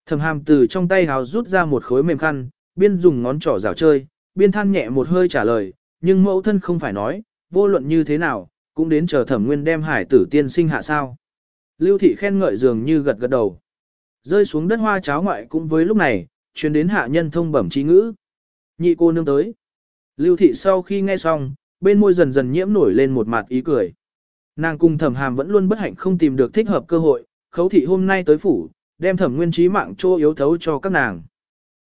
thầm hàm từ trong tay hào rút ra một khối mềm khăn, biên dùng ngón trỏ rào chơi, biên than nhẹ một hơi trả lời, nhưng mẫu thân không phải nói, vô luận như thế nào, cũng đến chờ thẩm nguyên đem hải tử tiên sinh hạ sao. Lưu thị khen ngợi dường như gật gật đầu. Rơi xuống đất hoa cháo ngoại cũng với lúc này, truyền đến hạ nhân thông bẩm trí ngữ. Nhị cô nương tới. Lưu thị sau khi nghe xong, bên môi dần dần nhiễm nổi lên một mặt ý cười. Nàng cùng thẩm hàm vẫn luôn bất hạnh không tìm được thích hợp cơ hội, khấu thị hôm nay tới phủ, đem thẩm nguyên trí mạng chỗ yếu thấu cho các nàng.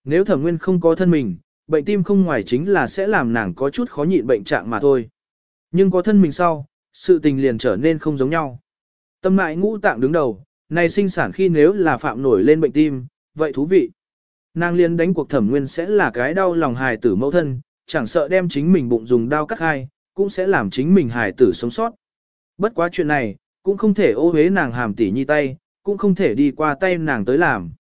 Nếu thẩm nguyên không có thân mình, bệnh tim không ngoài chính là sẽ làm nàng có chút khó nhịn bệnh trạng mà thôi. Nhưng có thân mình sau, sự tình liền trở nên không giống nhau. Tâm mại ngũ tạng đứng đầu, này sinh sản khi nếu là phạm nổi lên bệnh tim, vậy thú vị. Nàng liền đánh cuộc thẩm nguyên sẽ là cái đau lòng hài tử mẫu thân, chẳng sợ đem chính mình bụng dùng đao cắt hai, cũng sẽ làm chính mình hài tử sống sót. Bất quá chuyện này, cũng không thể ô hế nàng hàm tỉ nhi tay, cũng không thể đi qua tay nàng tới làm.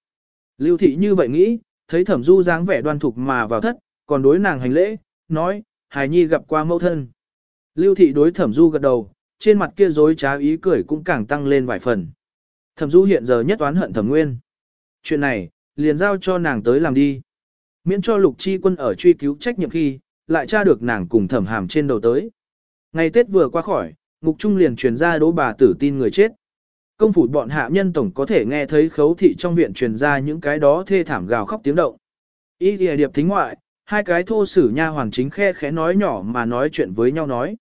Lưu thị như vậy nghĩ, thấy thẩm du dáng vẻ đoan thục mà vào thất, còn đối nàng hành lễ, nói, hài nhi gặp qua mẫu thân. Lưu thị đối thẩm du gật đầu, trên mặt kia dối trá ý cười cũng càng tăng lên vài phần. Thẩm du hiện giờ nhất toán hận thẩm nguyên. Chuyện này, liền giao cho nàng tới làm đi. Miễn cho lục chi quân ở truy cứu trách nhiệm khi, lại tra được nàng cùng thẩm hàm trên đầu tới. Ngày Tết vừa qua khỏi, ngục trung liền truyền ra đỗ bà tử tin người chết. Công phủ bọn hạ nhân tổng có thể nghe thấy khấu thị trong viện truyền ra những cái đó thê thảm gào khóc tiếng động. Ý ghi điệp thính ngoại, hai cái thô sử nha hoàng chính khe khẽ nói nhỏ mà nói chuyện với nhau nói.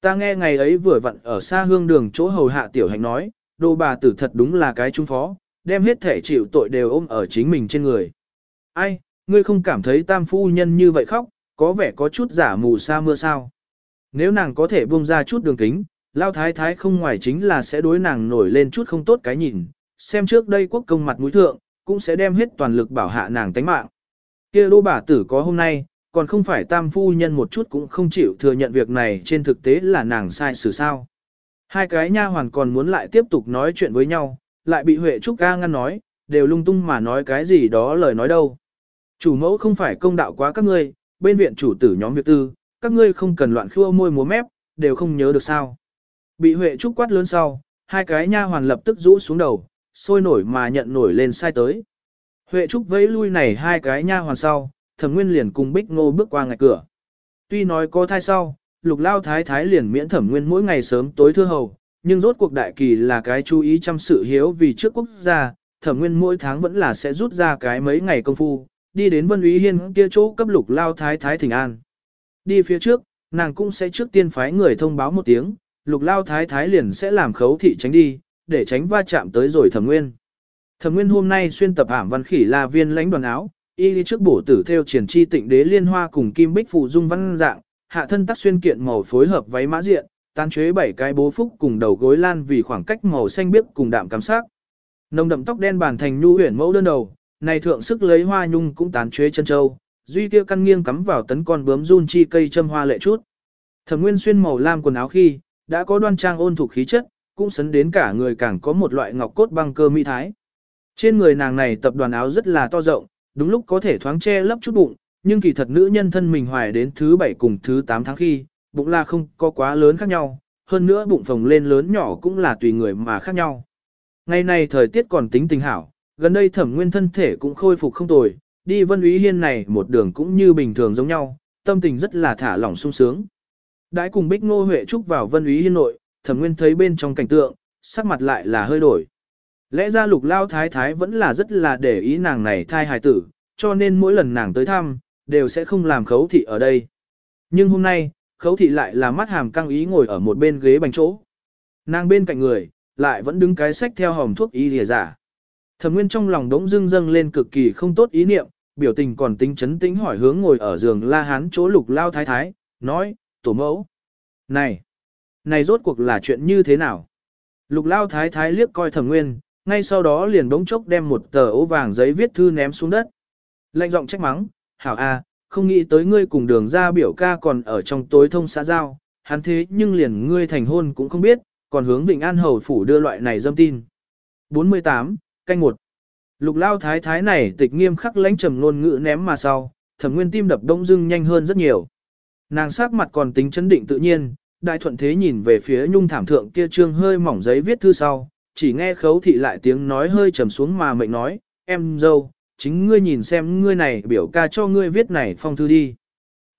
Ta nghe ngày ấy vừa vặn ở xa hương đường chỗ hầu hạ tiểu hạnh nói, đồ bà tử thật đúng là cái trung phó, đem hết thể chịu tội đều ôm ở chính mình trên người. Ai, ngươi không cảm thấy tam phu nhân như vậy khóc, có vẻ có chút giả mù sa mưa sao. Nếu nàng có thể buông ra chút đường kính, lao thái thái không ngoài chính là sẽ đối nàng nổi lên chút không tốt cái nhìn, xem trước đây quốc công mặt mũi thượng, cũng sẽ đem hết toàn lực bảo hạ nàng tánh mạng. kia đô bà tử có hôm nay, còn không phải tam phu nhân một chút cũng không chịu thừa nhận việc này trên thực tế là nàng sai xử sao. Hai cái nha hoàn còn muốn lại tiếp tục nói chuyện với nhau, lại bị Huệ Trúc ca ngăn nói, đều lung tung mà nói cái gì đó lời nói đâu. Chủ mẫu không phải công đạo quá các ngươi, bên viện chủ tử nhóm việc tư, các ngươi không cần loạn khua môi múa mép, đều không nhớ được sao. Bị Huệ Trúc quát lớn sau, hai cái nha hoàn lập tức rũ xuống đầu, sôi nổi mà nhận nổi lên sai tới. Huệ Trúc vẫy lui này hai cái nha hoàn sau, thẩm nguyên liền cùng Bích Ngô bước qua ngạch cửa. Tuy nói có thai sau, lục lao thái thái liền miễn thẩm nguyên mỗi ngày sớm tối thưa hầu, nhưng rốt cuộc đại kỳ là cái chú ý chăm sự hiếu vì trước quốc gia, thẩm nguyên mỗi tháng vẫn là sẽ rút ra cái mấy ngày công phu, đi đến vân úy hiên kia chỗ cấp lục lao thái thái thỉnh an. Đi phía trước, nàng cũng sẽ trước tiên phái người thông báo một tiếng, lục lao thái thái liền sẽ làm khấu thị tránh đi, để tránh va chạm tới rồi thẩm nguyên. Thẩm nguyên hôm nay xuyên tập ảm văn khỉ la viên lãnh đoàn áo, y đi trước bổ tử theo triển chi tịnh đế liên hoa cùng kim bích phụ dung văn dạng, hạ thân tắc xuyên kiện màu phối hợp váy mã diện, tán chế bảy cái bố phúc cùng đầu gối lan vì khoảng cách màu xanh biếc cùng đạm cảm sắc. Nồng đậm tóc đen bàn thành nhu huyền mẫu đơn đầu, này thượng sức lấy hoa nhung cũng tán chế chân châu, duy kia căn nghiêng cắm vào tấn con bướm run chi cây châm hoa lệ chút. Thẩm Nguyên xuyên màu lam quần áo khi, đã có đoan trang ôn thuộc khí chất, cũng sấn đến cả người càng có một loại ngọc cốt băng cơ mỹ thái. Trên người nàng này tập đoàn áo rất là to rộng, đúng lúc có thể thoáng che lấp chút bụng, nhưng kỳ thật nữ nhân thân mình hoài đến thứ bảy cùng thứ 8 tháng khi, bụng là không có quá lớn khác nhau, hơn nữa bụng phồng lên lớn nhỏ cũng là tùy người mà khác nhau. Ngày này thời tiết còn tính tình hảo, gần đây thẩm nguyên thân thể cũng khôi phục không tồi, đi vân úy hiên này một đường cũng như bình thường giống nhau, tâm tình rất là thả lỏng sung sướng. Đãi cùng Bích Ngô Huệ Trúc vào vân úy hiên nội, thẩm nguyên thấy bên trong cảnh tượng, sắc mặt lại là hơi đổi. Lẽ ra lục lao thái thái vẫn là rất là để ý nàng này thai hài tử, cho nên mỗi lần nàng tới thăm, đều sẽ không làm khấu thị ở đây. Nhưng hôm nay, khấu thị lại là mắt hàm căng ý ngồi ở một bên ghế bành chỗ. Nàng bên cạnh người, lại vẫn đứng cái sách theo hòm thuốc y lìa giả. Thẩm nguyên trong lòng đống dưng dâng lên cực kỳ không tốt ý niệm, biểu tình còn tính chấn tĩnh hỏi hướng ngồi ở giường la hán chỗ lục lao thái thái, nói, tổ mẫu. Này, này rốt cuộc là chuyện như thế nào? Lục lao thái thái liếc coi thẩm nguyên, ngay sau đó liền bỗng chốc đem một tờ ố vàng giấy viết thư ném xuống đất. Lạnh giọng trách mắng, hảo a, không nghĩ tới ngươi cùng đường ra biểu ca còn ở trong tối thông xã giao, hắn thế nhưng liền ngươi thành hôn cũng không biết, còn hướng Vịnh An Hầu Phủ đưa loại này dâm tin. 48, canh một Lục lao thái thái này tịch nghiêm khắc lãnh trầm ngôn ngữ ném mà sau, thẩm nguyên tim đập đông dưng nhanh hơn rất nhiều. Nàng sắc mặt còn tính chấn định tự nhiên, đại thuận thế nhìn về phía nhung thảm thượng kia trương hơi mỏng giấy viết thư sau, chỉ nghe khấu thị lại tiếng nói hơi trầm xuống mà mệnh nói, em dâu, chính ngươi nhìn xem ngươi này biểu ca cho ngươi viết này phong thư đi.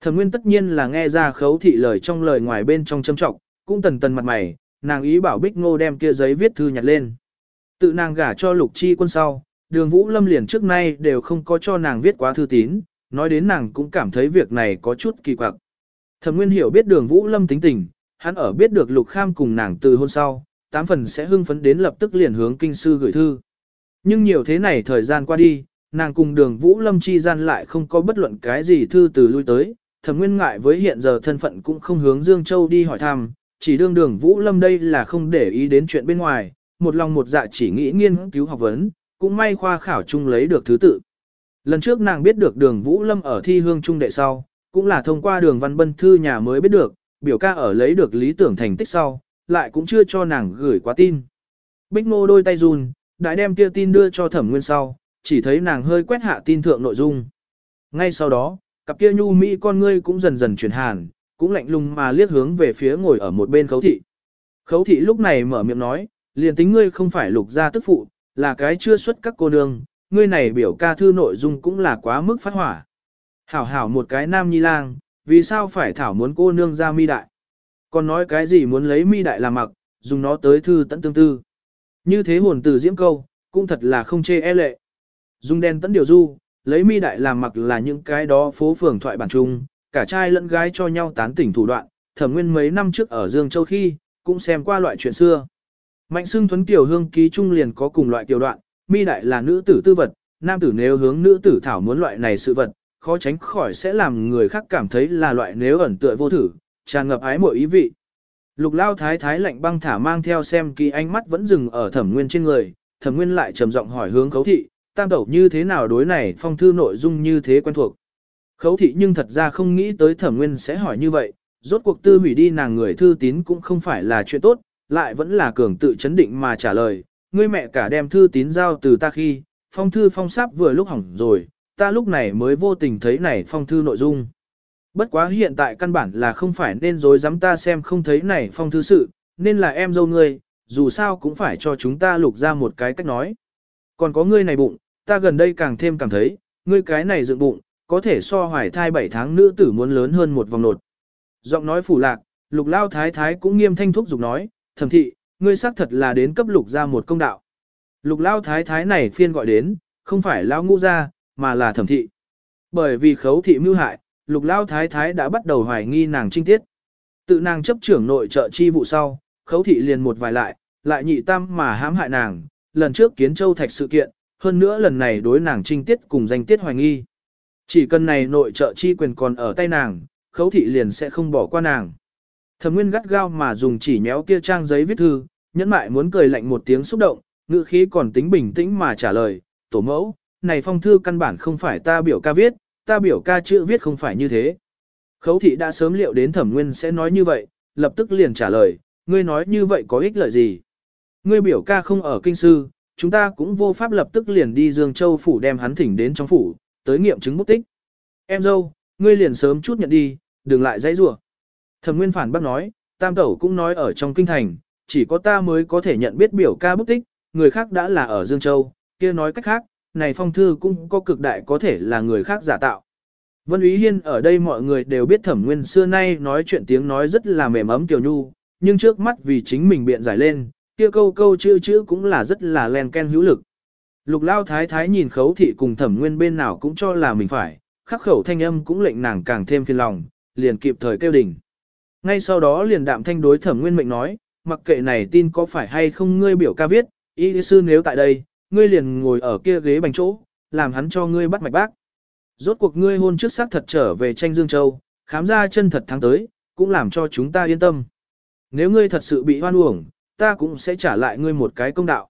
Thẩm nguyên tất nhiên là nghe ra khấu thị lời trong lời ngoài bên trong châm trọng, cũng tần tần mặt mày, nàng ý bảo bích ngô đem kia giấy viết thư nhặt lên. Tự nàng gả cho lục chi quân sau, đường vũ lâm liền trước nay đều không có cho nàng viết quá thư tín, nói đến nàng cũng cảm thấy việc này có chút kỳ quặc. Thẩm nguyên hiểu biết đường vũ lâm tính tình, hắn ở biết được lục kham cùng nàng từ hôn sau, tám phần sẽ hưng phấn đến lập tức liền hướng kinh sư gửi thư. Nhưng nhiều thế này thời gian qua đi, nàng cùng đường Vũ Lâm chi gian lại không có bất luận cái gì thư từ lui tới, thẩm nguyên ngại với hiện giờ thân phận cũng không hướng Dương Châu đi hỏi thăm, chỉ đương đường Vũ Lâm đây là không để ý đến chuyện bên ngoài, một lòng một dạ chỉ nghĩ nghiên cứu học vấn, cũng may khoa khảo chung lấy được thứ tự. Lần trước nàng biết được đường Vũ Lâm ở thi hương trung đệ sau, cũng là thông qua đường văn bân thư nhà mới biết được, biểu ca ở lấy được lý tưởng thành tích sau, lại cũng chưa cho nàng gửi quá tin. Bích ngô đôi tay run, đại đem kia tin đưa cho thẩm nguyên sau, chỉ thấy nàng hơi quét hạ tin thượng nội dung. Ngay sau đó, cặp kia nhu mỹ con ngươi cũng dần dần chuyển hàn, cũng lạnh lùng mà liếc hướng về phía ngồi ở một bên khấu thị. Khấu thị lúc này mở miệng nói, liền tính ngươi không phải lục gia tức phụ, là cái chưa xuất các cô nương, ngươi này biểu ca thư nội dung cũng là quá mức phát hỏa. Hảo hảo một cái nam nhi lang, vì sao phải thảo muốn cô nương ra mi đại? Còn nói cái gì muốn lấy mi đại làm mặc, dùng nó tới thư tận tương tư. Như thế hồn từ diễm câu, cũng thật là không chê e lệ. Dung đen tấn điều du, lấy mi đại làm mặc là những cái đó phố phường thoại bản trung, cả trai lẫn gái cho nhau tán tỉnh thủ đoạn, thẩm nguyên mấy năm trước ở Dương Châu khi, cũng xem qua loại chuyện xưa. Mạnh xương thuấn tiểu hương ký trung liền có cùng loại tiểu đoạn, mi đại là nữ tử tư vật, nam tử nếu hướng nữ tử thảo muốn loại này sự vật, khó tránh khỏi sẽ làm người khác cảm thấy là loại nếu ẩn tựa vô thử, tràn ngập ái mọi ý vị. Lục lao thái thái lạnh băng thả mang theo xem kỳ ánh mắt vẫn dừng ở thẩm nguyên trên người, thẩm nguyên lại trầm giọng hỏi hướng khấu thị, tam tẩu như thế nào đối này phong thư nội dung như thế quen thuộc. Khấu thị nhưng thật ra không nghĩ tới thẩm nguyên sẽ hỏi như vậy, rốt cuộc tư hủy đi nàng người thư tín cũng không phải là chuyện tốt, lại vẫn là cường tự chấn định mà trả lời, ngươi mẹ cả đem thư tín giao từ ta khi, phong thư phong sáp vừa lúc hỏng rồi, ta lúc này mới vô tình thấy này phong thư nội dung. Bất quá hiện tại căn bản là không phải nên dối dám ta xem không thấy này phong thư sự, nên là em dâu ngươi, dù sao cũng phải cho chúng ta lục ra một cái cách nói. Còn có ngươi này bụng, ta gần đây càng thêm cảm thấy, ngươi cái này dựng bụng, có thể so hoài thai 7 tháng nữ tử muốn lớn hơn một vòng nột. Giọng nói phủ lạc, lục lao thái thái cũng nghiêm thanh thúc giục nói, thẩm thị, ngươi xác thật là đến cấp lục ra một công đạo. Lục lao thái thái này phiên gọi đến, không phải lao ngũ ra, mà là thẩm thị. Bởi vì khấu thị mưu hại, lục lao thái thái đã bắt đầu hoài nghi nàng trinh tiết. Tự nàng chấp trưởng nội trợ chi vụ sau, khấu thị liền một vài lại, lại nhị tam mà hãm hại nàng, lần trước kiến châu thạch sự kiện, hơn nữa lần này đối nàng trinh tiết cùng danh tiết hoài nghi. Chỉ cần này nội trợ chi quyền còn ở tay nàng, khấu thị liền sẽ không bỏ qua nàng. Thẩm Nguyên gắt gao mà dùng chỉ nhéo kia trang giấy viết thư, nhẫn mại muốn cười lạnh một tiếng xúc động, ngữ khí còn tính bình tĩnh mà trả lời, tổ mẫu, này phong thư căn bản không phải ta biểu ca viết, ta biểu ca chữ viết không phải như thế. Khấu thị đã sớm liệu đến thẩm nguyên sẽ nói như vậy, lập tức liền trả lời, ngươi nói như vậy có ích lợi gì? Ngươi biểu ca không ở kinh sư, chúng ta cũng vô pháp lập tức liền đi Dương Châu phủ đem hắn thỉnh đến trong phủ, tới nghiệm chứng mục tích. Em dâu, ngươi liền sớm chút nhận đi, đừng lại dãy rủa. Thẩm Nguyên phản bác nói, Tam Tẩu cũng nói ở trong kinh thành, chỉ có ta mới có thể nhận biết biểu ca bút tích, người khác đã là ở Dương Châu, kia nói cách khác, này phong thư cũng có cực đại có thể là người khác giả tạo. Vân Ý Hiên ở đây mọi người đều biết Thẩm Nguyên xưa nay nói chuyện tiếng nói rất là mềm ấm kiều nhu, nhưng trước mắt vì chính mình biện giải lên, kia câu câu chữ chữ cũng là rất là len ken hữu lực. Lục Lao Thái Thái nhìn khấu thị cùng Thẩm Nguyên bên nào cũng cho là mình phải, khắc khẩu thanh âm cũng lệnh nàng càng thêm phiền lòng, liền kịp thời kêu đỉnh. Ngay sau đó liền đạm thanh đối Thẩm Nguyên mệnh nói, mặc kệ này tin có phải hay không ngươi biểu ca viết, y sư nếu tại đây, ngươi liền ngồi ở kia ghế bành chỗ, làm hắn cho ngươi bắt mạch bác. Rốt cuộc ngươi hôn trước xác thật trở về tranh Dương Châu, khám ra chân thật tháng tới, cũng làm cho chúng ta yên tâm. Nếu ngươi thật sự bị hoan uổng, ta cũng sẽ trả lại ngươi một cái công đạo.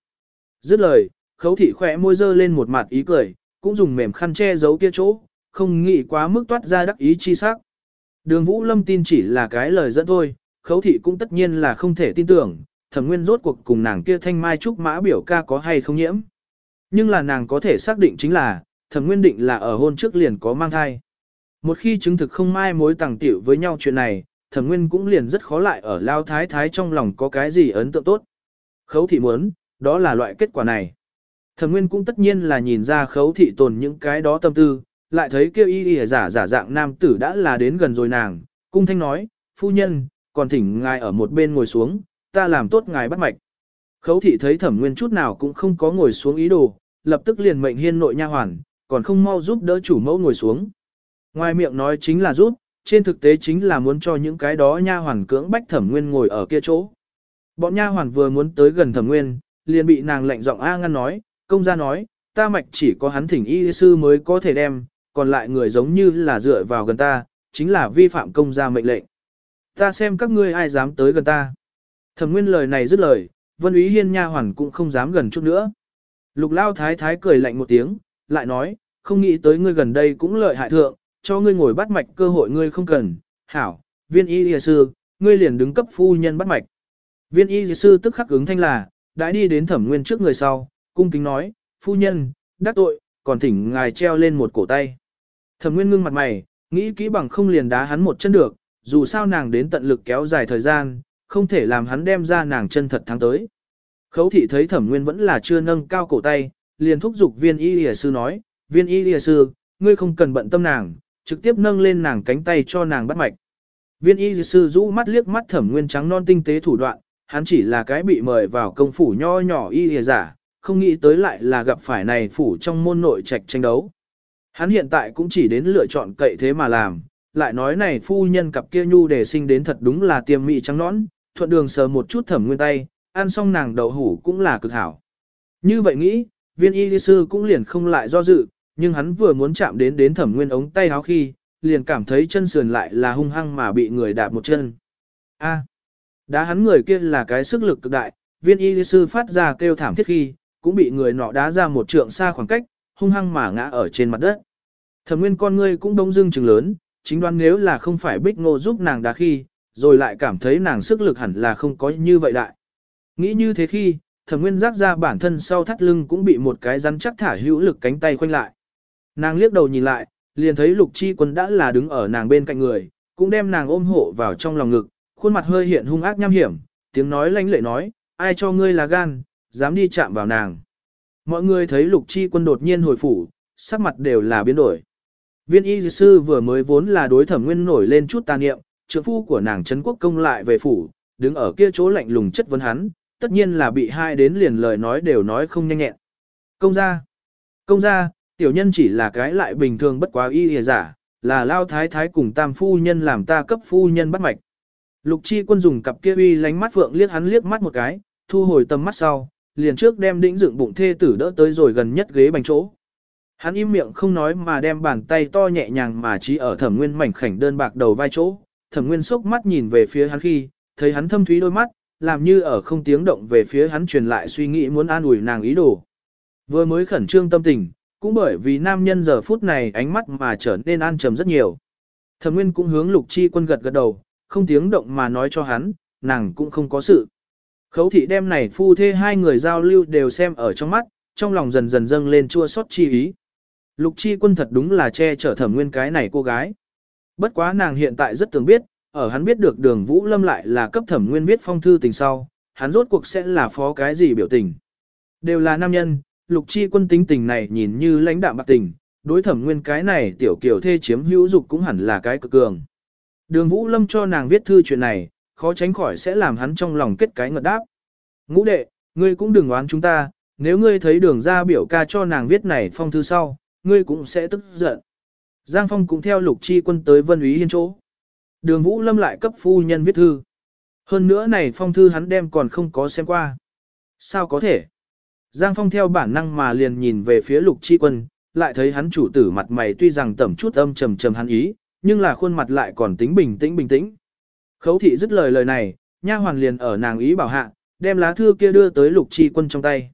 Dứt lời, khấu thị khỏe môi dơ lên một mặt ý cười, cũng dùng mềm khăn che giấu kia chỗ, không nghĩ quá mức toát ra đắc ý chi sắc. Đường Vũ Lâm tin chỉ là cái lời dẫn thôi, khấu thị cũng tất nhiên là không thể tin tưởng, thẩm nguyên rốt cuộc cùng nàng kia thanh mai trúc mã biểu ca có hay không nhiễm. Nhưng là nàng có thể xác định chính là, thẩm nguyên định là ở hôn trước liền có mang thai. Một khi chứng thực không mai mối tàng tiểu với nhau chuyện này, thẩm nguyên cũng liền rất khó lại ở lao thái thái trong lòng có cái gì ấn tượng tốt. Khấu thị muốn, đó là loại kết quả này. Thẩm nguyên cũng tất nhiên là nhìn ra khấu thị tồn những cái đó tâm tư, lại thấy kêu y y giả giả dạng nam tử đã là đến gần rồi nàng, cung thanh nói, phu nhân, còn thỉnh ngài ở một bên ngồi xuống, ta làm tốt ngài bắt mạch. Khấu thị thấy thẩm nguyên chút nào cũng không có ngồi xuống ý đồ, lập tức liền mệnh hiên nội nha hoàn, còn không mau giúp đỡ chủ mẫu ngồi xuống. Ngoài miệng nói chính là giúp, trên thực tế chính là muốn cho những cái đó nha hoàn cưỡng bách thẩm nguyên ngồi ở kia chỗ. Bọn nha hoàn vừa muốn tới gần thẩm nguyên, liền bị nàng lệnh giọng A ngăn nói, công gia nói, ta mạch chỉ có hắn thỉnh y sư mới có thể đem, còn lại người giống như là dựa vào gần ta, chính là vi phạm công gia mệnh lệnh. Ta xem các ngươi ai dám tới gần ta. Thẩm nguyên lời này dứt lời, Vân Úy Hiên nha hoàn cũng không dám gần chút nữa. Lục Lao Thái Thái cười lạnh một tiếng, lại nói, không nghĩ tới ngươi gần đây cũng lợi hại thượng, cho ngươi ngồi bắt mạch cơ hội ngươi không cần. Hảo, viên y y sư, ngươi liền đứng cấp phu nhân bắt mạch. Viên y y sư tức khắc ứng thanh là, đã đi đến thẩm nguyên trước người sau, cung kính nói, phu nhân, đắc tội, còn thỉnh ngài treo lên một cổ tay. Thẩm nguyên ngưng mặt mày, nghĩ kỹ bằng không liền đá hắn một chân được, dù sao nàng đến tận lực kéo dài thời gian, không thể làm hắn đem ra nàng chân thật tháng tới. Khấu thị thấy thẩm nguyên vẫn là chưa nâng cao cổ tay, liền thúc giục viên y lìa sư nói, viên y lìa sư, ngươi không cần bận tâm nàng, trực tiếp nâng lên nàng cánh tay cho nàng bắt mạch. Viên y lìa sư rũ mắt liếc mắt thẩm nguyên trắng non tinh tế thủ đoạn, hắn chỉ là cái bị mời vào công phủ nho nhỏ y lìa giả, không nghĩ tới lại là gặp phải này phủ trong môn nội trạch tranh đấu. Hắn hiện tại cũng chỉ đến lựa chọn cậy thế mà làm, lại nói này phu nhân cặp kia nhu để sinh đến thật đúng là tiềm mị trắng nõn, thuận đường sờ một chút thẩm nguyên tay, ăn xong nàng đậu hủ cũng là cực hảo. Như vậy nghĩ, viên y sư cũng liền không lại do dự, nhưng hắn vừa muốn chạm đến đến thẩm nguyên ống tay áo khi, liền cảm thấy chân sườn lại là hung hăng mà bị người đạp một chân. A, đá hắn người kia là cái sức lực cực đại, viên y sư phát ra kêu thảm thiết khi, cũng bị người nọ đá ra một trượng xa khoảng cách, hung hăng mà ngã ở trên mặt đất. Thẩm nguyên con ngươi cũng đông dưng chừng lớn, chính đoán nếu là không phải bích ngô giúp nàng đá khi, rồi lại cảm thấy nàng sức lực hẳn là không có như vậy đại. Nghĩ như thế khi, thẩm nguyên giác ra bản thân sau thắt lưng cũng bị một cái rắn chắc thả hữu lực cánh tay khoanh lại. Nàng liếc đầu nhìn lại, liền thấy lục chi quân đã là đứng ở nàng bên cạnh người, cũng đem nàng ôm hộ vào trong lòng ngực, khuôn mặt hơi hiện hung ác nham hiểm, tiếng nói lãnh lệ nói, ai cho ngươi là gan, dám đi chạm vào nàng. Mọi người thấy lục chi quân đột nhiên hồi phủ, sắc mặt đều là biến đổi. Viên y sư vừa mới vốn là đối thẩm nguyên nổi lên chút tà niệm, trưởng phu của nàng Trấn Quốc công lại về phủ, đứng ở kia chỗ lạnh lùng chất vấn hắn, tất nhiên là bị hai đến liền lời nói đều nói không nhanh nhẹn. Công gia, công gia, tiểu nhân chỉ là cái lại bình thường bất quá y hề giả, là lao thái thái cùng tam phu nhân làm ta cấp phu nhân bắt mạch. Lục chi quân dùng cặp kia uy lánh mắt phượng liếc hắn liếc mắt một cái, thu hồi tầm mắt sau, liền trước đem đĩnh dựng bụng thê tử đỡ tới rồi gần nhất ghế bành chỗ. Hắn im miệng không nói mà đem bàn tay to nhẹ nhàng mà chỉ ở thẩm nguyên mảnh khảnh đơn bạc đầu vai chỗ. Thẩm nguyên sốc mắt nhìn về phía hắn khi, thấy hắn thâm thúy đôi mắt, làm như ở không tiếng động về phía hắn truyền lại suy nghĩ muốn an ủi nàng ý đồ. Vừa mới khẩn trương tâm tình, cũng bởi vì nam nhân giờ phút này ánh mắt mà trở nên an trầm rất nhiều. Thẩm nguyên cũng hướng lục chi quân gật gật đầu, không tiếng động mà nói cho hắn, nàng cũng không có sự. Khấu thị đem này phu thê hai người giao lưu đều xem ở trong mắt, trong lòng dần dần dâng lên chua xót chi ý. Lục chi quân thật đúng là che chở thẩm nguyên cái này cô gái. Bất quá nàng hiện tại rất tưởng biết, ở hắn biết được đường Vũ Lâm lại là cấp thẩm nguyên viết phong thư tình sau, hắn rốt cuộc sẽ là phó cái gì biểu tình. Đều là nam nhân, lục chi quân tính tình này nhìn như lãnh đạm bạc tình, đối thẩm nguyên cái này tiểu kiểu thê chiếm hữu dục cũng hẳn là cái cực cường. Đường Vũ Lâm cho nàng viết thư chuyện này, khó tránh khỏi sẽ làm hắn trong lòng kết cái ngật đáp. Ngũ đệ, ngươi cũng đừng oán chúng ta, nếu ngươi thấy đường ra biểu ca cho nàng viết này phong thư sau, ngươi cũng sẽ tức giận. Giang Phong cũng theo lục chi quân tới vân úy hiên chỗ. Đường Vũ Lâm lại cấp phu nhân viết thư. Hơn nữa này phong thư hắn đem còn không có xem qua. Sao có thể? Giang Phong theo bản năng mà liền nhìn về phía lục chi quân, lại thấy hắn chủ tử mặt mày tuy rằng tẩm chút âm trầm trầm hắn ý, nhưng là khuôn mặt lại còn tính bình tĩnh bình tĩnh. Khấu thị dứt lời lời này, nha hoàn liền ở nàng ý bảo hạ, đem lá thư kia đưa tới lục chi quân trong tay.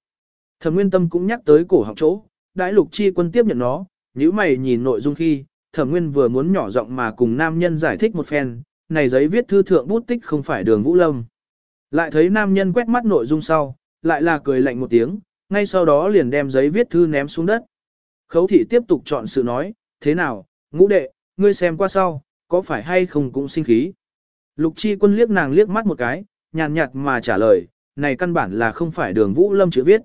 Thẩm Nguyên Tâm cũng nhắc tới cổ học chỗ, đãi lục chi quân tiếp nhận nó, nhíu mày nhìn nội dung khi, Thẩm Nguyên vừa muốn nhỏ giọng mà cùng nam nhân giải thích một phen, này giấy viết thư thượng bút tích không phải đường Vũ Lâm. Lại thấy nam nhân quét mắt nội dung sau, lại là cười lạnh một tiếng, ngay sau đó liền đem giấy viết thư ném xuống đất. Khấu thị tiếp tục chọn sự nói, thế nào, ngũ đệ, ngươi xem qua sau, có phải hay không cũng sinh khí. Lục chi quân liếc nàng liếc mắt một cái, nhàn nhạt mà trả lời, này căn bản là không phải đường Vũ Lâm chữ viết.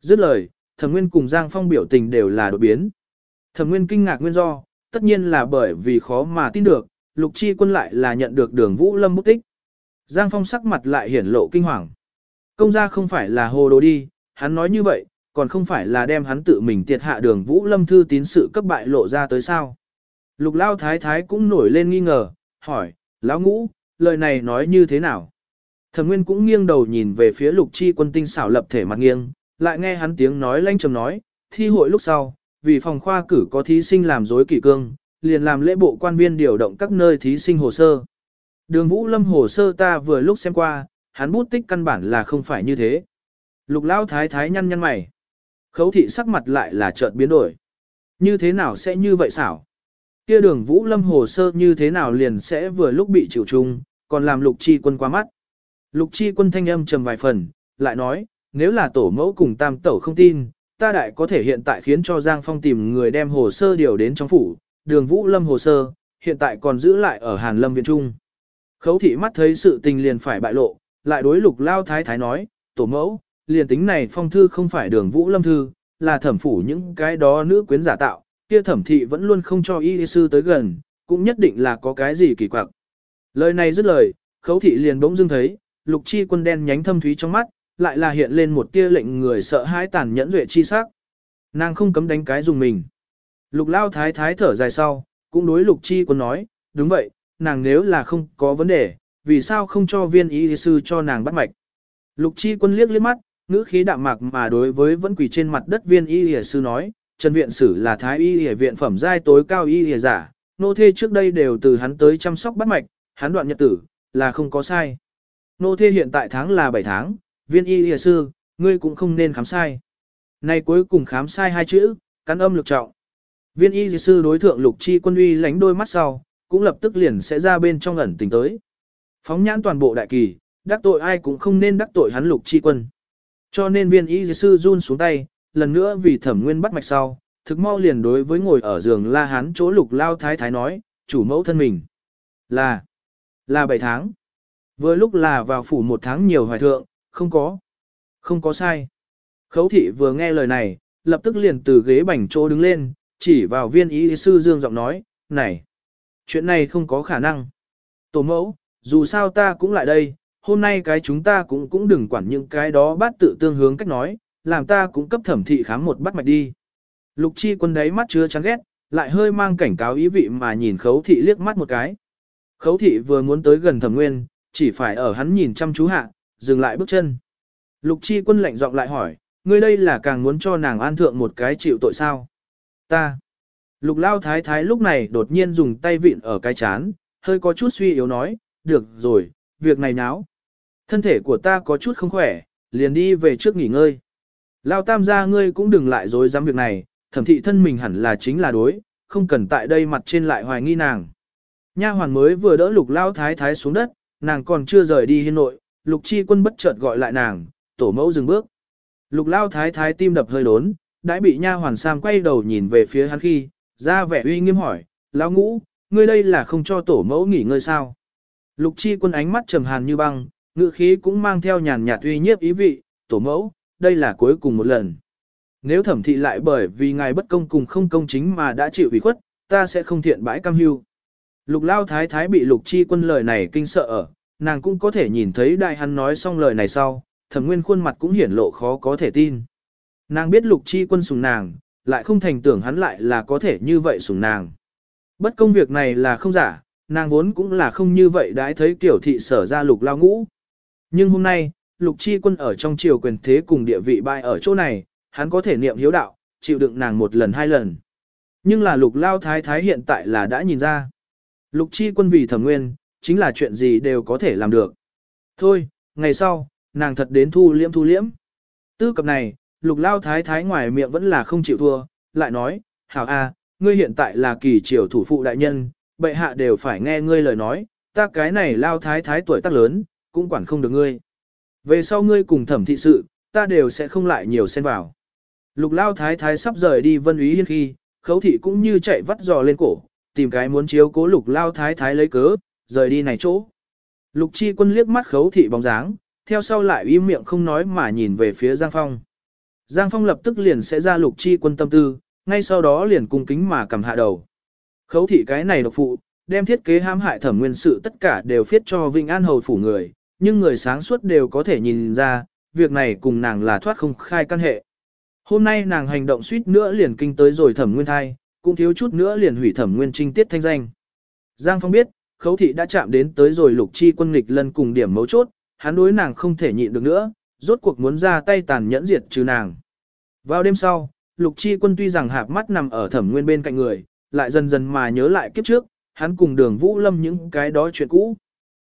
Dứt lời, thẩm nguyên cùng Giang Phong biểu tình đều là đột biến. Thẩm nguyên kinh ngạc nguyên do, tất nhiên là bởi vì khó mà tin được, lục chi quân lại là nhận được đường Vũ Lâm mất tích. Giang Phong sắc mặt lại hiển lộ kinh hoàng. Công gia không phải là hồ đồ đi, hắn nói như vậy, còn không phải là đem hắn tự mình tiệt hạ đường Vũ Lâm thư tín sự cấp bại lộ ra tới sao. Lục lao thái thái cũng nổi lên nghi ngờ, hỏi, lão ngũ, lời này nói như thế nào? Thẩm Nguyên cũng nghiêng đầu nhìn về phía lục chi quân tinh xảo lập thể mặt nghiêng, lại nghe hắn tiếng nói lanh trầm nói, thi hội lúc sau, vì phòng khoa cử có thí sinh làm dối kỷ cương, liền làm lễ bộ quan viên điều động các nơi thí sinh hồ sơ. Đường Vũ Lâm hồ sơ ta vừa lúc xem qua, hắn bút tích căn bản là không phải như thế. Lục Lão thái thái nhăn nhăn mày. Khấu thị sắc mặt lại là chợt biến đổi. Như thế nào sẽ như vậy xảo? Kia đường Vũ Lâm hồ sơ như thế nào liền sẽ vừa lúc bị chịu chung, còn làm lục chi quân qua mắt. Lục chi quân thanh âm trầm vài phần, lại nói, nếu là tổ mẫu cùng tam tẩu không tin, ta đại có thể hiện tại khiến cho Giang Phong tìm người đem hồ sơ điều đến trong phủ, đường Vũ Lâm hồ sơ, hiện tại còn giữ lại ở Hàn Lâm Viện Trung. Khấu thị mắt thấy sự tình liền phải bại lộ, lại đối lục lao thái thái nói, tổ mẫu, liền tính này phong thư không phải đường Vũ Lâm thư, là thẩm phủ những cái đó nữ quyến giả tạo, kia thẩm thị vẫn luôn không cho y sư tới gần, cũng nhất định là có cái gì kỳ quặc. Lời này dứt lời, khấu thị liền bỗng dưng thấy, lục chi quân đen nhánh thâm thúy trong mắt, lại là hiện lên một tia lệnh người sợ hãi tàn nhẫn duệ chi sắc. Nàng không cấm đánh cái dùng mình. Lục lao thái thái thở dài sau, cũng đối lục chi quân nói, đúng vậy, nàng nếu là không có vấn đề, vì sao không cho viên y sư cho nàng bắt mạch. Lục chi quân liếc liếc mắt, ngữ khí đạm mạc mà đối với vẫn quỳ trên mặt đất viên y y sư nói, Trần Viện Sử là thái y y viện phẩm giai tối cao y y giả, nô thê trước đây đều từ hắn tới chăm sóc bắt mạch, hắn đoạn nhật tử, là không có sai. Nô thê hiện tại tháng là 7 tháng, viên y y sư, ngươi cũng không nên khám sai. Nay cuối cùng khám sai hai chữ, cắn âm lực trọng. Viên y sư đối thượng lục chi quân uy lánh đôi mắt sau, cũng lập tức liền sẽ ra bên trong ẩn tình tới. Phóng nhãn toàn bộ đại kỳ, đắc tội ai cũng không nên đắc tội hắn lục chi quân. Cho nên viên y sư run xuống tay, lần nữa vì thẩm nguyên bắt mạch sau, thực mau liền đối với ngồi ở giường la hán chỗ lục lao thái thái nói, chủ mẫu thân mình. Là, là 7 tháng. Vừa lúc là vào phủ một tháng nhiều hoài thượng, không có, không có sai. Khấu thị vừa nghe lời này, lập tức liền từ ghế bành chỗ đứng lên, chỉ vào viên y sư dương giọng nói, này, chuyện này không có khả năng. Tổ mẫu, dù sao ta cũng lại đây, hôm nay cái chúng ta cũng cũng đừng quản những cái đó bát tự tương hướng cách nói, làm ta cũng cấp thẩm thị khám một bắt mạch đi. Lục chi quân đấy mắt chứa chán ghét, lại hơi mang cảnh cáo ý vị mà nhìn khấu thị liếc mắt một cái. Khấu thị vừa muốn tới gần thẩm nguyên, chỉ phải ở hắn nhìn chăm chú hạ, dừng lại bước chân. Lục chi quân lạnh giọng lại hỏi, ngươi đây là càng muốn cho nàng an thượng một cái chịu tội sao? Ta. Lục lao thái thái lúc này đột nhiên dùng tay vịn ở cái chán, hơi có chút suy yếu nói, được rồi, việc này náo. Thân thể của ta có chút không khỏe, liền đi về trước nghỉ ngơi. Lao tam gia ngươi cũng đừng lại dối dám việc này, thẩm thị thân mình hẳn là chính là đối, không cần tại đây mặt trên lại hoài nghi nàng. Nha hoàn mới vừa đỡ lục lao thái thái xuống đất, nàng còn chưa rời đi hiên nội, lục chi quân bất chợt gọi lại nàng, tổ mẫu dừng bước. Lục lao thái thái tim đập hơi đốn, đã bị nha hoàn sam quay đầu nhìn về phía hắn khi, ra vẻ uy nghiêm hỏi, lão ngũ, ngươi đây là không cho tổ mẫu nghỉ ngơi sao? Lục chi quân ánh mắt trầm hàn như băng, ngữ khí cũng mang theo nhàn nhạt uy nhiếp ý vị, tổ mẫu, đây là cuối cùng một lần. Nếu thẩm thị lại bởi vì ngài bất công cùng không công chính mà đã chịu ủy khuất, ta sẽ không thiện bãi cam hưu. Lục lao thái thái bị lục chi quân lời này kinh sợ ở, nàng cũng có thể nhìn thấy đại hắn nói xong lời này sau, thẩm nguyên khuôn mặt cũng hiển lộ khó có thể tin. Nàng biết lục chi quân sùng nàng, lại không thành tưởng hắn lại là có thể như vậy sùng nàng. Bất công việc này là không giả, nàng vốn cũng là không như vậy đãi thấy tiểu thị sở ra lục lao ngũ. Nhưng hôm nay, lục chi quân ở trong triều quyền thế cùng địa vị bại ở chỗ này, hắn có thể niệm hiếu đạo, chịu đựng nàng một lần hai lần. Nhưng là lục lao thái thái hiện tại là đã nhìn ra. Lục chi quân vì thẩm nguyên, chính là chuyện gì đều có thể làm được. Thôi, ngày sau, nàng thật đến thu liễm thu liễm. Tư cập này, lục lao thái thái ngoài miệng vẫn là không chịu thua, lại nói, hảo a, ngươi hiện tại là kỳ triều thủ phụ đại nhân, bệ hạ đều phải nghe ngươi lời nói, ta cái này lao thái thái tuổi tác lớn, cũng quản không được ngươi. Về sau ngươi cùng thẩm thị sự, ta đều sẽ không lại nhiều xen vào. Lục lao thái thái sắp rời đi vân úy hiên khi, khấu thị cũng như chạy vắt giò lên cổ, tìm cái muốn chiếu cố lục lao thái thái lấy cớ, rời đi này chỗ. Lục chi quân liếc mắt khấu thị bóng dáng, theo sau lại im miệng không nói mà nhìn về phía Giang Phong. Giang Phong lập tức liền sẽ ra lục chi quân tâm tư, ngay sau đó liền cung kính mà cầm hạ đầu. Khấu thị cái này độc phụ, đem thiết kế hãm hại thẩm nguyên sự tất cả đều phiết cho Vinh An Hầu phủ người, nhưng người sáng suốt đều có thể nhìn ra, việc này cùng nàng là thoát không khai căn hệ. Hôm nay nàng hành động suýt nữa liền kinh tới rồi thẩm nguyên thai, cũng thiếu chút nữa liền hủy thẩm nguyên trinh tiết thanh danh. Giang Phong biết, khấu thị đã chạm đến tới rồi lục chi quân nghịch lân cùng điểm mấu chốt, hắn đối nàng không thể nhịn được nữa, rốt cuộc muốn ra tay tàn nhẫn diệt trừ nàng. Vào đêm sau, lục chi quân tuy rằng hạp mắt nằm ở thẩm nguyên bên cạnh người, lại dần dần mà nhớ lại kiếp trước, hắn cùng đường vũ lâm những cái đó chuyện cũ.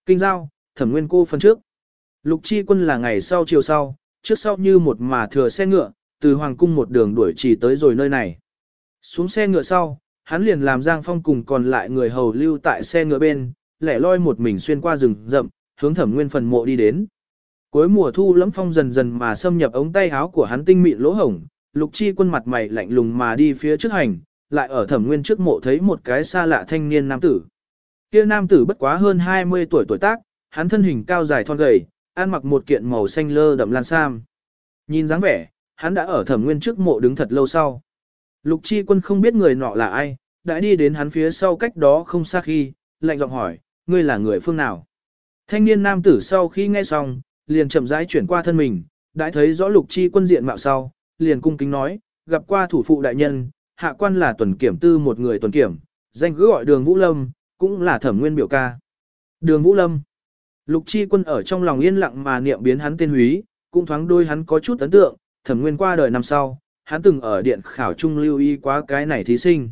Kinh giao, thẩm nguyên cô phân trước. Lục chi quân là ngày sau chiều sau, trước sau như một mà thừa xe ngựa, từ hoàng cung một đường đuổi chỉ tới rồi nơi này. Xuống xe ngựa sau, hắn liền làm Giang Phong cùng còn lại người hầu lưu tại xe ngựa bên, lẻ loi một mình xuyên qua rừng rậm, hướng thẩm nguyên phần mộ đi đến. Cuối mùa thu lẫm phong dần dần mà xâm nhập ống tay áo của hắn tinh mịn lỗ hổng, lục chi quân mặt mày lạnh lùng mà đi phía trước hành, lại ở thẩm nguyên trước mộ thấy một cái xa lạ thanh niên nam tử. Kia nam tử bất quá hơn 20 tuổi tuổi tác, hắn thân hình cao dài thon gầy, ăn mặc một kiện màu xanh lơ đậm lan sam. Nhìn dáng vẻ, hắn đã ở thẩm nguyên trước mộ đứng thật lâu sau. Lục chi quân không biết người nọ là ai, đã đi đến hắn phía sau cách đó không xa khi, lạnh giọng hỏi, ngươi là người phương nào? Thanh niên nam tử sau khi nghe xong, liền chậm rãi chuyển qua thân mình, đã thấy rõ lục chi quân diện mạo sau, liền cung kính nói, gặp qua thủ phụ đại nhân, hạ quan là tuần kiểm tư một người tuần kiểm, danh cứ gọi đường Vũ Lâm, cũng là thẩm nguyên biểu ca. Đường Vũ Lâm. Lục chi quân ở trong lòng yên lặng mà niệm biến hắn tên húy, cũng thoáng đôi hắn có chút ấn tượng, thẩm nguyên qua đời năm sau, hắn từng ở điện khảo trung lưu y quá cái này thí sinh.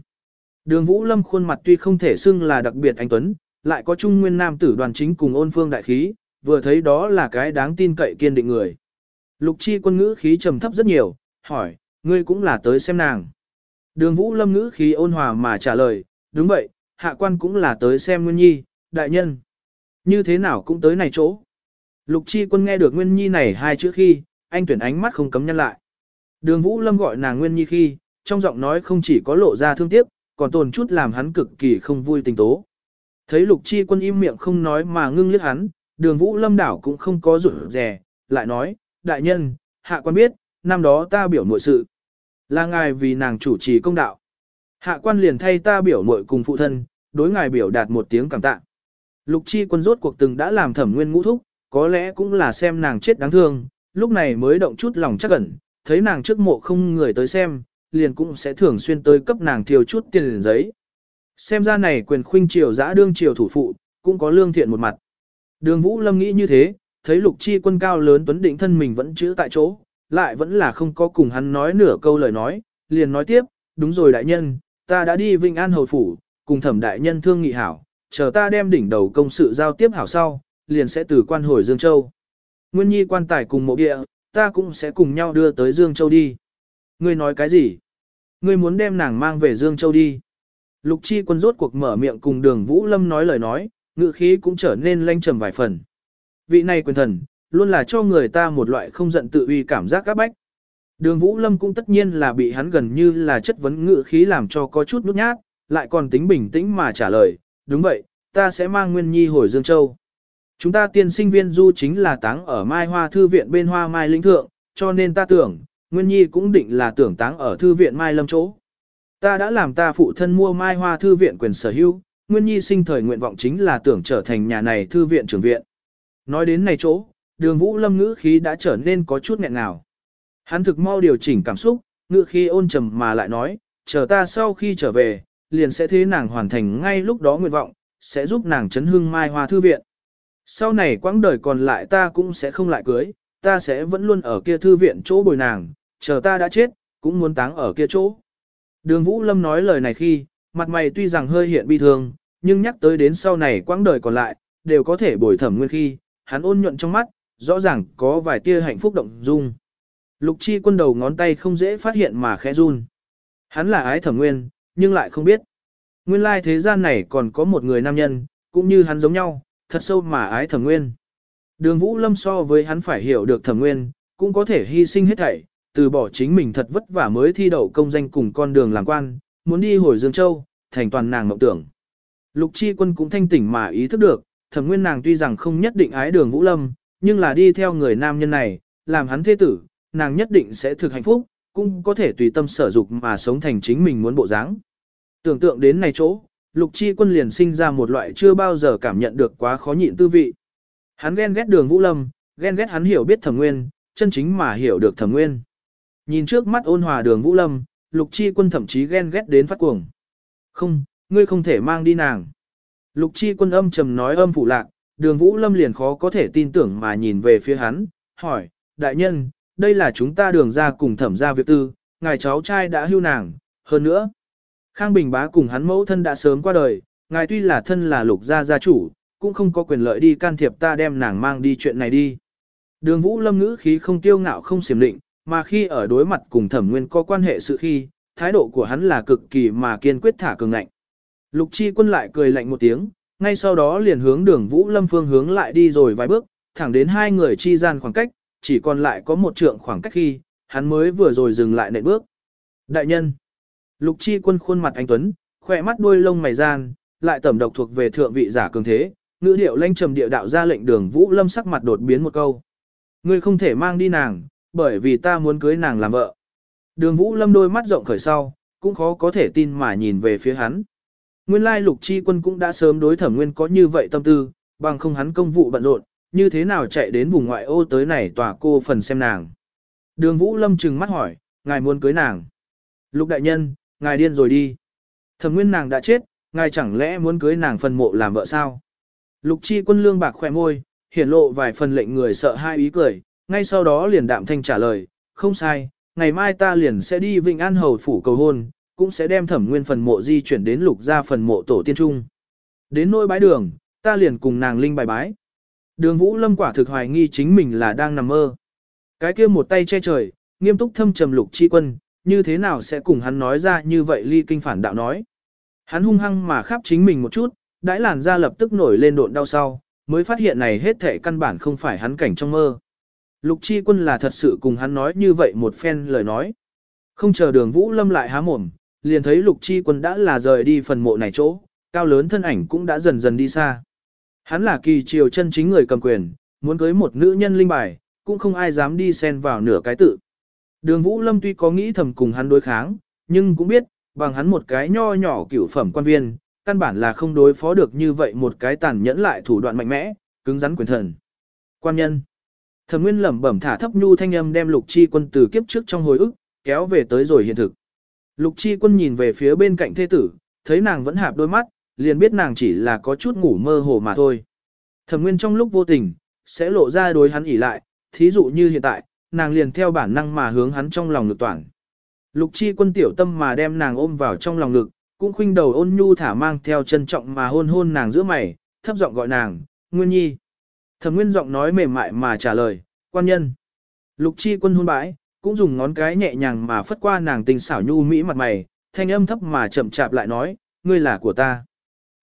Đường Vũ Lâm khuôn mặt tuy không thể xưng là đặc biệt anh Tuấn, lại có trung nguyên nam tử đoàn chính cùng ôn phương đại khí, vừa thấy đó là cái đáng tin cậy kiên định người. Lục chi quân ngữ khí trầm thấp rất nhiều, hỏi, ngươi cũng là tới xem nàng. Đường Vũ Lâm ngữ khí ôn hòa mà trả lời, đúng vậy, hạ quan cũng là tới xem Nguyên Nhi, đại nhân. Như thế nào cũng tới này chỗ. Lục chi quân nghe được Nguyên Nhi này hai chữ khi, anh tuyển ánh mắt không cấm nhăn lại. Đường Vũ Lâm gọi nàng Nguyên Nhi khi, trong giọng nói không chỉ có lộ ra thương tiếc, còn tồn chút làm hắn cực kỳ không vui tình tố. Thấy lục chi quân im miệng không nói mà ngưng liếc hắn, đường Vũ Lâm đảo cũng không có rủi rè, lại nói, đại nhân, hạ quan biết, năm đó ta biểu muội sự. Là ngài vì nàng chủ trì công đạo. Hạ quan liền thay ta biểu muội cùng phụ thân, đối ngài biểu đạt một tiếng cảm tạ. Lục chi quân rốt cuộc từng đã làm thẩm nguyên ngũ thúc, có lẽ cũng là xem nàng chết đáng thương, lúc này mới động chút lòng chắc ẩn, thấy nàng trước mộ không người tới xem, liền cũng sẽ thường xuyên tới cấp nàng thiêu chút tiền liền giấy. Xem ra này quyền khuynh triều giã đương triều thủ phụ, cũng có lương thiện một mặt. Đường Vũ Lâm nghĩ như thế, thấy lục chi quân cao lớn tuấn định thân mình vẫn chữ tại chỗ, lại vẫn là không có cùng hắn nói nửa câu lời nói, liền nói tiếp, đúng rồi đại nhân, ta đã đi Vinh An Hầu Phủ, cùng thẩm đại nhân thương nghị hảo, chờ ta đem đỉnh đầu công sự giao tiếp hảo sau, liền sẽ từ quan hồi Dương Châu. Nguyên nhi quan tài cùng mộ địa, ta cũng sẽ cùng nhau đưa tới Dương Châu đi. Ngươi nói cái gì? Ngươi muốn đem nàng mang về Dương Châu đi. Lục chi quân rốt cuộc mở miệng cùng đường Vũ Lâm nói lời nói, ngự khí cũng trở nên lanh trầm vài phần. Vị này quyền thần, luôn là cho người ta một loại không giận tự uy cảm giác các bách. Đường Vũ Lâm cũng tất nhiên là bị hắn gần như là chất vấn ngự khí làm cho có chút nút nhát, lại còn tính bình tĩnh mà trả lời, đúng vậy, ta sẽ mang Nguyên Nhi hồi Dương Châu. Chúng ta tiên sinh viên du chính là táng ở Mai Hoa Thư viện bên Hoa Mai Linh Thượng, cho nên ta tưởng, Nguyên Nhi cũng định là tưởng táng ở Thư viện Mai Lâm chỗ. Ta đã làm ta phụ thân mua Mai Hoa Thư viện quyền sở hữu, Nguyên Nhi sinh thời nguyện vọng chính là tưởng trở thành nhà này Thư viện trưởng viện. Nói đến này chỗ, đường Vũ Lâm ngữ khí đã trở nên có chút nghẹn ngào. Hắn thực mau điều chỉnh cảm xúc, ngữ khí ôn trầm mà lại nói, chờ ta sau khi trở về, liền sẽ thế nàng hoàn thành ngay lúc đó nguyện vọng, sẽ giúp nàng chấn hưng Mai Hoa Thư viện. Sau này quãng đời còn lại ta cũng sẽ không lại cưới, ta sẽ vẫn luôn ở kia thư viện chỗ bồi nàng, chờ ta đã chết, cũng muốn táng ở kia chỗ. Đường Vũ Lâm nói lời này khi, mặt mày tuy rằng hơi hiện bi thương, nhưng nhắc tới đến sau này quãng đời còn lại, đều có thể bồi thẩm nguyên khi, hắn ôn nhuận trong mắt, rõ ràng có vài tia hạnh phúc động dung. Lục chi quân đầu ngón tay không dễ phát hiện mà khẽ run. Hắn là ái thẩm nguyên, nhưng lại không biết. Nguyên lai thế gian này còn có một người nam nhân, cũng như hắn giống nhau, thật sâu mà ái thẩm nguyên. Đường Vũ Lâm so với hắn phải hiểu được thẩm nguyên, cũng có thể hy sinh hết thảy, từ bỏ chính mình thật vất vả mới thi đậu công danh cùng con đường làm quan, muốn đi hồi Dương Châu, thành toàn nàng mộng tưởng. Lục Chi Quân cũng thanh tỉnh mà ý thức được, thẩm nguyên nàng tuy rằng không nhất định ái đường Vũ Lâm, nhưng là đi theo người nam nhân này, làm hắn thế tử, nàng nhất định sẽ thực hạnh phúc, cũng có thể tùy tâm sở dục mà sống thành chính mình muốn bộ dáng. Tưởng tượng đến này chỗ, Lục Chi Quân liền sinh ra một loại chưa bao giờ cảm nhận được quá khó nhịn tư vị. Hắn ghen ghét đường Vũ Lâm, ghen ghét hắn hiểu biết thẩm nguyên, chân chính mà hiểu được thẩm nguyên. Nhìn trước mắt ôn hòa đường Vũ Lâm, Lục Chi Quân thậm chí ghen ghét đến phát cuồng. Không, ngươi không thể mang đi nàng. Lục Chi Quân âm trầm nói âm phủ lạc, đường Vũ Lâm liền khó có thể tin tưởng mà nhìn về phía hắn, hỏi, đại nhân, đây là chúng ta đường ra cùng thẩm ra việc tư, ngài cháu trai đã hưu nàng, hơn nữa. Khang Bình bá cùng hắn mẫu thân đã sớm qua đời, ngài tuy là thân là lục gia gia chủ, cũng không có quyền lợi đi can thiệp ta đem nàng mang đi chuyện này đi. Đường Vũ Lâm ngữ khí không tiêu ngạo không xiểm định, mà khi ở đối mặt cùng thẩm nguyên có quan hệ sự khi, thái độ của hắn là cực kỳ mà kiên quyết thả cường ngạnh. Lục chi quân lại cười lạnh một tiếng, ngay sau đó liền hướng đường Vũ Lâm phương hướng lại đi rồi vài bước, thẳng đến hai người chi gian khoảng cách, chỉ còn lại có một trượng khoảng cách khi, hắn mới vừa rồi dừng lại nệ bước. Đại nhân, lục chi quân khuôn mặt anh Tuấn, khỏe mắt đuôi lông mày gian, lại tẩm độc thuộc về thượng vị giả cường thế, ngữ điệu lanh trầm địa đạo ra lệnh đường Vũ Lâm sắc mặt đột biến một câu. Ngươi không thể mang đi nàng, bởi vì ta muốn cưới nàng làm vợ. Đường Vũ Lâm đôi mắt rộng khởi sau, cũng khó có thể tin mà nhìn về phía hắn. Nguyên lai lục chi quân cũng đã sớm đối thẩm nguyên có như vậy tâm tư, bằng không hắn công vụ bận rộn, như thế nào chạy đến vùng ngoại ô tới này tòa cô phần xem nàng. Đường Vũ Lâm trừng mắt hỏi, ngài muốn cưới nàng. Lục đại nhân, ngài điên rồi đi. Thẩm nguyên nàng đã chết, ngài chẳng lẽ muốn cưới nàng phần mộ làm vợ sao? Lục chi quân lương bạc khỏe môi, hiển lộ vài phần lệnh người sợ hai ý cười, ngay sau đó liền đạm thanh trả lời, không sai, ngày mai ta liền sẽ đi Vịnh An Hầu phủ cầu hôn, cũng sẽ đem thẩm nguyên phần mộ di chuyển đến lục ra phần mộ tổ tiên trung. Đến nỗi bái đường, ta liền cùng nàng linh bài bái. Đường Vũ Lâm quả thực hoài nghi chính mình là đang nằm mơ. Cái kia một tay che trời, nghiêm túc thâm trầm lục chi quân, như thế nào sẽ cùng hắn nói ra như vậy ly kinh phản đạo nói. Hắn hung hăng mà khắp chính mình một chút, đãi làn ra lập tức nổi lên độn đau sau, mới phát hiện này hết thể căn bản không phải hắn cảnh trong mơ. Lục chi quân là thật sự cùng hắn nói như vậy một phen lời nói. Không chờ đường Vũ Lâm lại há mồm, liền thấy lục chi quân đã là rời đi phần mộ này chỗ, cao lớn thân ảnh cũng đã dần dần đi xa. Hắn là kỳ triều chân chính người cầm quyền, muốn cưới một nữ nhân linh bài, cũng không ai dám đi xen vào nửa cái tự. Đường Vũ Lâm tuy có nghĩ thầm cùng hắn đối kháng, nhưng cũng biết, bằng hắn một cái nho nhỏ cửu phẩm quan viên, căn bản là không đối phó được như vậy một cái tàn nhẫn lại thủ đoạn mạnh mẽ, cứng rắn quyền thần. Quan nhân. Thẩm Nguyên lẩm bẩm thả thấp nhu thanh âm đem Lục Chi Quân từ kiếp trước trong hồi ức, kéo về tới rồi hiện thực. Lục Chi Quân nhìn về phía bên cạnh thê tử, thấy nàng vẫn hạp đôi mắt, liền biết nàng chỉ là có chút ngủ mơ hồ mà thôi. Thẩm Nguyên trong lúc vô tình, sẽ lộ ra đối hắn ỉ lại, thí dụ như hiện tại, nàng liền theo bản năng mà hướng hắn trong lòng ngực toàn. Lục chi quân tiểu tâm mà đem nàng ôm vào trong lòng ngực, cũng khuynh đầu ôn nhu thả mang theo trân trọng mà hôn hôn nàng giữa mày, thấp giọng gọi nàng, Nguyên Nhi. Thẩm Nguyên giọng nói mềm mại mà trả lời, quan nhân. Lục chi quân hôn bãi, cũng dùng ngón cái nhẹ nhàng mà phất qua nàng tình xảo nhu mỹ mặt mày, thanh âm thấp mà chậm chạp lại nói, ngươi là của ta.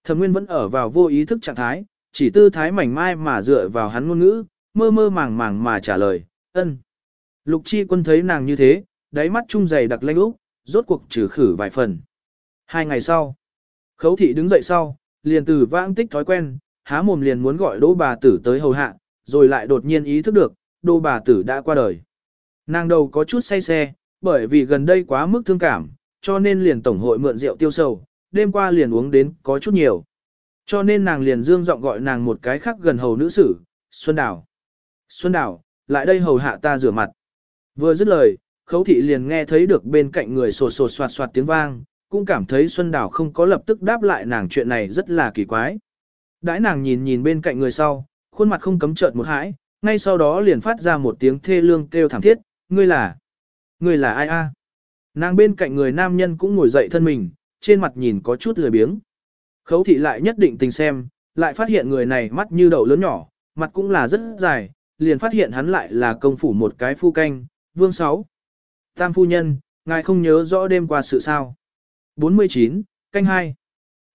Thẩm Nguyên vẫn ở vào vô ý thức trạng thái, chỉ tư thái mảnh mai mà dựa vào hắn ngôn ngữ, mơ mơ màng màng mà trả lời, ân. Lục chi quân thấy nàng như thế, đáy mắt trung dày đặc lanh úc, rốt cuộc trừ khử vài phần. Hai ngày sau, khấu thị đứng dậy sau, liền từ vãng tích thói quen, há mồm liền muốn gọi đỗ bà tử tới hầu hạ, rồi lại đột nhiên ý thức được, đỗ bà tử đã qua đời. Nàng đầu có chút say xe, bởi vì gần đây quá mức thương cảm, cho nên liền tổng hội mượn rượu tiêu sầu, đêm qua liền uống đến có chút nhiều. Cho nên nàng liền dương giọng gọi nàng một cái khác gần hầu nữ sử, Xuân Đào. Xuân Đào, lại đây hầu hạ ta rửa mặt. Vừa dứt lời, khấu thị liền nghe thấy được bên cạnh người sột sột soạt soạt tiếng vang, cũng cảm thấy Xuân Đào không có lập tức đáp lại nàng chuyện này rất là kỳ quái. Đãi nàng nhìn nhìn bên cạnh người sau, khuôn mặt không cấm trợn một hãi, ngay sau đó liền phát ra một tiếng thê lương kêu thảm thiết, ngươi là, ngươi là ai a? Nàng bên cạnh người nam nhân cũng ngồi dậy thân mình, trên mặt nhìn có chút lười biếng. Khấu thị lại nhất định tình xem, lại phát hiện người này mắt như đậu lớn nhỏ, mặt cũng là rất dài, liền phát hiện hắn lại là công phủ một cái phu canh, vương sáu. Tam phu nhân, ngài không nhớ rõ đêm qua sự sao. 49, canh 2.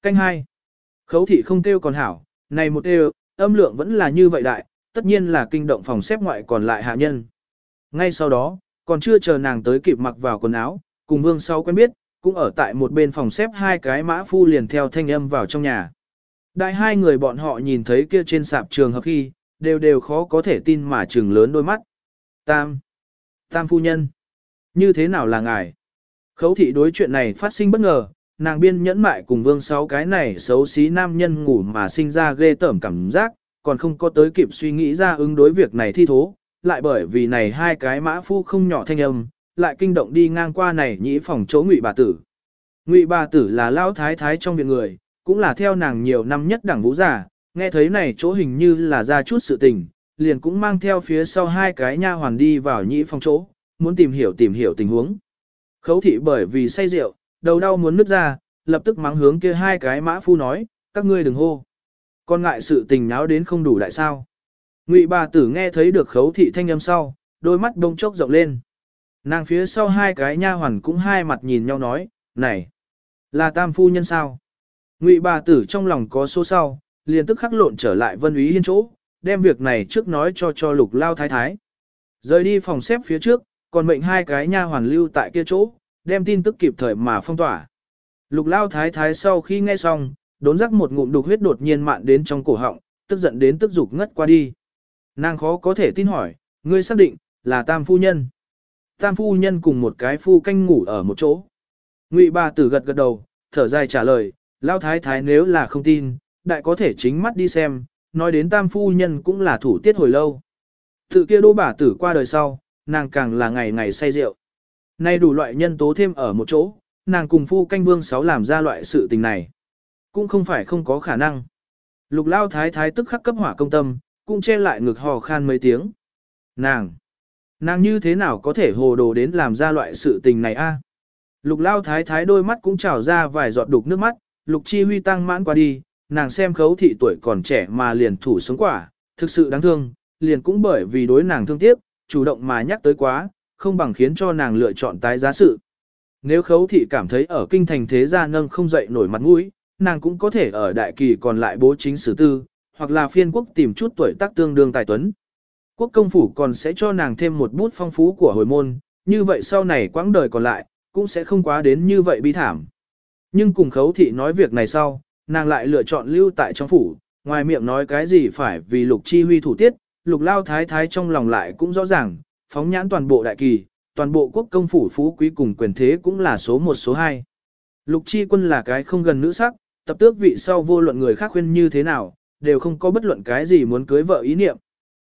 Canh 2. Khấu thị không kêu còn hảo, này một đều, âm lượng vẫn là như vậy đại, tất nhiên là kinh động phòng xếp ngoại còn lại hạ nhân. Ngay sau đó, còn chưa chờ nàng tới kịp mặc vào quần áo, cùng vương sau quen biết, cũng ở tại một bên phòng xếp hai cái mã phu liền theo thanh âm vào trong nhà. Đại hai người bọn họ nhìn thấy kia trên sạp trường hợp khi, đều đều khó có thể tin mà trừng lớn đôi mắt. Tam. Tam phu nhân. Như thế nào là ngài? Khấu thị đối chuyện này phát sinh bất ngờ, nàng biên nhẫn mại cùng vương sáu cái này xấu xí nam nhân ngủ mà sinh ra ghê tởm cảm giác, còn không có tới kịp suy nghĩ ra ứng đối việc này thi thố, lại bởi vì này hai cái mã phu không nhỏ thanh âm, lại kinh động đi ngang qua này nhĩ phòng chỗ ngụy bà tử. Ngụy bà tử là lao thái thái trong viện người, cũng là theo nàng nhiều năm nhất đẳng vũ giả, nghe thấy này chỗ hình như là ra chút sự tình, liền cũng mang theo phía sau hai cái nha hoàn đi vào nhĩ phòng chỗ, muốn tìm hiểu tìm hiểu tình huống. Khấu thị bởi vì say rượu, đầu đau muốn nứt ra, lập tức mắng hướng kia hai cái mã phu nói, các ngươi đừng hô. Con ngại sự tình náo đến không đủ lại sao. Ngụy bà tử nghe thấy được khấu thị thanh âm sau, đôi mắt đông chốc rộng lên. Nàng phía sau hai cái nha hoàn cũng hai mặt nhìn nhau nói, này, là tam phu nhân sao? Ngụy bà tử trong lòng có số sau, liền tức khắc lộn trở lại vân úy hiên chỗ, đem việc này trước nói cho cho lục lao thái thái. Rời đi phòng xếp phía trước, còn mệnh hai cái nha hoàn lưu tại kia chỗ, đem tin tức kịp thời mà phong tỏa. Lục lao thái thái sau khi nghe xong, đốn rắc một ngụm đục huyết đột nhiên mạn đến trong cổ họng, tức giận đến tức dục ngất qua đi. Nàng khó có thể tin hỏi, ngươi xác định, là tam phu nhân. Tam phu nhân cùng một cái phu canh ngủ ở một chỗ. Ngụy bà tử gật gật đầu, thở dài trả lời, lao thái thái nếu là không tin, đại có thể chính mắt đi xem, nói đến tam phu nhân cũng là thủ tiết hồi lâu. Tự kia đô bà tử qua đời sau, nàng càng là ngày ngày say rượu. Nay đủ loại nhân tố thêm ở một chỗ, nàng cùng phu canh vương sáu làm ra loại sự tình này. Cũng không phải không có khả năng. Lục lao thái thái tức khắc cấp hỏa công tâm, cũng che lại ngực hò khan mấy tiếng. Nàng! Nàng như thế nào có thể hồ đồ đến làm ra loại sự tình này a? Lục lao thái thái đôi mắt cũng trào ra vài giọt đục nước mắt, lục chi huy tăng mãn qua đi, nàng xem khấu thị tuổi còn trẻ mà liền thủ sống quả, thực sự đáng thương, liền cũng bởi vì đối nàng thương tiếc, chủ động mà nhắc tới quá, không bằng khiến cho nàng lựa chọn tái giá sự. Nếu khấu thị cảm thấy ở kinh thành thế gia nâng không dậy nổi mặt mũi, nàng cũng có thể ở đại kỳ còn lại bố chính sử tư, hoặc là phiên quốc tìm chút tuổi tác tương đương tài tuấn. Quốc công phủ còn sẽ cho nàng thêm một bút phong phú của hồi môn, như vậy sau này quãng đời còn lại, cũng sẽ không quá đến như vậy bi thảm. Nhưng cùng khấu thị nói việc này sau, nàng lại lựa chọn lưu tại trong phủ, ngoài miệng nói cái gì phải vì lục chi huy thủ tiết, lục lao thái thái trong lòng lại cũng rõ ràng, phóng nhãn toàn bộ đại kỳ, toàn bộ quốc công phủ phú quý cùng quyền thế cũng là số một số hai. Lục chi quân là cái không gần nữ sắc, tập tước vị sau vô luận người khác khuyên như thế nào, đều không có bất luận cái gì muốn cưới vợ ý niệm.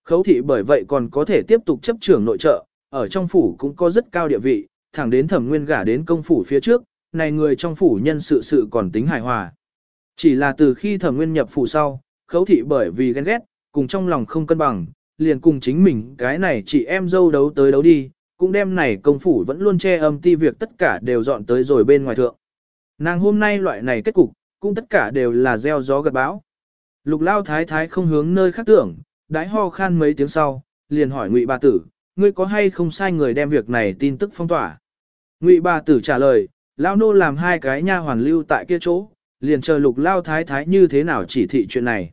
Khấu thị bởi vậy còn có thể tiếp tục chấp trưởng nội trợ, ở trong phủ cũng có rất cao địa vị, thẳng đến thẩm nguyên gả đến công phủ phía trước, này người trong phủ nhân sự sự còn tính hài hòa. Chỉ là từ khi thẩm nguyên nhập phủ sau, khấu thị bởi vì ghen ghét, cùng trong lòng không cân bằng, liền cùng chính mình cái này chị em dâu đấu tới đấu đi, cũng đem này công phủ vẫn luôn che âm ti việc tất cả đều dọn tới rồi bên ngoài thượng. Nàng hôm nay loại này kết cục, cũng tất cả đều là gieo gió gật bão. Lục lao thái thái không hướng nơi khác tưởng, đái ho khan mấy tiếng sau, liền hỏi ngụy bà tử, ngươi có hay không sai người đem việc này tin tức phong tỏa. Ngụy bà tử trả lời, lao nô làm hai cái nha hoàn lưu tại kia chỗ, liền chờ lục lao thái thái như thế nào chỉ thị chuyện này.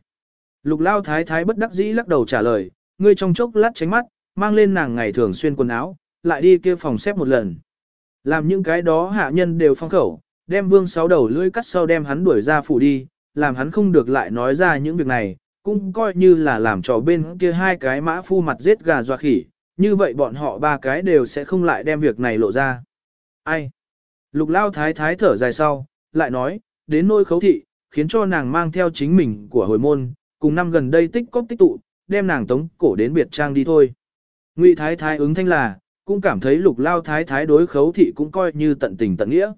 Lục lao thái thái bất đắc dĩ lắc đầu trả lời, ngươi trong chốc lát tránh mắt, mang lên nàng ngày thường xuyên quần áo, lại đi kia phòng xếp một lần. Làm những cái đó hạ nhân đều phong khẩu, đem vương sáu đầu lưỡi cắt sau đem hắn đuổi ra phủ đi, làm hắn không được lại nói ra những việc này, cũng coi như là làm cho bên kia hai cái mã phu mặt giết gà doa khỉ, như vậy bọn họ ba cái đều sẽ không lại đem việc này lộ ra. Ai? Lục lao thái thái thở dài sau, lại nói, đến nôi khấu thị, khiến cho nàng mang theo chính mình của hồi môn, cùng năm gần đây tích cóp tích tụ, đem nàng tống cổ đến biệt trang đi thôi. Ngụy thái thái ứng thanh là, cũng cảm thấy lục lao thái thái đối khấu thị cũng coi như tận tình tận nghĩa.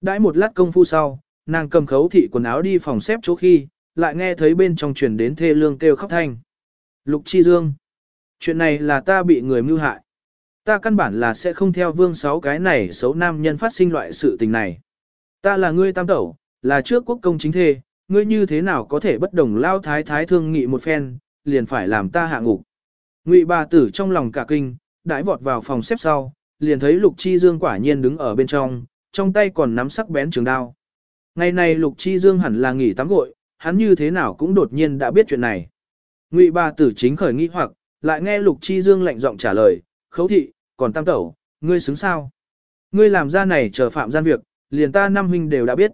Đãi một lát công phu sau, nàng cầm khấu thị quần áo đi phòng xếp chỗ khi, lại nghe thấy bên trong truyền đến thê lương kêu khóc thanh. Lục Chi Dương. Chuyện này là ta bị người mưu hại. Ta căn bản là sẽ không theo vương sáu cái này xấu nam nhân phát sinh loại sự tình này. Ta là ngươi tam tẩu, là trước quốc công chính thê, ngươi như thế nào có thể bất đồng lao thái thái thương nghị một phen, liền phải làm ta hạ ngục. Ngụy bà tử trong lòng cả kinh, đãi vọt vào phòng xếp sau, liền thấy Lục Chi Dương quả nhiên đứng ở bên trong, trong tay còn nắm sắc bén trường đao. Ngày này Lục Chi Dương hẳn là nghỉ tắm gội, hắn như thế nào cũng đột nhiên đã biết chuyện này. Ngụy bà tử chính khởi nghi hoặc, lại nghe Lục Chi Dương lạnh giọng trả lời, khấu thị, còn tam tẩu, ngươi xứng sao? Ngươi làm ra này chờ phạm gian việc, liền ta năm huynh đều đã biết.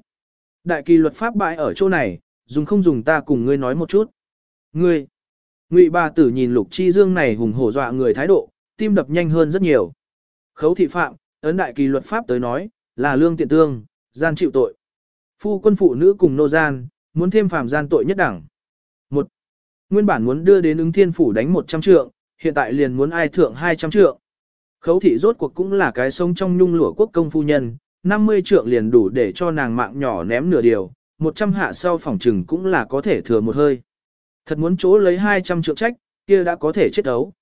Đại kỳ luật pháp bãi ở chỗ này, dùng không dùng ta cùng ngươi nói một chút. Ngươi, Ngụy bà tử nhìn Lục Chi Dương này hùng hổ dọa người thái độ, tim đập nhanh hơn rất nhiều. Khấu thị phạm, ấn đại kỳ luật pháp tới nói, là lương tiện tương, gian chịu tội. Phu quân phụ nữ cùng nô gian, muốn thêm phàm gian tội nhất đẳng. Một, Nguyên bản muốn đưa đến ứng thiên phủ đánh 100 trượng, hiện tại liền muốn ai thượng 200 trượng. Khấu thị rốt cuộc cũng là cái sông trong nhung lụa quốc công phu nhân, 50 trượng liền đủ để cho nàng mạng nhỏ ném nửa điều, 100 hạ sau phòng trừng cũng là có thể thừa một hơi. Thật muốn chỗ lấy 200 trượng trách, kia đã có thể chết đấu.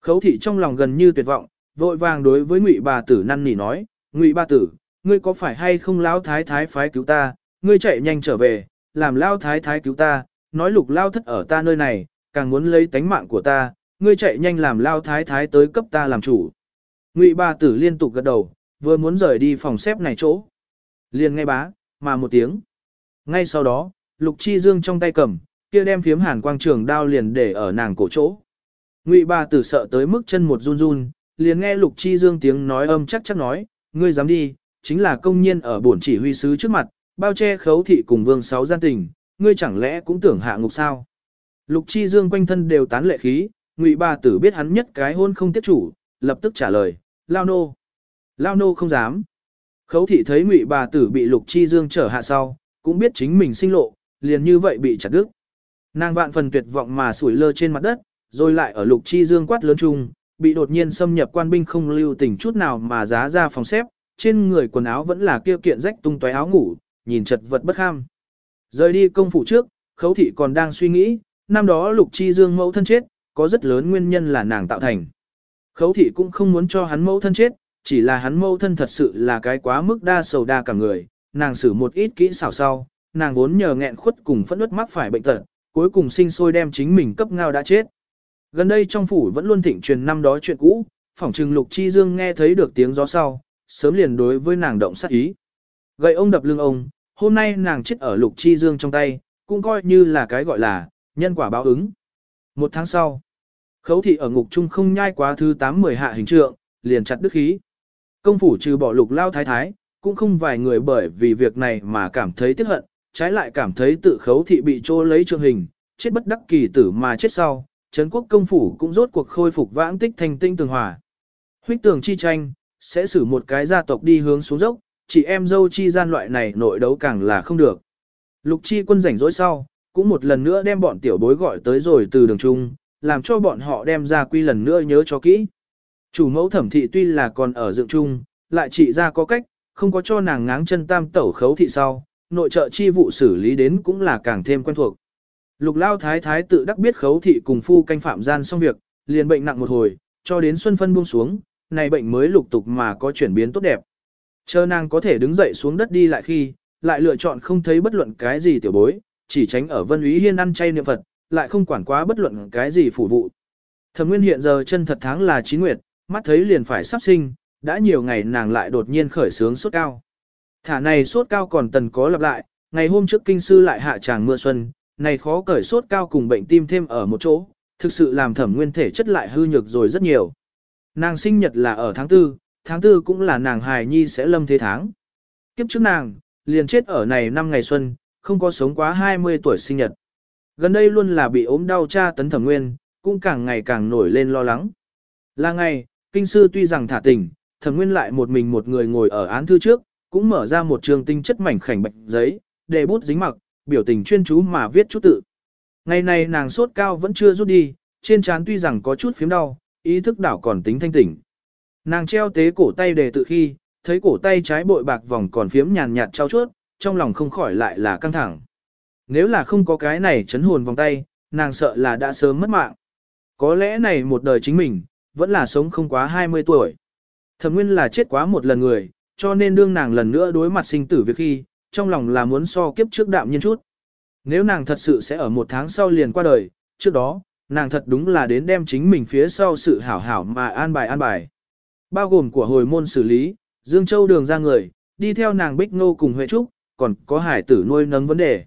Khấu thị trong lòng gần như tuyệt vọng, vội vàng đối với ngụy bà tử năn nỉ nói, ngụy bà tử, ngươi có phải hay không lão thái thái phái cứu ta, ngươi chạy nhanh trở về, làm lao thái thái cứu ta, nói lục lao thất ở ta nơi này, càng muốn lấy tánh mạng của ta, ngươi chạy nhanh làm lao thái thái tới cấp ta làm chủ. Ngụy bà tử liên tục gật đầu, vừa muốn rời đi phòng xếp này chỗ. Liền ngay bá, mà một tiếng. Ngay sau đó, lục chi dương trong tay cầm, kia đem phiếm hàn quang trường đao liền để ở nàng cổ chỗ. Ngụy bà tử sợ tới mức chân một run run, liền nghe lục chi dương tiếng nói âm chắc chắc nói, ngươi dám đi, chính là công nhân ở bổn chỉ huy sứ trước mặt, bao che khấu thị cùng vương sáu gian tình, ngươi chẳng lẽ cũng tưởng hạ ngục sao. Lục chi dương quanh thân đều tán lệ khí, ngụy bà tử biết hắn nhất cái hôn không tiết chủ, lập tức trả lời, lao nô. Lao nô không dám. Khấu thị thấy ngụy bà tử bị lục chi dương trở hạ sau, cũng biết chính mình sinh lộ, liền như vậy bị chặt đứt. Nàng vạn phần tuyệt vọng mà sủi lơ trên mặt đất, rồi lại ở lục chi dương quát lớn chung, bị đột nhiên xâm nhập quan binh không lưu tình chút nào mà giá ra phòng xếp, trên người quần áo vẫn là kia kiện rách tung tóe áo ngủ, nhìn chật vật bất kham. Rời đi công phủ trước, khấu thị còn đang suy nghĩ, năm đó lục chi dương mẫu thân chết, có rất lớn nguyên nhân là nàng tạo thành. Khấu thị cũng không muốn cho hắn mẫu thân chết, chỉ là hắn mẫu thân thật sự là cái quá mức đa sầu đa cả người, nàng xử một ít kỹ xảo sau, nàng vốn nhờ nghẹn khuất cùng phẫn nứt mắc phải bệnh tật, cuối cùng sinh sôi đem chính mình cấp ngao đã chết. Gần đây trong phủ vẫn luôn thịnh truyền năm đó chuyện cũ, phỏng trừng lục chi dương nghe thấy được tiếng gió sau, sớm liền đối với nàng động sát ý. Gậy ông đập lưng ông, hôm nay nàng chết ở lục chi dương trong tay, cũng coi như là cái gọi là nhân quả báo ứng. Một tháng sau, khấu thị ở ngục trung không nhai quá thứ 8-10 hạ hình trượng, liền chặt đức khí. Công phủ trừ bỏ lục lao thái thái, cũng không vài người bởi vì việc này mà cảm thấy tiếc hận, trái lại cảm thấy tự khấu thị bị trô lấy trường hình, chết bất đắc kỳ tử mà chết sau, Trấn quốc công phủ cũng rốt cuộc khôi phục vãng tích thành tinh tường hòa. Huyết tường chi tranh, sẽ xử một cái gia tộc đi hướng xuống dốc, chỉ em dâu chi gian loại này nội đấu càng là không được. Lục chi quân rảnh rỗi sau, cũng một lần nữa đem bọn tiểu bối gọi tới rồi từ đường trung, làm cho bọn họ đem ra quy lần nữa nhớ cho kỹ. Chủ mẫu thẩm thị tuy là còn ở dựng trung, lại chỉ ra có cách, không có cho nàng ngáng chân tam tẩu khấu thị sau, nội trợ chi vụ xử lý đến cũng là càng thêm quen thuộc. Lục lao thái thái tự đắc biết khấu thị cùng phu canh phạm gian xong việc, liền bệnh nặng một hồi, cho đến xuân phân buông xuống, này bệnh mới lục tục mà có chuyển biến tốt đẹp. Chờ nàng có thể đứng dậy xuống đất đi lại khi, lại lựa chọn không thấy bất luận cái gì tiểu bối, chỉ tránh ở vân úy hiên ăn chay niệm Phật, lại không quản quá bất luận cái gì phủ vụ. Thẩm Nguyên hiện giờ chân thật tháng là chín nguyệt, mắt thấy liền phải sắp sinh, đã nhiều ngày nàng lại đột nhiên khởi sướng sốt cao. Thả này sốt cao còn tần có lặp lại, ngày hôm trước kinh sư lại hạ tràng mưa xuân, này khó cởi sốt cao cùng bệnh tim thêm ở một chỗ, thực sự làm thẩm nguyên thể chất lại hư nhược rồi rất nhiều. Nàng sinh nhật là ở tháng 4, tháng 4 cũng là nàng hài nhi sẽ lâm thế tháng. Kiếp trước nàng, liền chết ở này năm ngày xuân, không có sống quá 20 tuổi sinh nhật. Gần đây luôn là bị ốm đau cha tấn thẩm nguyên, cũng càng ngày càng nổi lên lo lắng. Là ngày, kinh sư tuy rằng thả tình, thẩm nguyên lại một mình một người ngồi ở án thư trước, cũng mở ra một trường tinh chất mảnh khảnh bạch giấy, để bút dính mặc, biểu tình chuyên chú mà viết chút tự. Ngày này nàng sốt cao vẫn chưa rút đi, trên trán tuy rằng có chút phím đau, ý thức đảo còn tính thanh tỉnh. Nàng treo tế cổ tay đề tự khi, thấy cổ tay trái bội bạc vòng còn phiếm nhàn nhạt trao chuốt, trong lòng không khỏi lại là căng thẳng. Nếu là không có cái này chấn hồn vòng tay, nàng sợ là đã sớm mất mạng. Có lẽ này một đời chính mình, vẫn là sống không quá 20 tuổi. Thẩm nguyên là chết quá một lần người, cho nên đương nàng lần nữa đối mặt sinh tử việc khi, trong lòng là muốn so kiếp trước đạm nhiên chút. Nếu nàng thật sự sẽ ở một tháng sau liền qua đời, trước đó, nàng thật đúng là đến đem chính mình phía sau sự hảo hảo mà an bài an bài. Bao gồm của hồi môn xử lý, Dương Châu đường ra người, đi theo nàng Bích Nô cùng Huệ Trúc, còn có hải tử nuôi nấng vấn đề.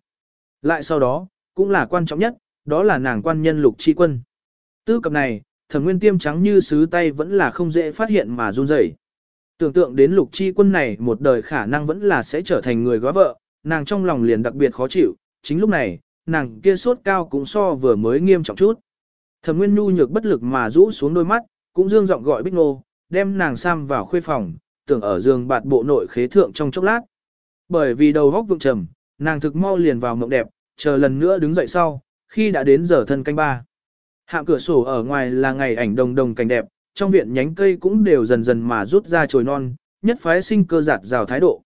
Lại sau đó, cũng là quan trọng nhất, đó là nàng quan nhân lục chi quân. Tư cập này, thẩm nguyên tiêm trắng như sứ tay vẫn là không dễ phát hiện mà run rẩy. Tưởng tượng đến lục chi quân này một đời khả năng vẫn là sẽ trở thành người góa vợ, nàng trong lòng liền đặc biệt khó chịu, chính lúc này, nàng kia sốt cao cũng so vừa mới nghiêm trọng chút. Thẩm Nguyên Nhu nhược bất lực mà rũ xuống đôi mắt, cũng dương giọng gọi Bích Nô, đem nàng sam vào khuê phòng, tưởng ở giường bạt bộ nội khế thượng trong chốc lát. Bởi vì đầu góc vượng trầm, nàng thực mau liền vào mộng đẹp, chờ lần nữa đứng dậy sau, khi đã đến giờ thân canh ba. Hạm cửa sổ ở ngoài là ngày ảnh đồng đồng cảnh đẹp, trong viện nhánh cây cũng đều dần dần mà rút ra chồi non, nhất phái sinh cơ giạt rào thái độ.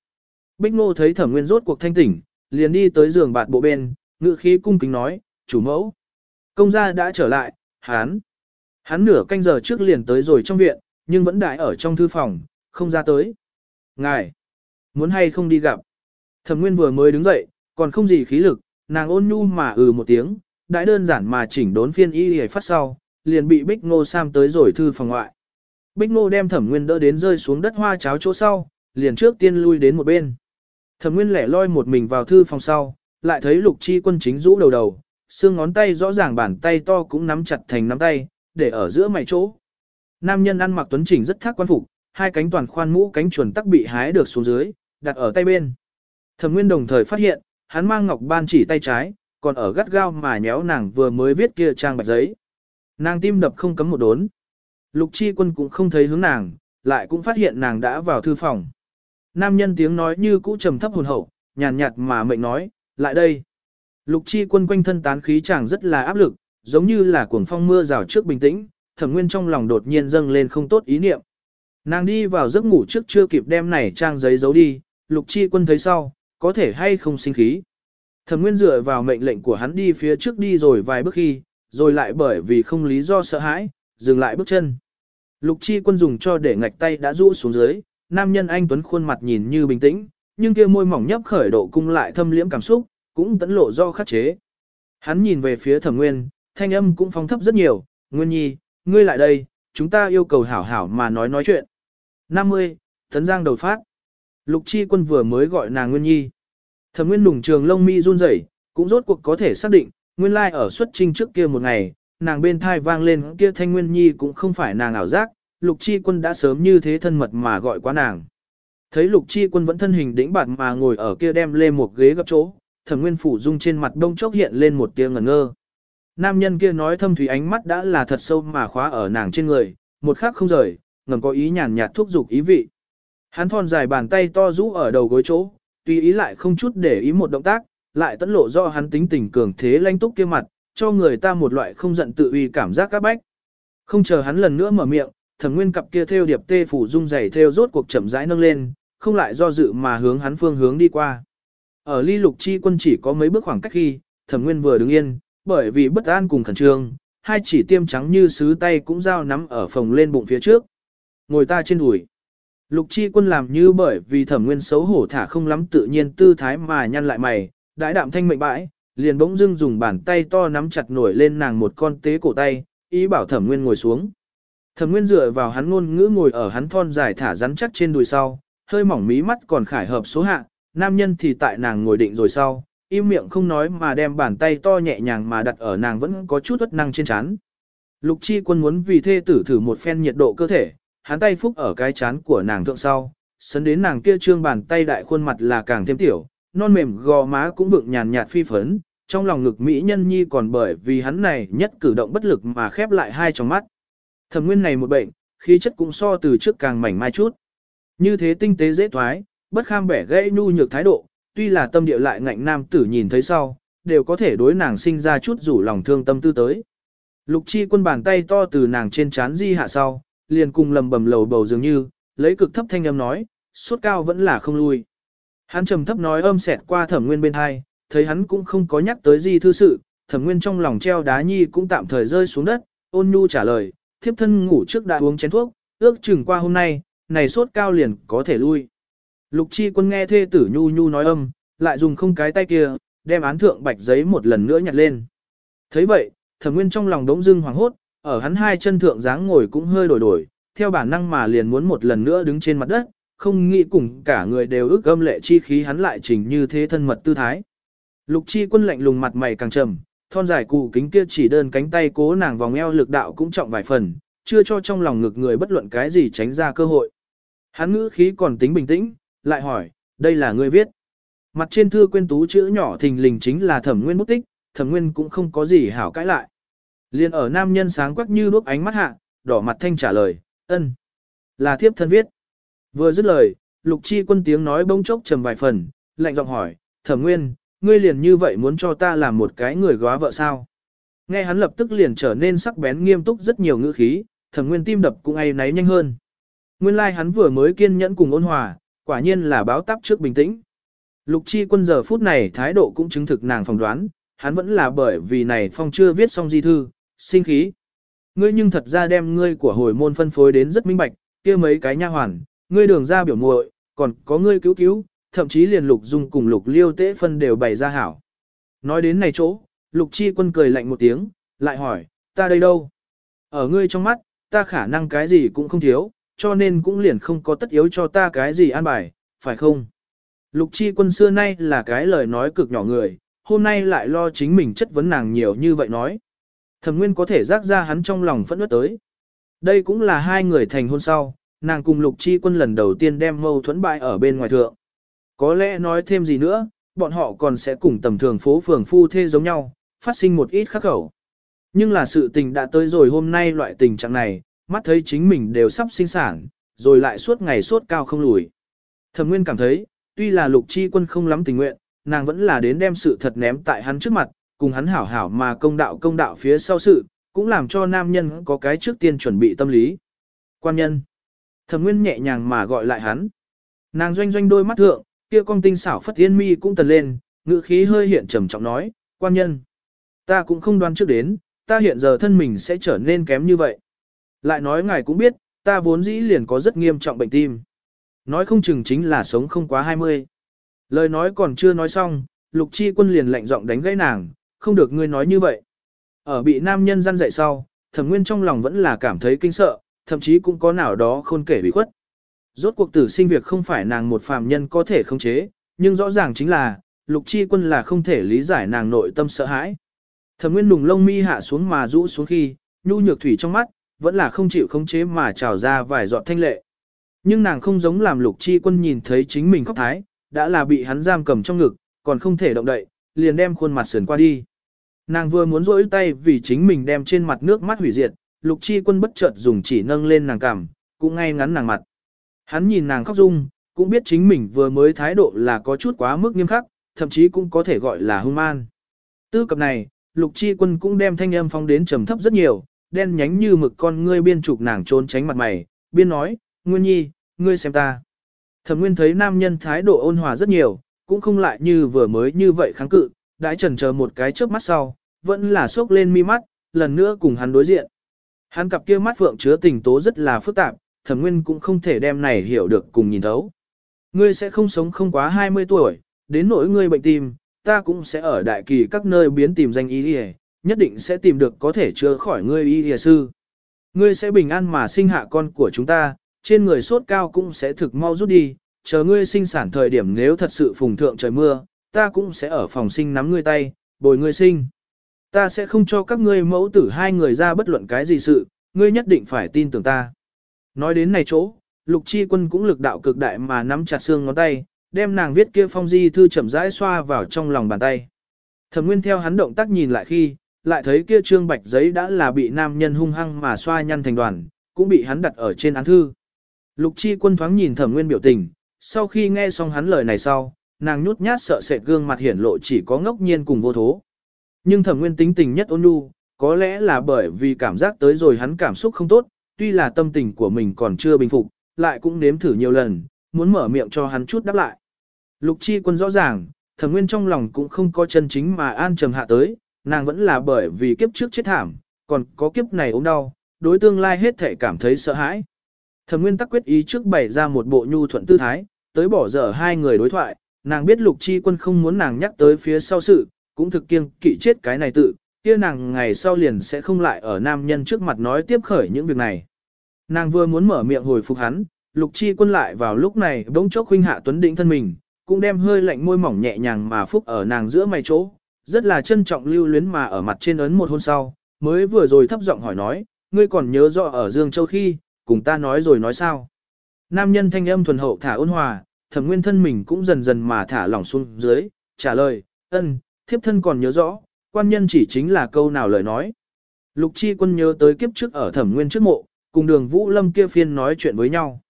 Bích Ngô thấy Thẩm Nguyên rốt cuộc thanh tỉnh, liền đi tới giường bạt bộ bên, ngự khí cung kính nói, chủ mẫu. Công gia đã trở lại, hắn. Hắn nửa canh giờ trước liền tới rồi trong viện, nhưng vẫn đại ở trong thư phòng, không ra tới. Ngài, muốn hay không đi gặp. Thẩm Nguyên vừa mới đứng dậy, còn không gì khí lực, nàng ôn nhu mà ừ một tiếng, đại đơn giản mà chỉnh đốn phiên y hề phát sau, liền bị Bích Ngô Sam tới rồi thư phòng ngoại. Bích Ngô đem Thẩm Nguyên đỡ đến rơi xuống đất hoa cháo chỗ sau, liền trước tiên lui đến một bên. Thẩm Nguyên lẻ loi một mình vào thư phòng sau, lại thấy Lục Chi Quân chính rũ đầu đầu, xương ngón tay rõ ràng bàn tay to cũng nắm chặt thành nắm tay, để ở giữa mày chỗ. Nam nhân ăn mặc tuấn chỉnh rất thác quan phục, hai cánh toàn khoan mũ cánh chuẩn tắc bị hái được xuống dưới, đặt ở tay bên. Thẩm Nguyên đồng thời phát hiện, hắn mang ngọc ban chỉ tay trái, còn ở gắt gao mà nhéo nàng vừa mới viết kia trang bạch giấy. Nàng tim đập không cấm một đốn. Lục chi quân cũng không thấy hướng nàng, lại cũng phát hiện nàng đã vào thư phòng. Nam nhân tiếng nói như cũ trầm thấp hồn hậu, nhàn nhạt mà mệnh nói, lại đây. Lục chi quân quanh thân tán khí chàng rất là áp lực, giống như là cuồng phong mưa rào trước bình tĩnh, thẩm nguyên trong lòng đột nhiên dâng lên không tốt ý niệm. Nàng đi vào giấc ngủ trước chưa kịp đem này trang giấy giấu đi, lục chi quân thấy sau, có thể hay không sinh khí. Thẩm Nguyên dựa vào mệnh lệnh của hắn đi phía trước đi rồi vài bước khi, rồi lại bởi vì không lý do sợ hãi, dừng lại bước chân. Lục chi quân dùng cho để ngạch tay đã rũ xuống dưới, nam nhân anh Tuấn khuôn mặt nhìn như bình tĩnh, nhưng kia môi mỏng nhấp khởi độ cung lại thâm liễm cảm xúc, cũng tấn lộ do khắc chế. Hắn nhìn về phía thẩm nguyên, thanh âm cũng phong thấp rất nhiều, nguyên nhi, ngươi lại đây, chúng ta yêu cầu hảo hảo mà nói nói chuyện. 50, Tấn Giang đầu phát. Lục chi quân vừa mới gọi nàng nguyên nhi. Thẩm nguyên nùng trường lông mi run rẩy, cũng rốt cuộc có thể xác định, nguyên lai ở xuất trình trước kia một ngày, nàng bên thai vang lên kia thanh nguyên nhi cũng không phải nàng ảo giác, lục chi quân đã sớm như thế thân mật mà gọi qua nàng. Thấy lục chi quân vẫn thân hình đĩnh bạt mà ngồi ở kia đem lê một ghế gấp chỗ, thẩm nguyên phủ dung trên mặt đông chốc hiện lên một tia ngẩn ngơ. Nam nhân kia nói thâm thủy ánh mắt đã là thật sâu mà khóa ở nàng trên người, một khắc không rời, ngầm có ý nhàn nhạt thúc giục ý vị. Hắn thon dài bàn tay to rũ ở đầu gối chỗ, tùy ý lại không chút để ý một động tác, lại tận lộ do hắn tính tình cường thế lanh túc kia mặt, cho người ta một loại không giận tự uy cảm giác các bách. Không chờ hắn lần nữa mở miệng, thẩm nguyên cặp kia theo điệp tê phủ dung dày theo rốt cuộc chậm rãi nâng lên, không lại do dự mà hướng hắn phương hướng đi qua. Ở ly lục chi quân chỉ có mấy bước khoảng cách khi, thẩm nguyên vừa đứng yên, bởi vì bất an cùng khẩn trương, hai chỉ tiêm trắng như sứ tay cũng dao nắm ở phòng lên bụng phía trước. Ngồi ta trên đùi. Lục chi quân làm như bởi vì thẩm nguyên xấu hổ thả không lắm tự nhiên tư thái mà nhăn lại mày, đãi đạm thanh mệnh bãi, liền bỗng dưng dùng bàn tay to nắm chặt nổi lên nàng một con tế cổ tay, ý bảo thẩm nguyên ngồi xuống. Thẩm nguyên dựa vào hắn ngôn ngữ ngồi ở hắn thon dài thả rắn chắc trên đùi sau, hơi mỏng mí mắt còn khải hợp số hạ, nam nhân thì tại nàng ngồi định rồi sau, im miệng không nói mà đem bàn tay to nhẹ nhàng mà đặt ở nàng vẫn có chút ất năng trên chán. Lục chi quân muốn vì thê tử thử một phen nhiệt độ cơ thể, hắn tay phúc ở cái chán của nàng thượng sau, sấn đến nàng kia trương bàn tay đại khuôn mặt là càng thêm tiểu, non mềm gò má cũng vượng nhàn nhạt phi phấn, trong lòng ngực mỹ nhân nhi còn bởi vì hắn này nhất cử động bất lực mà khép lại hai trong mắt. Thẩm nguyên này một bệnh, khí chất cũng so từ trước càng mảnh mai chút. Như thế tinh tế dễ thoái, bất kham bẻ gãy nhu nhược thái độ, tuy là tâm địa lại ngạnh nam tử nhìn thấy sau, đều có thể đối nàng sinh ra chút rủ lòng thương tâm tư tới. Lục chi quân bàn tay to từ nàng trên chán di hạ sau, liền cùng lầm bầm lầu bầu dường như, lấy cực thấp thanh âm nói, suốt cao vẫn là không lui. Hắn trầm thấp nói âm xẹt qua thẩm nguyên bên hai, thấy hắn cũng không có nhắc tới gì thư sự, thẩm nguyên trong lòng treo đá nhi cũng tạm thời rơi xuống đất, ôn nhu trả lời, thiếp thân ngủ trước đã uống chén thuốc, ước chừng qua hôm nay, này sốt cao liền có thể lui. Lục chi quân nghe thê tử nhu nhu nói âm, lại dùng không cái tay kia, đem án thượng bạch giấy một lần nữa nhặt lên. thấy vậy, thẩm nguyên trong lòng đống dưng hoàng hốt, ở hắn hai chân thượng dáng ngồi cũng hơi đổi đổi, theo bản năng mà liền muốn một lần nữa đứng trên mặt đất, không nghĩ cùng cả người đều ước âm lệ chi khí hắn lại chỉnh như thế thân mật tư thái. Lục chi quân lạnh lùng mặt mày càng trầm, thon dài cụ kính kia chỉ đơn cánh tay cố nàng vòng eo lực đạo cũng trọng vài phần, chưa cho trong lòng ngực người bất luận cái gì tránh ra cơ hội. Hắn ngữ khí còn tính bình tĩnh, lại hỏi, đây là ngươi viết. Mặt trên thư quên tú chữ nhỏ thình lình chính là thẩm nguyên bút tích, thẩm nguyên cũng không có gì hảo cãi lại. Liên ở nam nhân sáng quắc như đuốc ánh mắt hạ, đỏ mặt thanh trả lời, ân, là thiếp thân viết. Vừa dứt lời, lục chi quân tiếng nói bỗng chốc trầm vài phần, lạnh giọng hỏi, thẩm nguyên, ngươi liền như vậy muốn cho ta làm một cái người góa vợ sao? Nghe hắn lập tức liền trở nên sắc bén nghiêm túc rất nhiều ngữ khí, thẩm nguyên tim đập cũng ai náy nhanh hơn. Nguyên lai like hắn vừa mới kiên nhẫn cùng ôn hòa, quả nhiên là báo tắp trước bình tĩnh. Lục chi quân giờ phút này thái độ cũng chứng thực nàng phỏng đoán, hắn vẫn là bởi vì này phong chưa viết xong di thư, sinh khí. Ngươi nhưng thật ra đem ngươi của hồi môn phân phối đến rất minh bạch, kia mấy cái nha hoàn, ngươi đường ra biểu muội, còn có ngươi cứu cứu, thậm chí liền lục dung cùng lục liêu tế phân đều bày ra hảo. Nói đến này chỗ, lục chi quân cười lạnh một tiếng, lại hỏi, ta đây đâu? Ở ngươi trong mắt, ta khả năng cái gì cũng không thiếu, cho nên cũng liền không có tất yếu cho ta cái gì an bài, phải không? Lục chi quân xưa nay là cái lời nói cực nhỏ người, hôm nay lại lo chính mình chất vấn nàng nhiều như vậy nói. Thẩm nguyên có thể rác ra hắn trong lòng phẫn nứt tới. Đây cũng là hai người thành hôn sau, nàng cùng lục chi quân lần đầu tiên đem mâu thuẫn bại ở bên ngoài thượng. Có lẽ nói thêm gì nữa, bọn họ còn sẽ cùng tầm thường phố phường phu thê giống nhau, phát sinh một ít khắc khẩu. Nhưng là sự tình đã tới rồi hôm nay loại tình trạng này, mắt thấy chính mình đều sắp sinh sản, rồi lại suốt ngày suốt cao không lùi. Thẩm Nguyên cảm thấy, tuy là lục chi quân không lắm tình nguyện, nàng vẫn là đến đem sự thật ném tại hắn trước mặt, cùng hắn hảo hảo mà công đạo công đạo phía sau sự, cũng làm cho nam nhân có cái trước tiên chuẩn bị tâm lý. Quan nhân. Thẩm Nguyên nhẹ nhàng mà gọi lại hắn. Nàng doanh doanh đôi mắt thượng, kia con tinh xảo phất thiên mi cũng tần lên, ngữ khí hơi hiện trầm trọng nói, quan nhân. Ta cũng không đoán trước đến, ta hiện giờ thân mình sẽ trở nên kém như vậy. Lại nói ngài cũng biết, ta vốn dĩ liền có rất nghiêm trọng bệnh tim. Nói không chừng chính là sống không quá 20. Lời nói còn chưa nói xong, lục chi quân liền lạnh giọng đánh gãy nàng, không được ngươi nói như vậy. Ở bị nam nhân răn dạy sau, thẩm nguyên trong lòng vẫn là cảm thấy kinh sợ, thậm chí cũng có nào đó khôn kể bị khuất. Rốt cuộc tử sinh việc không phải nàng một phàm nhân có thể khống chế, nhưng rõ ràng chính là, lục chi quân là không thể lý giải nàng nội tâm sợ hãi. Thẩm nguyên nùng lông mi hạ xuống mà rũ xuống khi, nhu nhược thủy trong mắt, vẫn là không chịu khống chế mà trào ra vài giọt thanh lệ. Nhưng nàng không giống làm lục chi quân nhìn thấy chính mình khóc thái, đã là bị hắn giam cầm trong ngực, còn không thể động đậy, liền đem khuôn mặt sườn qua đi. Nàng vừa muốn rỗi tay vì chính mình đem trên mặt nước mắt hủy diệt, lục chi quân bất chợt dùng chỉ nâng lên nàng cằm, cũng ngay ngắn nàng mặt. Hắn nhìn nàng khóc dung, cũng biết chính mình vừa mới thái độ là có chút quá mức nghiêm khắc, thậm chí cũng có thể gọi là hung man. Tư cập này, lục chi quân cũng đem thanh âm phong đến trầm thấp rất nhiều, đen nhánh như mực con ngươi biên trục nàng trốn tránh mặt mày, biên nói, Nguyên Nhi, ngươi xem ta. Thẩm Nguyên thấy nam nhân thái độ ôn hòa rất nhiều, cũng không lại như vừa mới như vậy kháng cự, đã chần chờ một cái trước mắt sau, vẫn là sốc lên mi mắt, lần nữa cùng hắn đối diện. Hắn cặp kia mắt phượng chứa tình tố rất là phức tạp, Thẩm Nguyên cũng không thể đem này hiểu được cùng nhìn thấu. Ngươi sẽ không sống không quá 20 tuổi, đến nỗi ngươi bệnh tim, ta cũng sẽ ở đại kỳ các nơi biến tìm danh y y, nhất định sẽ tìm được có thể chữa khỏi ngươi y y sư. Ngươi sẽ bình an mà sinh hạ con của chúng ta, trên người sốt cao cũng sẽ thực mau rút đi, chờ ngươi sinh sản thời điểm nếu thật sự phùng thượng trời mưa, ta cũng sẽ ở phòng sinh nắm ngươi tay, bồi ngươi sinh. Ta sẽ không cho các ngươi mẫu tử hai người ra bất luận cái gì sự, ngươi nhất định phải tin tưởng ta. Nói đến này chỗ, lục chi quân cũng lực đạo cực đại mà nắm chặt xương ngón tay, đem nàng viết kia phong di thư chậm rãi xoa vào trong lòng bàn tay. Thẩm nguyên theo hắn động tác nhìn lại khi, lại thấy kia trương bạch giấy đã là bị nam nhân hung hăng mà xoa nhăn thành đoàn, cũng bị hắn đặt ở trên án thư. Lục chi quân thoáng nhìn thẩm nguyên biểu tình, sau khi nghe xong hắn lời này sau, nàng nhút nhát sợ sệt gương mặt hiển lộ chỉ có ngốc nhiên cùng vô thố. Nhưng thẩm nguyên tính tình nhất ôn nhu, có lẽ là bởi vì cảm giác tới rồi hắn cảm xúc không tốt, tuy là tâm tình của mình còn chưa bình phục, lại cũng nếm thử nhiều lần, muốn mở miệng cho hắn chút đáp lại. Lục chi quân rõ ràng, thẩm nguyên trong lòng cũng không có chân chính mà an trầm hạ tới, nàng vẫn là bởi vì kiếp trước chết thảm, còn có kiếp này ốm đau, đối tương lai hết thể cảm thấy sợ hãi. Thẩm nguyên tắc quyết ý trước bày ra một bộ nhu thuận tư thái, tới bỏ dở hai người đối thoại, nàng biết lục chi quân không muốn nàng nhắc tới phía sau sự, cũng thực kiêng kỵ chết cái này tự, kia nàng ngày sau liền sẽ không lại ở nam nhân trước mặt nói tiếp khởi những việc này. Nàng vừa muốn mở miệng hồi phục hắn, lục chi quân lại vào lúc này bỗng chốc huynh hạ tuấn định thân mình, cũng đem hơi lạnh môi mỏng nhẹ nhàng mà phúc ở nàng giữa mày chỗ, rất là trân trọng lưu luyến mà ở mặt trên ấn một hôn sau, mới vừa rồi thấp giọng hỏi nói, ngươi còn nhớ rõ ở Dương Châu khi, cùng ta nói rồi nói sao. Nam nhân thanh âm thuần hậu thả ôn hòa, thẩm nguyên thân mình cũng dần dần mà thả lỏng xuống dưới, trả lời, ân, thiếp thân còn nhớ rõ, quan nhân chỉ chính là câu nào lời nói. Lục chi quân nhớ tới kiếp trước ở thẩm nguyên trước mộ, cùng đường Vũ Lâm kia phiên nói chuyện với nhau.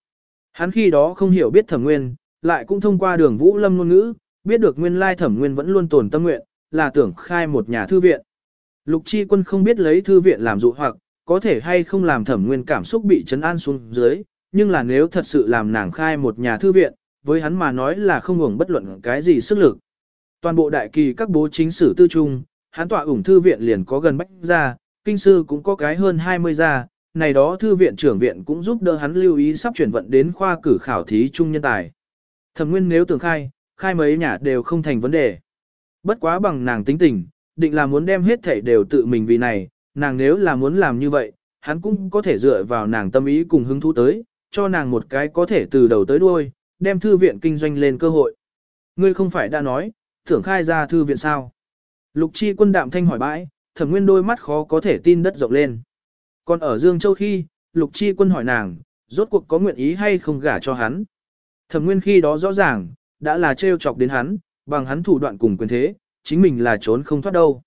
Hắn khi đó không hiểu biết thẩm nguyên, lại cũng thông qua đường Vũ Lâm ngôn ngữ, biết được nguyên lai thẩm nguyên vẫn luôn tồn tâm nguyện, là tưởng khai một nhà thư viện. Lục chi quân không biết lấy thư viện làm dụ hoặc, có thể hay không làm thẩm nguyên cảm xúc bị chấn an xuống dưới, nhưng là nếu thật sự làm nàng khai một nhà thư viện, với hắn mà nói là không ngừng bất luận cái gì sức lực. Toàn bộ đại kỳ các bố chính sử tư trung, hắn tọa ủng thư viện liền có gần bách gia, kinh sư cũng có cái hơn 20 gia, này đó thư viện trưởng viện cũng giúp đỡ hắn lưu ý sắp chuyển vận đến khoa cử khảo thí trung nhân tài. Thẩm Nguyên nếu tưởng khai, khai mấy nhà đều không thành vấn đề. Bất quá bằng nàng tính tình, định là muốn đem hết thảy đều tự mình vì này, nàng nếu là muốn làm như vậy, hắn cũng có thể dựa vào nàng tâm ý cùng hứng thú tới, cho nàng một cái có thể từ đầu tới đuôi, đem thư viện kinh doanh lên cơ hội. Ngươi không phải đã nói, thưởng khai ra thư viện sao? Lục chi quân đạm thanh hỏi bãi, thẩm nguyên đôi mắt khó có thể tin đất rộng lên. Còn ở Dương Châu khi, lục chi quân hỏi nàng, rốt cuộc có nguyện ý hay không gả cho hắn. Thẩm nguyên khi đó rõ ràng, đã là trêu chọc đến hắn, bằng hắn thủ đoạn cùng quyền thế, chính mình là trốn không thoát đâu.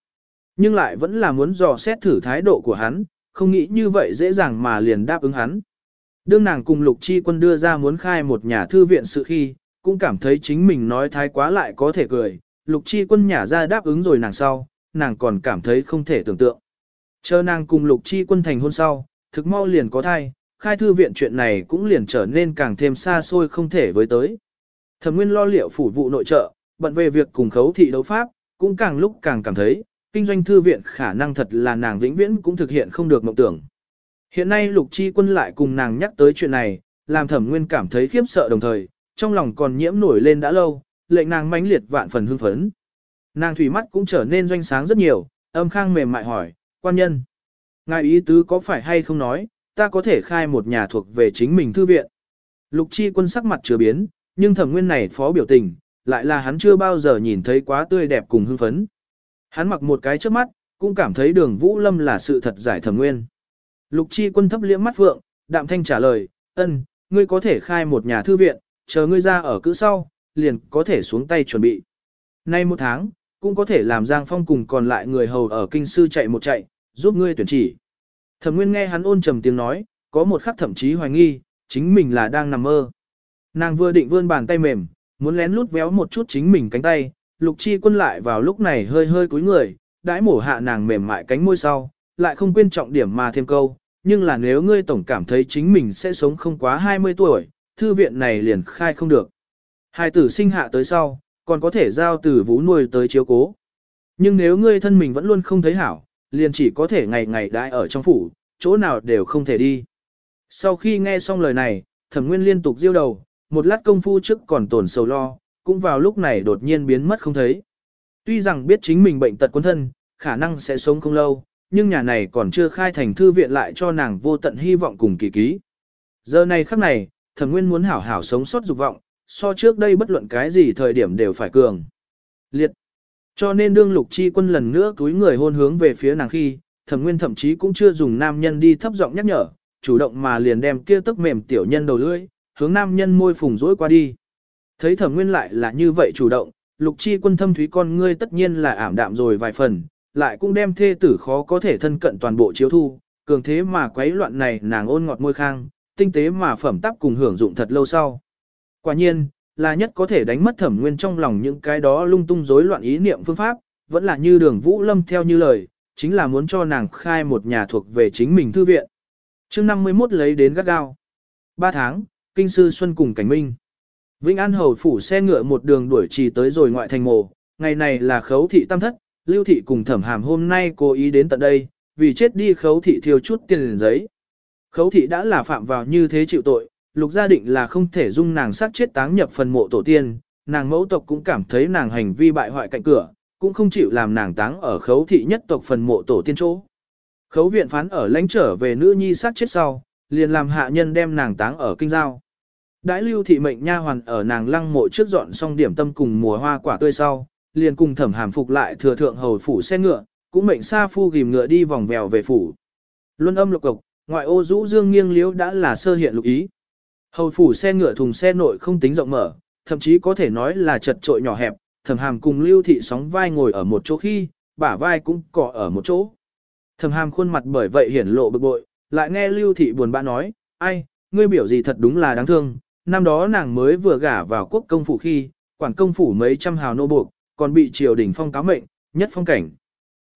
Nhưng lại vẫn là muốn dò xét thử thái độ của hắn, không nghĩ như vậy dễ dàng mà liền đáp ứng hắn. Đương nàng cùng Lục Chi Quân đưa ra muốn khai một nhà thư viện sự khi, cũng cảm thấy chính mình nói thái quá lại có thể cười, Lục Chi Quân nhả ra đáp ứng rồi nàng sau, nàng còn cảm thấy không thể tưởng tượng. Chờ nàng cùng Lục Chi Quân thành hôn sau, thực mau liền có thai, khai thư viện chuyện này cũng liền trở nên càng thêm xa xôi không thể với tới. Thẩm Nguyên lo liệu phủ vụ nội trợ, bận về việc cùng khấu thị đấu pháp, cũng càng lúc càng cảm thấy, kinh doanh thư viện khả năng thật là nàng vĩnh viễn cũng thực hiện không được mộng tưởng. Hiện nay Lục Chi Quân lại cùng nàng nhắc tới chuyện này, làm Thẩm Nguyên cảm thấy khiếp sợ đồng thời, trong lòng còn nhiễm nổi lên đã lâu, lệnh nàng mãnh liệt vạn phần hưng phấn. Nàng thủy mắt cũng trở nên doanh sáng rất nhiều, âm khang mềm mại hỏi, quan nhân. Ngài ý tứ có phải hay không nói, ta có thể khai một nhà thuộc về chính mình thư viện. Lục chi quân sắc mặt chưa biến, nhưng thẩm nguyên này phó biểu tình, lại là hắn chưa bao giờ nhìn thấy quá tươi đẹp cùng hưng phấn. Hắn mặc một cái trước mắt, cũng cảm thấy đường Vũ Lâm là sự thật giải thẩm nguyên. Lục chi quân thấp liễm mắt vượng, đạm thanh trả lời, ân, ngươi có thể khai một nhà thư viện, chờ ngươi ra ở cữ sau, liền có thể xuống tay chuẩn bị. Nay một tháng, cũng có thể làm Giang Phong cùng còn lại người hầu ở kinh sư chạy một chạy, giúp ngươi tuyển chỉ. Thẩm Nguyên nghe hắn ôn trầm tiếng nói, có một khắc thậm chí hoài nghi, chính mình là đang nằm mơ. Nàng vừa định vươn bàn tay mềm, muốn lén lút véo một chút chính mình cánh tay, Lục Chi Quân lại vào lúc này hơi hơi cúi người, đãi mổ hạ nàng mềm mại cánh môi sau, lại không quên trọng điểm mà thêm câu, nhưng là nếu ngươi tổng cảm thấy chính mình sẽ sống không quá 20 tuổi, thư viện này liền khai không được. Hai tử sinh hạ tới sau, còn có thể giao từ vũ nuôi tới chiếu cố. Nhưng nếu ngươi thân mình vẫn luôn không thấy hảo, liền chỉ có thể ngày ngày đãi ở trong phủ, chỗ nào đều không thể đi. Sau khi nghe xong lời này, thẩm nguyên liên tục diêu đầu, một lát công phu trước còn tổn sầu lo, cũng vào lúc này đột nhiên biến mất không thấy. Tuy rằng biết chính mình bệnh tật quân thân, khả năng sẽ sống không lâu, nhưng nhà này còn chưa khai thành thư viện lại cho nàng vô tận hy vọng cùng kỳ ký. Giờ này khắc này, thẩm nguyên muốn hảo hảo sống sót dục vọng, so trước đây bất luận cái gì thời điểm đều phải cường. Liệt. Cho nên đương lục chi quân lần nữa túi người hôn hướng về phía nàng khi, thẩm nguyên thậm chí cũng chưa dùng nam nhân đi thấp giọng nhắc nhở, chủ động mà liền đem kia tức mềm tiểu nhân đầu lưỡi, hướng nam nhân môi phùng rỗi qua đi. Thấy thẩm nguyên lại là như vậy chủ động, lục chi quân thâm thúy con ngươi tất nhiên là ảm đạm rồi vài phần, lại cũng đem thê tử khó có thể thân cận toàn bộ chiếu thu, cường thế mà quấy loạn này nàng ôn ngọt môi khang, tinh tế mà phẩm tắp cùng hưởng dụng thật lâu sau. Quả nhiên, là nhất có thể đánh mất thẩm nguyên trong lòng những cái đó lung tung rối loạn ý niệm phương pháp, vẫn là như đường Vũ Lâm theo như lời, chính là muốn cho nàng khai một nhà thuộc về chính mình thư viện. chương 51 lấy đến gắt gao. Ba tháng, kinh sư Xuân cùng cảnh minh. Vĩnh An Hầu phủ xe ngựa một đường đuổi trì tới rồi ngoại thành mồ, ngày này là khấu thị tam thất, lưu thị cùng thẩm hàm hôm nay cố ý đến tận đây, vì chết đi khấu thị thiêu chút tiền giấy. Khấu thị đã là phạm vào như thế chịu tội, lục gia định là không thể dung nàng sát chết táng nhập phần mộ tổ tiên, nàng mẫu tộc cũng cảm thấy nàng hành vi bại hoại cạnh cửa, cũng không chịu làm nàng táng ở khấu thị nhất tộc phần mộ tổ tiên chỗ. Khấu viện phán ở lãnh trở về nữ nhi sát chết sau, liền làm hạ nhân đem nàng táng ở kinh giao. Đãi lưu thị mệnh nha hoàn ở nàng lăng mộ trước dọn xong điểm tâm cùng mùa hoa quả tươi sau, liền cùng thẩm hàm phục lại thừa thượng hầu phủ xe ngựa, cũng mệnh sa phu ghim ngựa đi vòng vèo về phủ. Luân âm lục cộc, ngoại ô rũ dương nghiêng liếu đã là sơ hiện lục ý. Hầu phủ xe ngựa thùng xe nội không tính rộng mở, thậm chí có thể nói là chật trội nhỏ hẹp, thẩm hàm cùng lưu thị sóng vai ngồi ở một chỗ khi, bả vai cũng cọ ở một chỗ. Thẩm hàm khuôn mặt bởi vậy hiển lộ bực bội, lại nghe lưu thị buồn bã nói, ai, ngươi biểu gì thật đúng là đáng thương, năm đó nàng mới vừa gả vào quốc công phủ khi, quản công phủ mấy trăm hào nô buộc, còn bị triều đình phong cáo mệnh, nhất phong cảnh.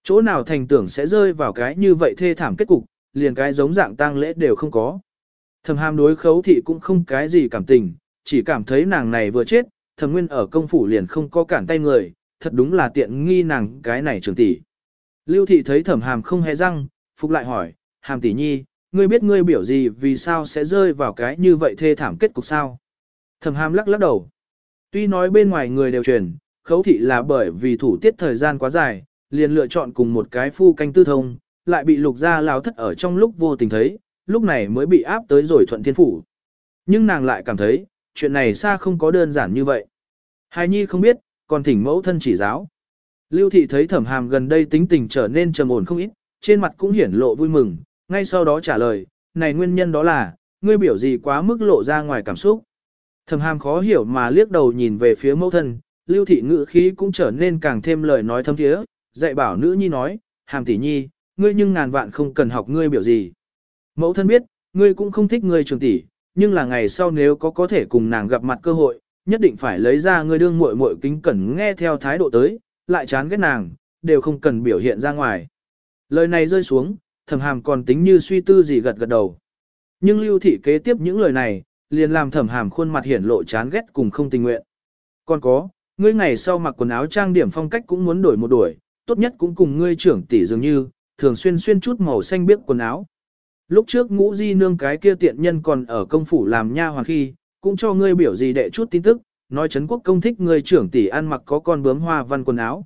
Chỗ nào thành tưởng sẽ rơi vào cái như vậy thê thảm kết cục, liền cái giống dạng tang lễ đều không có. Thẩm hàm đối khấu thị cũng không cái gì cảm tình, chỉ cảm thấy nàng này vừa chết, thẩm nguyên ở công phủ liền không có cản tay người, thật đúng là tiện nghi nàng cái này trường tỷ. Lưu thị thấy thẩm hàm không hề răng, phục lại hỏi, hàm tỷ nhi, ngươi biết ngươi biểu gì vì sao sẽ rơi vào cái như vậy thê thảm kết cục sao? Thẩm hàm lắc lắc đầu. Tuy nói bên ngoài người đều truyền, khấu thị là bởi vì thủ tiết thời gian quá dài, liền lựa chọn cùng một cái phu canh tư thông, lại bị lục gia lão thất ở trong lúc vô tình thấy, lúc này mới bị áp tới rồi thuận thiên phủ. Nhưng nàng lại cảm thấy, chuyện này xa không có đơn giản như vậy. Hài nhi không biết, còn thỉnh mẫu thân chỉ giáo. Lưu thị thấy thẩm hàm gần đây tính tình trở nên trầm ổn không ít, trên mặt cũng hiển lộ vui mừng, ngay sau đó trả lời, này nguyên nhân đó là, ngươi biểu gì quá mức lộ ra ngoài cảm xúc. Thẩm hàm khó hiểu mà liếc đầu nhìn về phía mẫu thân, lưu thị ngữ khí cũng trở nên càng thêm lời nói thâm thiế, dạy bảo nữ nhi nói, hàm tỷ nhi, ngươi nhưng ngàn vạn không cần học ngươi biểu gì. Mẫu thân biết, ngươi cũng không thích ngươi trường tỷ, nhưng là ngày sau nếu có có thể cùng nàng gặp mặt cơ hội, nhất định phải lấy ra ngươi đương muội muội kính cẩn nghe theo thái độ tới, lại chán ghét nàng, đều không cần biểu hiện ra ngoài. Lời này rơi xuống, thầm hàm còn tính như suy tư gì gật gật đầu. Nhưng lưu thị kế tiếp những lời này, liền làm thẩm hàm khuôn mặt hiển lộ chán ghét cùng không tình nguyện. Còn có, ngươi ngày sau mặc quần áo trang điểm phong cách cũng muốn đổi một đổi, tốt nhất cũng cùng ngươi trưởng tỷ dường như, thường xuyên xuyên chút màu xanh biếc quần áo. Lúc trước ngũ di nương cái kia tiện nhân còn ở công phủ làm nha hoàng khi, cũng cho ngươi biểu gì đệ chút tin tức, nói Trấn quốc công thích ngươi trưởng tỷ ăn mặc có con bướm hoa văn quần áo.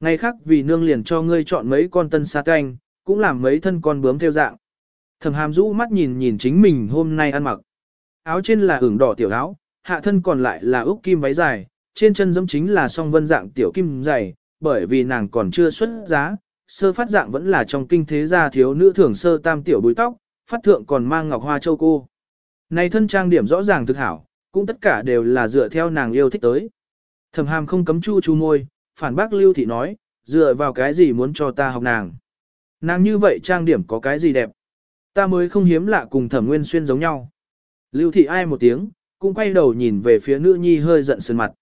Ngày khác vì nương liền cho ngươi chọn mấy con tân sa canh, cũng làm mấy thân con bướm theo dạng. Thẩm hàm rũ mắt nhìn nhìn chính mình hôm nay ăn mặc. Áo trên là ửng đỏ tiểu áo, hạ thân còn lại là úc kim váy dài, trên chân giống chính là song vân dạng tiểu kim dày, bởi vì nàng còn chưa xuất giá, sơ phát dạng vẫn là trong kinh thế gia thiếu nữ thường sơ tam tiểu búi tóc, phát thượng còn mang ngọc hoa châu cô. Này thân trang điểm rõ ràng thực hảo, cũng tất cả đều là dựa theo nàng yêu thích tới. Thẩm hàm không cấm chu chu môi, phản bác lưu thị nói, dựa vào cái gì muốn cho ta học nàng. Nàng như vậy trang điểm có cái gì đẹp. Ta mới không hiếm lạ cùng thẩm nguyên xuyên giống nhau. Lưu thị ai một tiếng, cũng quay đầu nhìn về phía nữ nhi hơi giận sơn mặt.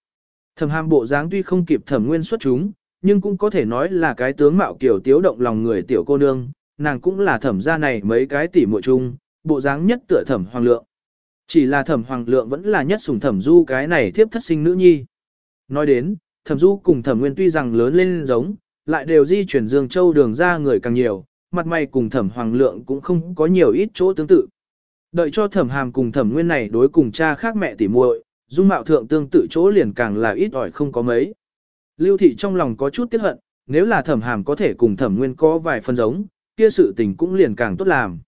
Thẩm hàm bộ dáng tuy không kịp thẩm nguyên xuất chúng, nhưng cũng có thể nói là cái tướng mạo kiểu tiếu động lòng người tiểu cô nương, nàng cũng là thẩm gia này mấy cái tỉ muội chung, bộ dáng nhất tựa thẩm hoàng lượng. Chỉ là thẩm hoàng lượng vẫn là nhất sủng thẩm du cái này thiếp thất sinh nữ nhi. Nói đến, thẩm du cùng thẩm nguyên tuy rằng lớn lên giống, lại đều di chuyển dương châu đường ra người càng nhiều, mặt mày cùng thẩm hoàng lượng cũng không có nhiều ít chỗ tương tự. Đợi cho thẩm hàm cùng thẩm nguyên này đối cùng cha khác mẹ tỉ muội, dung mạo thượng tương tự chỗ liền càng là ít ỏi không có mấy. Lưu thị trong lòng có chút tiếc hận, nếu là thẩm hàm có thể cùng thẩm nguyên có vài phần giống, kia sự tình cũng liền càng tốt làm.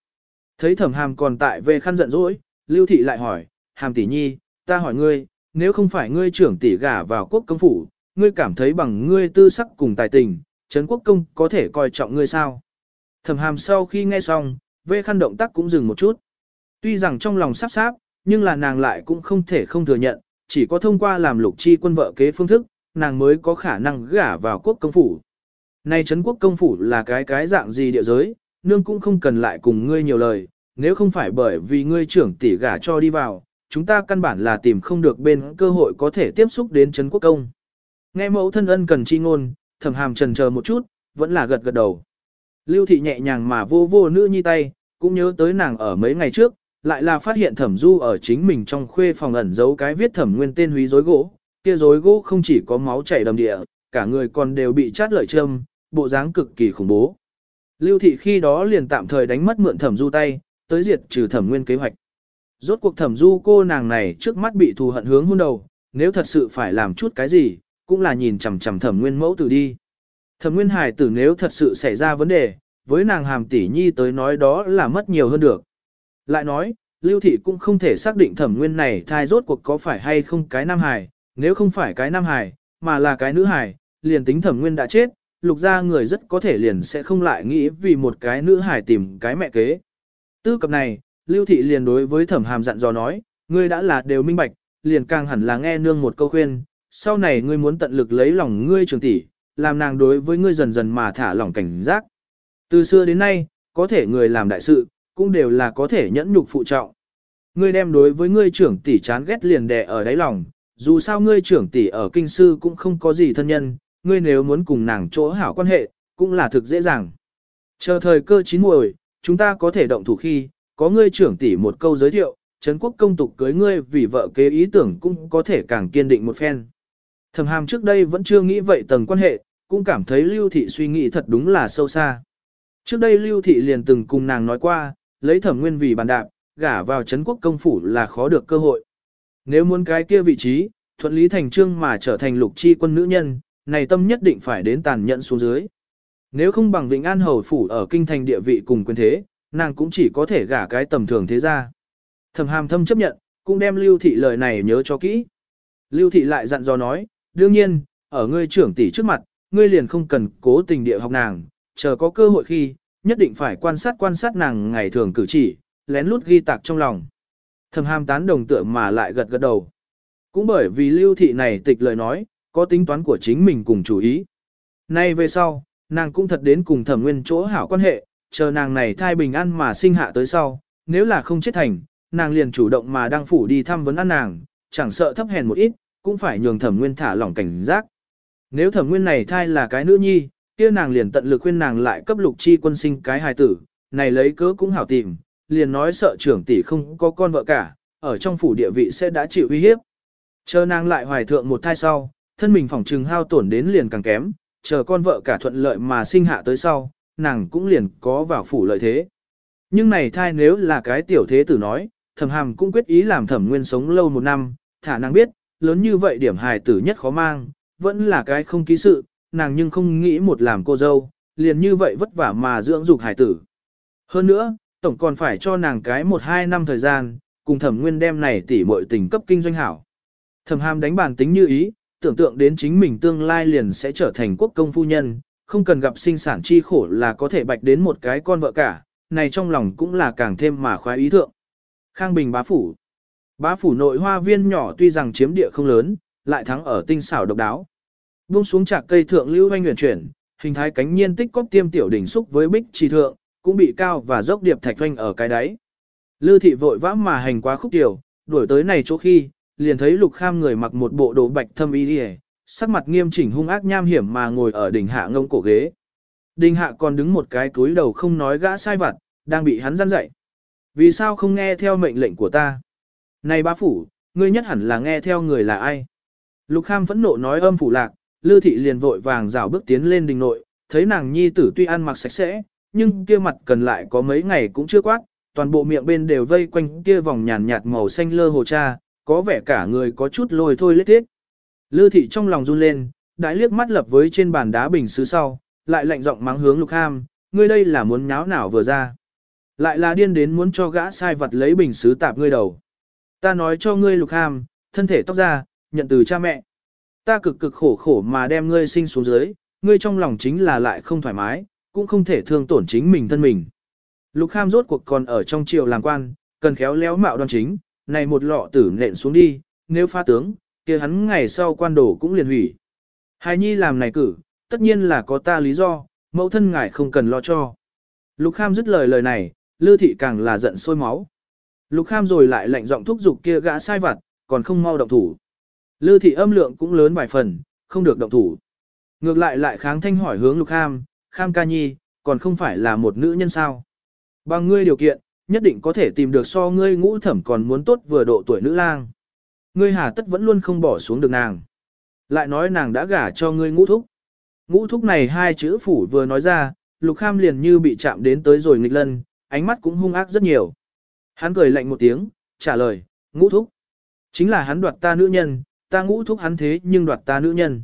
Thấy thẩm hàm còn tại về khăn giận dỗi, lưu thị lại hỏi, hàm tỷ nhi, ta hỏi ngươi, nếu không phải ngươi trưởng tỷ gả vào quốc công phủ, ngươi cảm thấy bằng ngươi tư sắc cùng tài tình, Trấn quốc công có thể coi trọng ngươi sao? Thẩm hàm sau khi nghe xong, vê khăn động tác cũng dừng một chút. Tuy rằng trong lòng sắp sáp, nhưng là nàng lại cũng không thể không thừa nhận, chỉ có thông qua làm lục chi quân vợ kế phương thức, nàng mới có khả năng gả vào quốc công phủ. Nay Trấn quốc công phủ là cái cái dạng gì địa giới, nương cũng không cần lại cùng ngươi nhiều lời, nếu không phải bởi vì ngươi trưởng tỷ gả cho đi vào, chúng ta căn bản là tìm không được bên cơ hội có thể tiếp xúc đến Trấn quốc công. Nghe mẫu thân ân cần chi ngôn, thẩm hàm trần chờ một chút, vẫn là gật gật đầu. Lưu thị nhẹ nhàng mà vô vô nữ nhi tay, cũng nhớ tới nàng ở mấy ngày trước, lại là phát hiện thẩm du ở chính mình trong khuê phòng ẩn giấu cái viết thẩm nguyên tên húy rối gỗ, kia rối gỗ không chỉ có máu chảy đầm địa, cả người còn đều bị chát lợi châm, bộ dáng cực kỳ khủng bố. Lưu thị khi đó liền tạm thời đánh mất mượn thẩm du tay, tới diệt trừ thẩm nguyên kế hoạch. Rốt cuộc thẩm du cô nàng này trước mắt bị thù hận hướng hôn đầu, nếu thật sự phải làm chút cái gì, cũng là nhìn chằm chằm thẩm nguyên mẫu tử đi. Thẩm nguyên hải tử nếu thật sự xảy ra vấn đề, với nàng hàm tỷ nhi tới nói đó là mất nhiều hơn được. Lại nói, lưu thị cũng không thể xác định thẩm nguyên này thai rốt cuộc có phải hay không cái nam hải, nếu không phải cái nam hải, mà là cái nữ hải, liền tính thẩm nguyên đã chết, lục gia người rất có thể liền sẽ không lại nghĩ vì một cái nữ hải tìm cái mẹ kế. Tư cập này, lưu thị liền đối với thẩm hàm dặn dò nói, ngươi đã là đều minh bạch, liền càng hẳn là nghe nương một câu khuyên, sau này ngươi muốn tận lực lấy lòng ngươi trường tỷ, làm nàng đối với ngươi dần dần mà thả lỏng cảnh giác. Từ xưa đến nay, có thể người làm đại sự, cũng đều là có thể nhẫn nhục phụ trọng. Ngươi đem đối với ngươi trưởng tỷ chán ghét liền đè ở đáy lòng, dù sao ngươi trưởng tỷ ở kinh sư cũng không có gì thân nhân, ngươi nếu muốn cùng nàng chỗ hảo quan hệ, cũng là thực dễ dàng. Chờ thời cơ chín muồi, chúng ta có thể động thủ khi, có ngươi trưởng tỷ một câu giới thiệu, Trấn quốc công tục cưới ngươi vì vợ kế ý tưởng cũng có thể càng kiên định một phen. Thẩm hàm trước đây vẫn chưa nghĩ vậy tầng quan hệ, cũng cảm thấy lưu thị suy nghĩ thật đúng là sâu xa. Trước đây lưu thị liền từng cùng nàng nói qua, lấy thẩm nguyên vì bàn đạp, gả vào Trấn quốc công phủ là khó được cơ hội. Nếu muốn cái kia vị trí, thuận lý thành trương mà trở thành lục chi quân nữ nhân, này tâm nhất định phải đến tàn nhẫn xuống dưới. Nếu không bằng Vĩnh An Hầu Phủ ở kinh thành địa vị cùng quyền thế, nàng cũng chỉ có thể gả cái tầm thường thế ra. Thẩm hàm thâm chấp nhận, cũng đem lưu thị lời này nhớ cho kỹ. Lưu thị lại dặn dò nói, đương nhiên, ở ngươi trưởng tỷ trước mặt, ngươi liền không cần cố tình địa học nàng, chờ có cơ hội khi, nhất định phải quan sát quan sát nàng ngày thường cử chỉ, lén lút ghi tạc trong lòng. Thẩm hàm tán đồng tựa mà lại gật gật đầu. Cũng bởi vì lưu thị này tịch lời nói, có tính toán của chính mình cùng chủ ý. Nay về sau, nàng cũng thật đến cùng thẩm nguyên chỗ hảo quan hệ, chờ nàng này thai bình an mà sinh hạ tới sau, nếu là không chết thành, nàng liền chủ động mà đăng phủ đi thăm vấn an nàng, chẳng sợ thấp hèn một ít, cũng phải nhường thẩm nguyên thả lỏng cảnh giác. Nếu thẩm nguyên này thai là cái nữ nhi, kia nàng liền tận lực khuyên nàng lại cấp lục chi quân sinh cái hài tử, này lấy cớ cũng hảo tìm, liền nói sợ trưởng tỷ không có con vợ cả, ở trong phủ địa vị sẽ đã chịu uy hiếp. Chờ nàng lại hoài thượng một thai sau, thân mình phỏng trừng hao tổn đến liền càng kém, chờ con vợ cả thuận lợi mà sinh hạ tới sau, nàng cũng liền có vào phủ lợi thế. Nhưng này thai nếu là cái tiểu thế tử nói, thẩm hàm cũng quyết ý làm thẩm nguyên sống lâu một năm, thả nàng biết, lớn như vậy điểm hài tử nhất khó mang, vẫn là cái không ký sự, nàng nhưng không nghĩ một làm cô dâu, liền như vậy vất vả mà dưỡng dục hài tử. Hơn nữa, tổng còn phải cho nàng cái một hai năm thời gian, cùng thẩm nguyên đem này tỉ mọi tình cấp kinh doanh hảo. Thẩm hàm đánh bản tính như ý, tưởng tượng đến chính mình tương lai liền sẽ trở thành quốc công phu nhân, không cần gặp sinh sản chi khổ là có thể bạch đến một cái con vợ cả, này trong lòng cũng là càng thêm mà khoái ý thượng. Khang Bình bá phủ Bá phủ nội hoa viên nhỏ tuy rằng chiếm địa không lớn, lại thắng ở tinh xảo độc đáo. Buông xuống chạc cây thượng lưu hoanh huyền chuyển, hình thái cánh nhiên tích cóp tiêm tiểu đỉnh xúc với bích trì thượng, cũng bị cao và dốc điệp thạch hoanh ở cái đáy. Lư thị vội vã mà hành quá khúc tiểu, đuổi tới này chỗ khi, liền thấy lục kham người mặc một bộ đồ bạch thâm y đi sắc mặt nghiêm chỉnh hung ác nham hiểm mà ngồi ở đỉnh hạ ngông cổ ghế. Đinh hạ còn đứng một cái túi đầu không nói gã sai vặt, đang bị hắn gian dạy. Vì sao không nghe theo mệnh lệnh của ta? Này bá phủ, ngươi nhất hẳn là nghe theo người là ai? Lục kham phẫn nộ nói âm phủ lạc, lư thị liền vội vàng rảo bước tiến lên đình nội, thấy nàng nhi tử tuy ăn mặc sạch sẽ, nhưng kia mặt cần lại có mấy ngày cũng chưa quát, toàn bộ miệng bên đều vây quanh kia vòng nhàn nhạt màu xanh lơ hồ cha, có vẻ cả người có chút lôi thôi lết thiết. Lư thị trong lòng run lên, đại liếc mắt lập với trên bàn đá bình sứ sau, lại lạnh giọng mắng hướng lục ham, ngươi đây là muốn nháo nào vừa ra. Lại là điên đến muốn cho gã sai vật lấy bình sứ tạp ngươi đầu. Ta nói cho ngươi lục ham, thân thể tóc ra, nhận từ cha mẹ. Ta cực cực khổ khổ mà đem ngươi sinh xuống dưới, ngươi trong lòng chính là lại không thoải mái, cũng không thể thương tổn chính mình thân mình. Lục kham rốt cuộc còn ở trong triều làm quan, cần khéo léo mạo đoan chính, này một lọ tử nện xuống đi, nếu phá tướng, kia hắn ngày sau quan đổ cũng liền hủy. Hài nhi làm này cử, tất nhiên là có ta lý do, mẫu thân ngài không cần lo cho. Lục kham dứt lời lời này, lư thị càng là giận sôi máu. Lục kham rồi lại lạnh giọng thúc giục kia gã sai vặt, còn không mau động thủ. Lư thị âm lượng cũng lớn vài phần, không được động thủ. Ngược lại lại kháng thanh hỏi hướng lục kham, kham ca nhi, còn không phải là một nữ nhân sao. Bằng ngươi điều kiện, nhất định có thể tìm được so ngươi ngũ thẩm còn muốn tốt vừa độ tuổi nữ lang. Ngươi hà tất vẫn luôn không bỏ xuống được nàng. Lại nói nàng đã gả cho ngươi ngũ thúc. Ngũ thúc này hai chữ phủ vừa nói ra, lục kham liền như bị chạm đến tới rồi nghịch lân, ánh mắt cũng hung ác rất nhiều. Hắn cười lạnh một tiếng, trả lời, ngũ thúc. Chính là hắn đoạt ta nữ nhân, ta ngũ thúc hắn thế nhưng đoạt ta nữ nhân.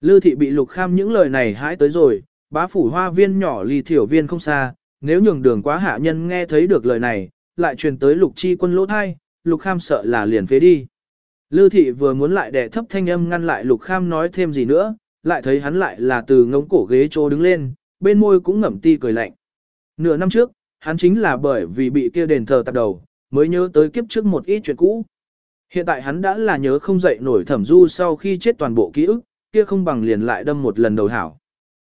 Lư thị bị lục kham những lời này hãi tới rồi, bá phủ hoa viên nhỏ ly thiểu viên không xa, nếu nhường đường quá hạ nhân nghe thấy được lời này, lại truyền tới lục chi quân lỗ thai, lục kham sợ là liền phế đi. Lư thị vừa muốn lại đè thấp thanh âm ngăn lại lục kham nói thêm gì nữa, lại thấy hắn lại là từ ngống cổ ghế chỗ đứng lên, bên môi cũng ngậm ti cười lạnh. Nửa năm trước, hắn chính là bởi vì bị kia đền thờ tạp đầu, mới nhớ tới kiếp trước một ít chuyện cũ. Hiện tại hắn đã là nhớ không dậy nổi thẩm du sau khi chết toàn bộ ký ức, kia không bằng liền lại đâm một lần đầu hảo.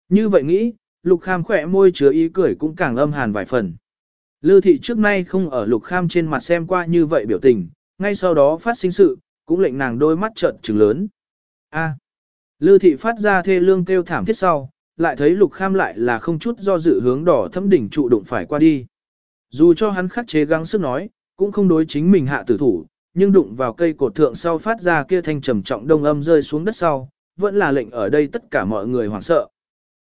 Như vậy nghĩ, lục kham khỏe môi chứa ý cười cũng càng âm hàn vài phần. Lư thị trước nay không ở lục kham trên mặt xem qua như vậy biểu tình, ngay sau đó phát sinh sự, cũng lệnh nàng đôi mắt trợn trừng lớn. A. Lư thị phát ra thê lương kêu thảm thiết sau, lại thấy lục kham lại là không chút do dự hướng đỏ thâm đỉnh trụ đụng phải qua đi. Dù cho hắn khắc chế gắng sức nói, cũng không đối chính mình hạ tử thủ, nhưng đụng vào cây cột thượng sau phát ra kia thanh trầm trọng đông âm rơi xuống đất sau, vẫn là lệnh ở đây tất cả mọi người hoảng sợ.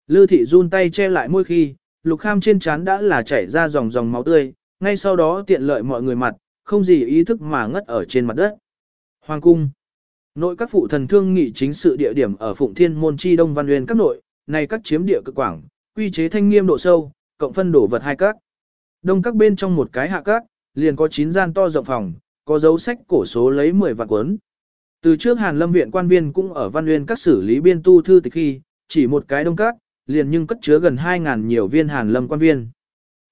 Lư thị run tay che lại môi khi, lục kham trên trán đã là chảy ra dòng dòng máu tươi, ngay sau đó tiện lợi mọi người mặt, không gì ý thức mà ngất ở trên mặt đất. Hoàng cung Nội các phụ thần thương nghị chính sự địa điểm ở Phụng Thiên Môn Chi Đông Văn Nguyên các nội, này các chiếm địa cực quảng, quy chế thanh nghiêm độ sâu, cộng phân đổ vật hai các. Đông các bên trong một cái hạ các, liền có 9 gian to rộng phòng, có dấu sách cổ số lấy 10 vạn cuốn. Từ trước Hàn Lâm viện quan viên cũng ở Văn Nguyên các xử lý biên tu thư tịch khi, chỉ một cái đông các, liền nhưng cất chứa gần 2.000 nhiều viên Hàn Lâm quan viên.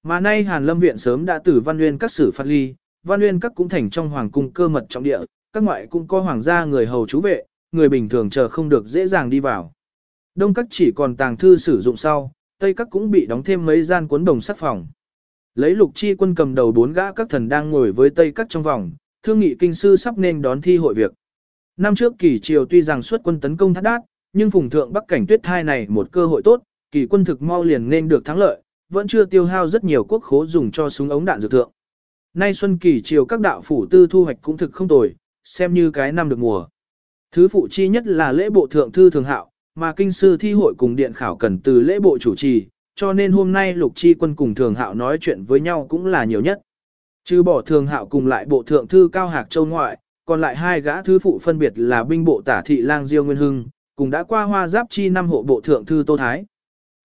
Mà nay Hàn Lâm viện sớm đã từ Văn Nguyên các xử phát ly, Văn Nguyên các cũng thành trong hoàng cung cơ mật trọng địa, các ngoại cũng có hoàng gia người hầu chú vệ, người bình thường chờ không được dễ dàng đi vào. Đông các chỉ còn tàng thư sử dụng sau, Tây các cũng bị đóng thêm mấy gian cuốn đồng sắt phòng. Lấy lục chi quân cầm đầu bốn gã các thần đang ngồi với Tây các trong vòng, thương nghị kinh sư sắp nên đón thi hội việc. Năm trước kỳ triều tuy rằng xuất quân tấn công thắt đát, nhưng phùng thượng bắc cảnh tuyết thai này một cơ hội tốt, kỳ quân thực mau liền nên được thắng lợi, vẫn chưa tiêu hao rất nhiều quốc khố dùng cho súng ống đạn dược thượng. Nay xuân kỳ chiều các đạo phủ tư thu hoạch cũng thực không tồi, xem như cái năm được mùa. Thứ phụ chi nhất là lễ bộ thượng thư thường hạo, mà kinh sư thi hội cùng điện khảo cần từ lễ bộ chủ trì, cho nên hôm nay lục chi quân cùng thường hạo nói chuyện với nhau cũng là nhiều nhất. Trừ bỏ thường hạo cùng lại bộ thượng thư cao hạc châu ngoại, còn lại hai gã thứ phụ phân biệt là binh bộ tả thị lang diêu nguyên hưng, cùng đã qua hoa giáp chi năm hộ bộ thượng thư tô thái.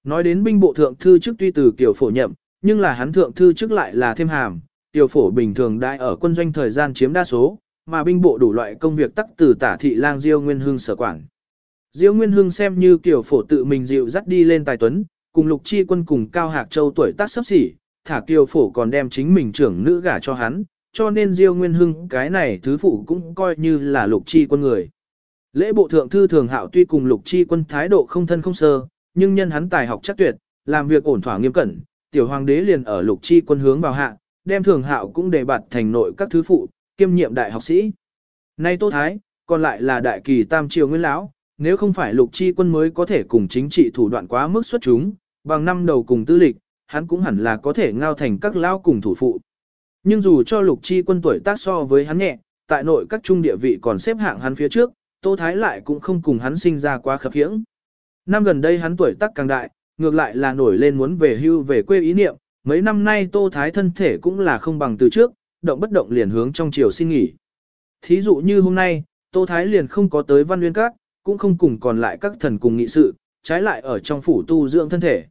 Nói đến binh bộ thượng thư trước tuy từ kiểu phổ nhậm, nhưng là hắn thượng thư trước lại là thêm hàm, tiểu phổ bình thường đại ở quân doanh thời gian chiếm đa số, mà binh bộ đủ loại công việc tắc từ tả thị lang diêu nguyên hưng sở quản. Diêu Nguyên Hưng xem như kiểu phổ tự mình dịu dắt đi lên tài tuấn, cùng lục chi quân cùng cao hạc châu tuổi tác sắp xỉ, thả kiều phổ còn đem chính mình trưởng nữ gả cho hắn, cho nên Diêu Nguyên Hưng cái này thứ phụ cũng coi như là lục chi quân người. Lễ bộ thượng thư thường hạo tuy cùng lục chi quân thái độ không thân không sơ, nhưng nhân hắn tài học chắc tuyệt, làm việc ổn thỏa nghiêm cẩn, tiểu hoàng đế liền ở lục chi quân hướng vào hạ, đem thường hạo cũng đề bạt thành nội các thứ phụ, kiêm nhiệm đại học sĩ. Nay Tô Thái, còn lại là đại kỳ tam triều nguyên lão, nếu không phải lục chi quân mới có thể cùng chính trị thủ đoạn quá mức xuất chúng, bằng năm đầu cùng tư lịch, hắn cũng hẳn là có thể ngao thành các lão cùng thủ phụ. Nhưng dù cho lục chi quân tuổi tác so với hắn nhẹ, tại nội các trung địa vị còn xếp hạng hắn phía trước, Tô Thái lại cũng không cùng hắn sinh ra quá khập khiễng. Năm gần đây hắn tuổi tác càng đại, ngược lại là nổi lên muốn về hưu về quê ý niệm, mấy năm nay Tô Thái thân thể cũng là không bằng từ trước, động bất động liền hướng trong chiều xin nghỉ. Thí dụ như hôm nay, Tô Thái liền không có tới văn nguyên các, cũng không cùng còn lại các thần cùng nghị sự, trái lại ở trong phủ tu dưỡng thân thể.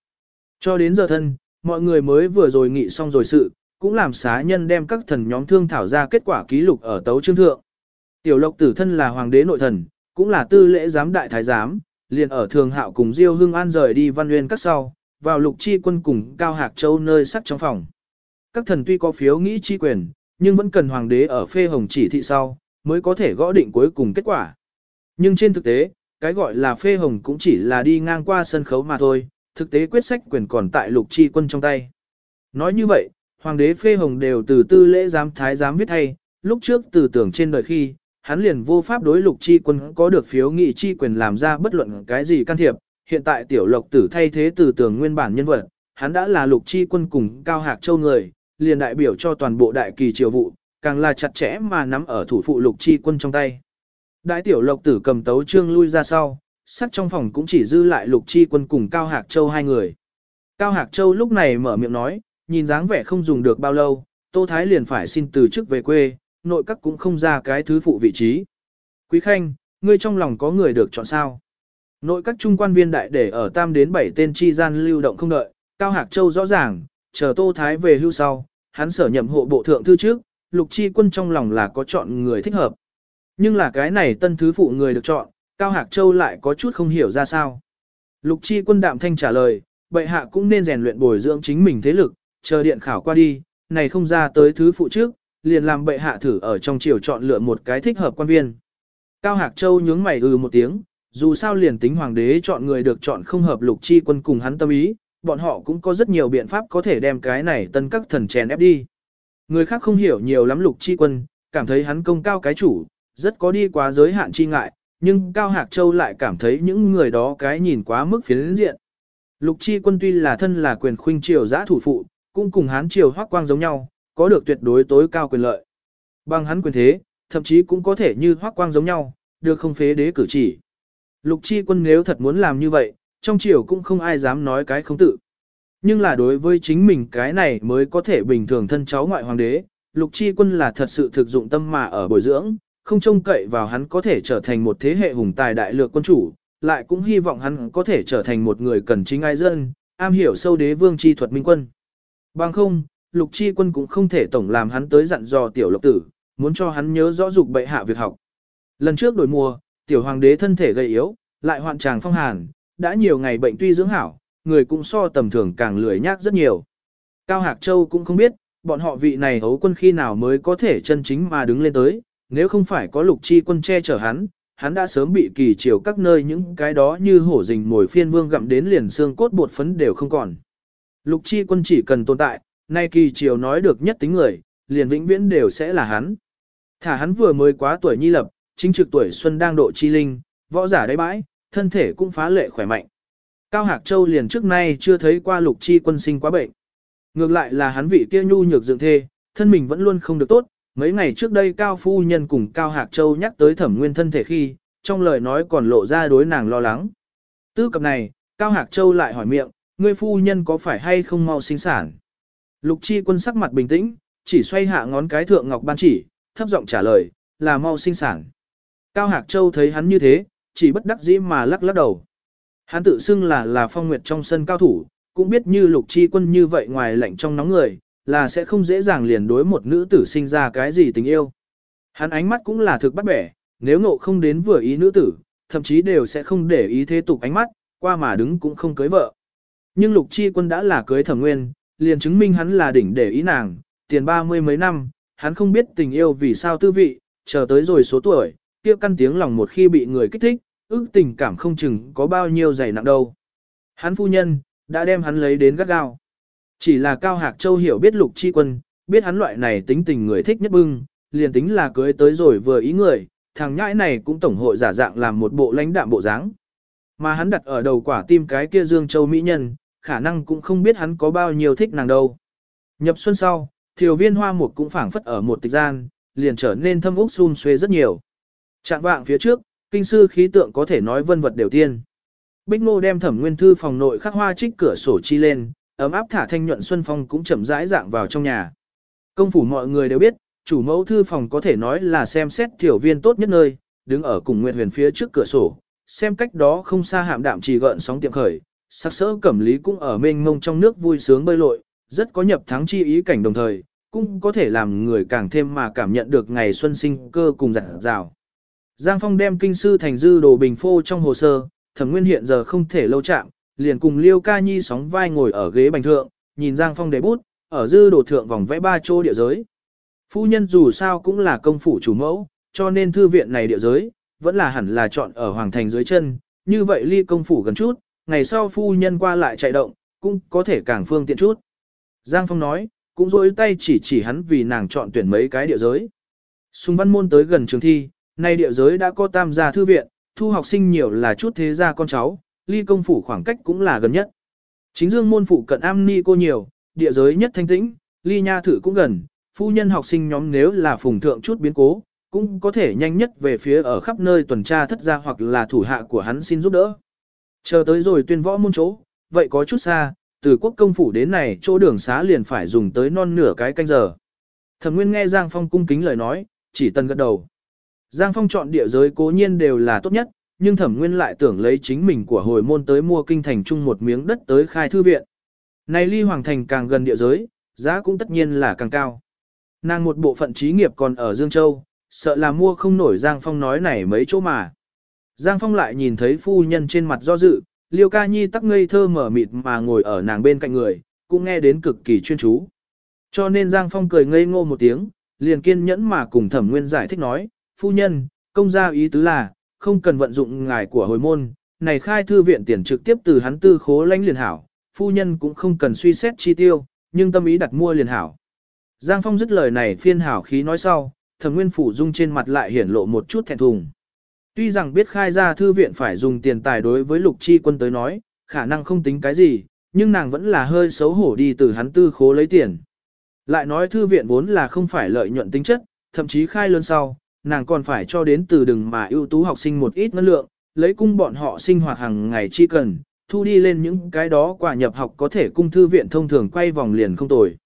Cho đến giờ thân, mọi người mới vừa rồi nghị xong rồi sự, cũng làm xá nhân đem các thần nhóm thương thảo ra kết quả ký lục ở tấu chương thượng. Tiểu lộc tử thân là hoàng đế nội thần, cũng là tư lễ giám đại thái giám, liền ở thường hạo cùng Diêu Hưng An rời đi văn nguyên các sau, vào lục chi quân cùng Cao Hạc Châu nơi sắc trong phòng. Các thần tuy có phiếu nghĩ chi quyền, nhưng vẫn cần hoàng đế ở phê hồng chỉ thị sau, mới có thể gõ định cuối cùng kết quả. Nhưng trên thực tế, cái gọi là phê hồng cũng chỉ là đi ngang qua sân khấu mà thôi, thực tế quyết sách quyền còn tại lục chi quân trong tay. Nói như vậy, hoàng đế phê hồng đều từ tư lễ giám thái giám viết thay, lúc trước từ tưởng trên đời khi, hắn liền vô pháp đối lục chi quân có được phiếu nghị chi quyền làm ra bất luận cái gì can thiệp, hiện tại tiểu lộc tử thay thế từ tưởng nguyên bản nhân vật, hắn đã là lục chi quân cùng cao hạc châu người, liền đại biểu cho toàn bộ đại kỳ triều vụ, càng là chặt chẽ mà nắm ở thủ phụ lục chi quân trong tay. Đại tiểu lộc tử cầm tấu trương lui ra sau, sắc trong phòng cũng chỉ dư lại lục chi quân cùng Cao Hạc Châu hai người. Cao Hạc Châu lúc này mở miệng nói, nhìn dáng vẻ không dùng được bao lâu, Tô Thái liền phải xin từ chức về quê, nội các cũng không ra cái thứ phụ vị trí. Quý Khanh, ngươi trong lòng có người được chọn sao? Nội các trung quan viên đại để ở tam đến bảy tên chi gian lưu động không đợi, Cao Hạc Châu rõ ràng, chờ Tô Thái về hưu sau, hắn sở nhậm hộ bộ thượng thư trước, lục chi quân trong lòng là có chọn người thích hợp. Nhưng là cái này tân thứ phụ người được chọn, Cao Hạc Châu lại có chút không hiểu ra sao. Lục chi quân đạm thanh trả lời, bệ hạ cũng nên rèn luyện bồi dưỡng chính mình thế lực, chờ điện khảo qua đi, này không ra tới thứ phụ trước, liền làm bệ hạ thử ở trong triều chọn lựa một cái thích hợp quan viên. Cao Hạc Châu nhướng mày ừ một tiếng, dù sao liền tính hoàng đế chọn người được chọn không hợp lục chi quân cùng hắn tâm ý, bọn họ cũng có rất nhiều biện pháp có thể đem cái này tân các thần chèn ép đi. Người khác không hiểu nhiều lắm lục chi quân, cảm thấy hắn công cao cái chủ, rất có đi quá giới hạn chi ngại, nhưng Cao Hạc Châu lại cảm thấy những người đó cái nhìn quá mức phiến diện. Lục Chi Quân tuy là thân là quyền khuynh triều giã thủ phụ, cũng cùng hán triều hoác quang giống nhau, có được tuyệt đối tối cao quyền lợi. Bằng hắn quyền thế, thậm chí cũng có thể như hoác quang giống nhau, được không phế đế cử chỉ. Lục Chi Quân nếu thật muốn làm như vậy, trong triều cũng không ai dám nói cái không tự. Nhưng là đối với chính mình cái này mới có thể bình thường thân cháu ngoại hoàng đế, Lục Chi Quân là thật sự thực dụng tâm mà ở bồi dưỡng, không trông cậy vào hắn có thể trở thành một thế hệ hùng tài đại lược quân chủ, lại cũng hy vọng hắn có thể trở thành một người cần chính ai dân, am hiểu sâu đế vương chi thuật minh quân. Bằng không, lục chi quân cũng không thể tổng làm hắn tới dặn dò tiểu lộc tử, muốn cho hắn nhớ rõ dục bệ hạ việc học. Lần trước đổi mùa, tiểu hoàng đế thân thể gầy yếu, lại hoạn tràng phong hàn, đã nhiều ngày bệnh tuy dưỡng hảo, người cũng so tầm thường càng lười nhác rất nhiều. Cao Hạc Châu cũng không biết, bọn họ vị này hấu quân khi nào mới có thể chân chính mà đứng lên tới, nếu không phải có lục chi quân che chở hắn, hắn đã sớm bị kỳ chiều các nơi những cái đó như hổ rình mồi phiên vương gặm đến liền xương cốt bột phấn đều không còn. Lục chi quân chỉ cần tồn tại, nay kỳ chiều nói được nhất tính người, liền vĩnh viễn đều sẽ là hắn. Thả hắn vừa mới quá tuổi nhi lập, chính trực tuổi xuân đang độ chi linh, võ giả đáy bãi, thân thể cũng phá lệ khỏe mạnh. Cao Hạc Châu liền trước nay chưa thấy qua lục chi quân sinh quá bệnh. Ngược lại là hắn vị kia nhu nhược dựng thê, thân mình vẫn luôn không được tốt, mấy ngày trước đây Cao Phu Nhân cùng Cao Hạc Châu nhắc tới thẩm nguyên thân thể khi, trong lời nói còn lộ ra đối nàng lo lắng. Tư cập này, Cao Hạc Châu lại hỏi miệng, ngươi phu nhân có phải hay không mau sinh sản? Lục Chi quân sắc mặt bình tĩnh, chỉ xoay hạ ngón cái thượng ngọc ban chỉ, thấp giọng trả lời, là mau sinh sản. Cao Hạc Châu thấy hắn như thế, chỉ bất đắc dĩ mà lắc lắc đầu. Hắn tự xưng là là phong nguyệt trong sân cao thủ, cũng biết như lục chi quân như vậy ngoài lạnh trong nóng người, là sẽ không dễ dàng liền đối một nữ tử sinh ra cái gì tình yêu. Hắn ánh mắt cũng là thực bắt bẻ, nếu ngộ không đến vừa ý nữ tử, thậm chí đều sẽ không để ý thế tục ánh mắt, qua mà đứng cũng không cưới vợ. Nhưng lục chi quân đã là cưới thẩm nguyên, liền chứng minh hắn là đỉnh để ý nàng, tiền ba mươi mấy năm, hắn không biết tình yêu vì sao tư vị, chờ tới rồi số tuổi, kia căn tiếng lòng một khi bị người kích thích, ước tình cảm không chừng có bao nhiêu dày nặng đâu. Hắn phu nhân, đã đem hắn lấy đến gắt gao. Chỉ là Cao Hạc Châu hiểu biết lục chi quân, biết hắn loại này tính tình người thích nhất bưng, liền tính là cưới tới rồi vừa ý người, thằng nhãi này cũng tổng hội giả dạng làm một bộ lãnh đạm bộ dáng. Mà hắn đặt ở đầu quả tim cái kia Dương Châu Mỹ Nhân, khả năng cũng không biết hắn có bao nhiêu thích nàng đâu. Nhập xuân sau, thiều viên hoa mục cũng phảng phất ở một tịch gian, liền trở nên thâm úc xun xuê rất nhiều. Trạng vạng phía trước, kinh sư khí tượng có thể nói vân vật đều tiên. Bích Ngô đem thẩm nguyên thư phòng nội khắc hoa trích cửa sổ chi lên, ấm áp thả thanh nhuận xuân phong cũng chậm rãi dạng vào trong nhà. Công phủ mọi người đều biết, chủ mẫu thư phòng có thể nói là xem xét tiểu viên tốt nhất nơi, đứng ở cùng Nguyệt Huyền phía trước cửa sổ, xem cách đó không xa hạm đạm trì gợn sóng tiệm khởi, sắc sỡ cẩm lý cũng ở mênh mông trong nước vui sướng bơi lội, rất có nhập thắng chi ý cảnh đồng thời, cũng có thể làm người càng thêm mà cảm nhận được ngày xuân sinh cơ cùng giặt rào. Giang Phong đem kinh sư thành dư đồ bình phô trong hồ sơ, thẩm nguyên hiện giờ không thể lâu chạm, liền cùng Liêu Ca Nhi sóng vai ngồi ở ghế bành thượng, nhìn Giang Phong để bút, ở dư đồ thượng vòng vẽ ba chỗ địa giới. Phu nhân dù sao cũng là công phủ chủ mẫu, cho nên thư viện này địa giới, vẫn là hẳn là chọn ở hoàng thành dưới chân, như vậy ly công phủ gần chút, ngày sau phu nhân qua lại chạy động, cũng có thể càng phương tiện chút. Giang Phong nói, cũng rối tay chỉ chỉ hắn vì nàng chọn tuyển mấy cái địa giới. Xung văn môn tới gần trường thi, nay địa giới đã có tam gia thư viện, thu học sinh nhiều là chút thế gia con cháu, ly công phủ khoảng cách cũng là gần nhất. Chính dương môn phụ cận am ni cô nhiều, địa giới nhất thanh tĩnh, ly nha thử cũng gần, phu nhân học sinh nhóm nếu là phùng thượng chút biến cố, cũng có thể nhanh nhất về phía ở khắp nơi tuần tra thất gia hoặc là thủ hạ của hắn xin giúp đỡ. Chờ tới rồi tuyên võ môn chỗ, vậy có chút xa, từ quốc công phủ đến này chỗ đường xá liền phải dùng tới non nửa cái canh giờ. Thẩm Nguyên nghe Giang Phong cung kính lời nói, chỉ tân gật đầu. Giang Phong chọn địa giới cố nhiên đều là tốt nhất, nhưng Thẩm Nguyên lại tưởng lấy chính mình của hồi môn tới mua kinh thành chung một miếng đất tới khai thư viện. Này ly hoàng thành càng gần địa giới, giá cũng tất nhiên là càng cao. Nàng một bộ phận trí nghiệp còn ở Dương Châu, sợ là mua không nổi Giang Phong nói này mấy chỗ mà. Giang Phong lại nhìn thấy phu nhân trên mặt do dự, Liêu Ca Nhi tắc ngây thơ mở mịt mà ngồi ở nàng bên cạnh người, cũng nghe đến cực kỳ chuyên chú. Cho nên Giang Phong cười ngây ngô một tiếng, liền kiên nhẫn mà cùng Thẩm Nguyên giải thích nói, phu nhân, công gia ý tứ là, không cần vận dụng ngài của hồi môn, này khai thư viện tiền trực tiếp từ hắn tư khố lãnh liền hảo, phu nhân cũng không cần suy xét chi tiêu, nhưng tâm ý đặt mua liền hảo. Giang Phong dứt lời này phiên hảo khí nói sau, Thẩm Nguyên phủ dung trên mặt lại hiển lộ một chút thẹn thùng. Tuy rằng biết khai ra thư viện phải dùng tiền tài đối với lục chi quân tới nói, khả năng không tính cái gì, nhưng nàng vẫn là hơi xấu hổ đi từ hắn tư khố lấy tiền. Lại nói thư viện vốn là không phải lợi nhuận tính chất, thậm chí khai lớn sau, nàng còn phải cho đến từ đừng mà ưu tú học sinh một ít ngân lượng, lấy cung bọn họ sinh hoạt hàng ngày chi cần, thu đi lên những cái đó quả nhập học có thể cung thư viện thông thường quay vòng liền không tồi.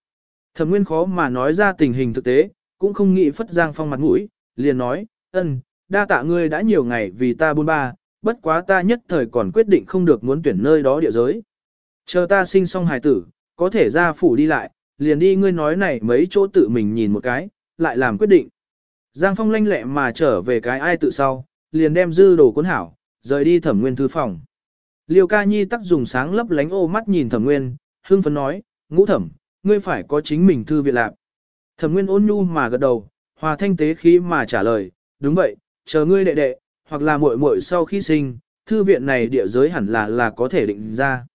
Thẩm Nguyên khó mà nói ra tình hình thực tế, cũng không nghĩ phất Giang Phong mặt mũi, liền nói, ân, đa tạ ngươi đã nhiều ngày vì ta buôn ba, bất quá ta nhất thời còn quyết định không được muốn tuyển nơi đó địa giới. Chờ ta sinh xong hài tử, có thể ra phủ đi lại, liền đi ngươi nói này mấy chỗ tự mình nhìn một cái, lại làm quyết định. Giang Phong lanh lẹ mà trở về cái ai tự sau, liền đem dư đồ cuốn hảo, rời đi thẩm nguyên thư phòng. Liêu ca nhi tắc dùng sáng lấp lánh ô mắt nhìn thẩm nguyên, hương phấn nói, ngũ thẩm, ngươi phải có chính mình thư viện lạc. Thẩm nguyên ôn nhu mà gật đầu, hòa thanh tế khí mà trả lời, đúng vậy, chờ ngươi đệ đệ, hoặc là muội muội sau khi sinh, thư viện này địa giới hẳn là là có thể định ra.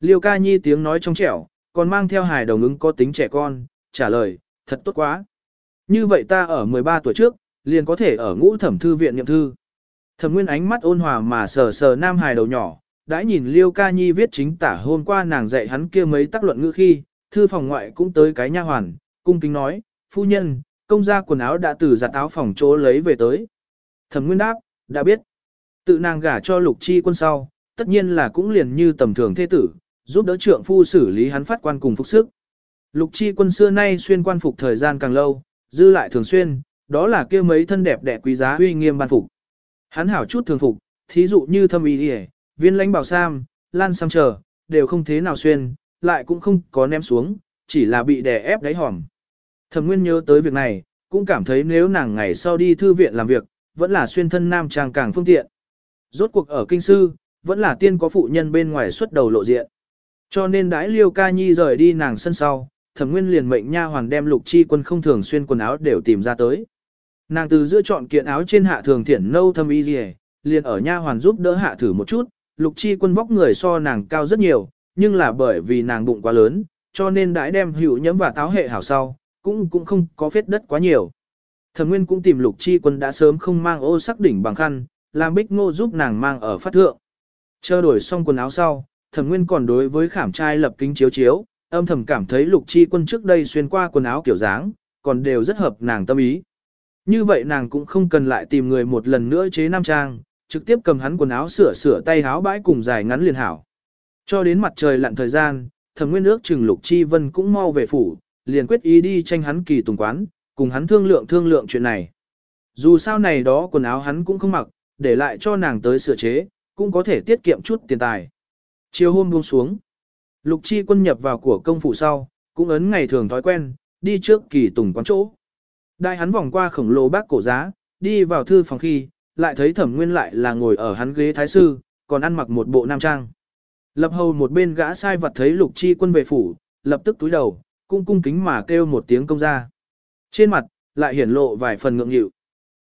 Liêu ca nhi tiếng nói trong trẻo, còn mang theo hài đồng ứng có tính trẻ con, trả lời, thật tốt quá. Như vậy ta ở 13 tuổi trước, liền có thể ở ngũ thẩm thư viện nhậm thư. Thẩm nguyên ánh mắt ôn hòa mà sờ sờ nam hài đầu nhỏ, đã nhìn Liêu ca nhi viết chính tả hôm qua nàng dạy hắn kia mấy tác luận ngữ khi, thư phòng ngoại cũng tới cái nha hoàn, cung kính nói, phu nhân, công gia quần áo đã từ giặt áo phòng chỗ lấy về tới. Thẩm Nguyên đáp, đã biết. Tự nàng gả cho lục chi quân sau, tất nhiên là cũng liền như tầm thường thế tử, giúp đỡ trượng phu xử lý hắn phát quan cùng phục sức. Lục chi quân xưa nay xuyên quan phục thời gian càng lâu, dư lại thường xuyên, đó là kia mấy thân đẹp đẽ quý giá uy nghiêm ban phục. Hắn hảo chút thường phục, thí dụ như thâm y điề, viên lãnh bảo sam, lan sam chờ, đều không thế nào xuyên, lại cũng không có ném xuống, chỉ là bị đè ép đáy hòm. Thẩm Nguyên nhớ tới việc này, cũng cảm thấy nếu nàng ngày sau đi thư viện làm việc, vẫn là xuyên thân nam trang càng phương tiện. Rốt cuộc ở kinh sư, vẫn là tiên có phụ nhân bên ngoài xuất đầu lộ diện. Cho nên đãi Liêu Ca Nhi rời đi nàng sân sau, Thẩm Nguyên liền mệnh nha hoàn đem Lục Chi Quân không thường xuyên quần áo đều tìm ra tới. Nàng từ giữa chọn kiện áo trên hạ thường thiển nâu thâm y liề, liền ở nha hoàn giúp đỡ hạ thử một chút, Lục Chi Quân vóc người so nàng cao rất nhiều, nhưng là bởi vì nàng bụng quá lớn, cho nên đãi đem hữu nhẫm và táo hệ hảo sau, cũng cũng không có vết đất quá nhiều. Thẩm Nguyên cũng tìm Lục Chi Quân đã sớm không mang ô sắc đỉnh bằng khăn, làm Bích Ngô giúp nàng mang ở phát thượng. Chờ đổi xong quần áo sau, Thẩm Nguyên còn đối với khảm trai lập kính chiếu chiếu, âm thầm cảm thấy Lục Chi Quân trước đây xuyên qua quần áo kiểu dáng, còn đều rất hợp nàng tâm ý. Như vậy nàng cũng không cần lại tìm người một lần nữa chế nam trang, trực tiếp cầm hắn quần áo sửa sửa tay áo bãi cùng dài ngắn liền hảo. Cho đến mặt trời lặn thời gian, Thẩm Nguyên ước chừng Lục Chi Vân cũng mau về phủ, liền quyết ý đi tranh hắn kỳ tùng quán, cùng hắn thương lượng thương lượng chuyện này. Dù sao này đó quần áo hắn cũng không mặc, để lại cho nàng tới sửa chế, cũng có thể tiết kiệm chút tiền tài. Chiều hôm buông xuống, Lục Chi quân nhập vào của công phủ sau, cũng ấn ngày thường thói quen, đi trước kỳ tùng quán chỗ. Đại hắn vòng qua khổng lồ bác cổ giá, đi vào thư phòng khi, lại thấy thẩm nguyên lại là ngồi ở hắn ghế thái sư, còn ăn mặc một bộ nam trang. Lập hầu một bên gã sai vật thấy lục chi quân về phủ, lập tức túi đầu, cung cung kính mà kêu một tiếng công ra. Trên mặt, lại hiển lộ vài phần ngượng nghịu.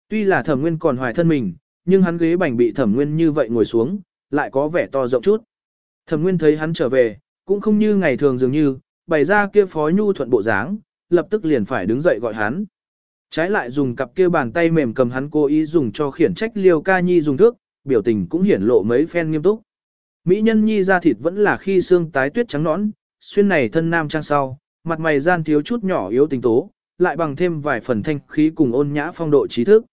Tuy là thẩm nguyên còn hoài thân mình, nhưng hắn ghế bành bị thẩm nguyên như vậy ngồi xuống, lại có vẻ to rộng chút. Thẩm nguyên thấy hắn trở về, cũng không như ngày thường dường như, bày ra kia phó nhu thuận bộ dáng, lập tức liền phải đứng dậy gọi hắn. Trái lại dùng cặp kia bàn tay mềm cầm hắn cố ý dùng cho khiển trách liêu ca nhi dùng thước, biểu tình cũng hiển lộ mấy phen nghiêm túc. Mỹ nhân nhi da thịt vẫn là khi xương tái tuyết trắng nõn, xuyên này thân nam trang sau, mặt mày gian thiếu chút nhỏ yếu tình tố, lại bằng thêm vài phần thanh khí cùng ôn nhã phong độ trí thức.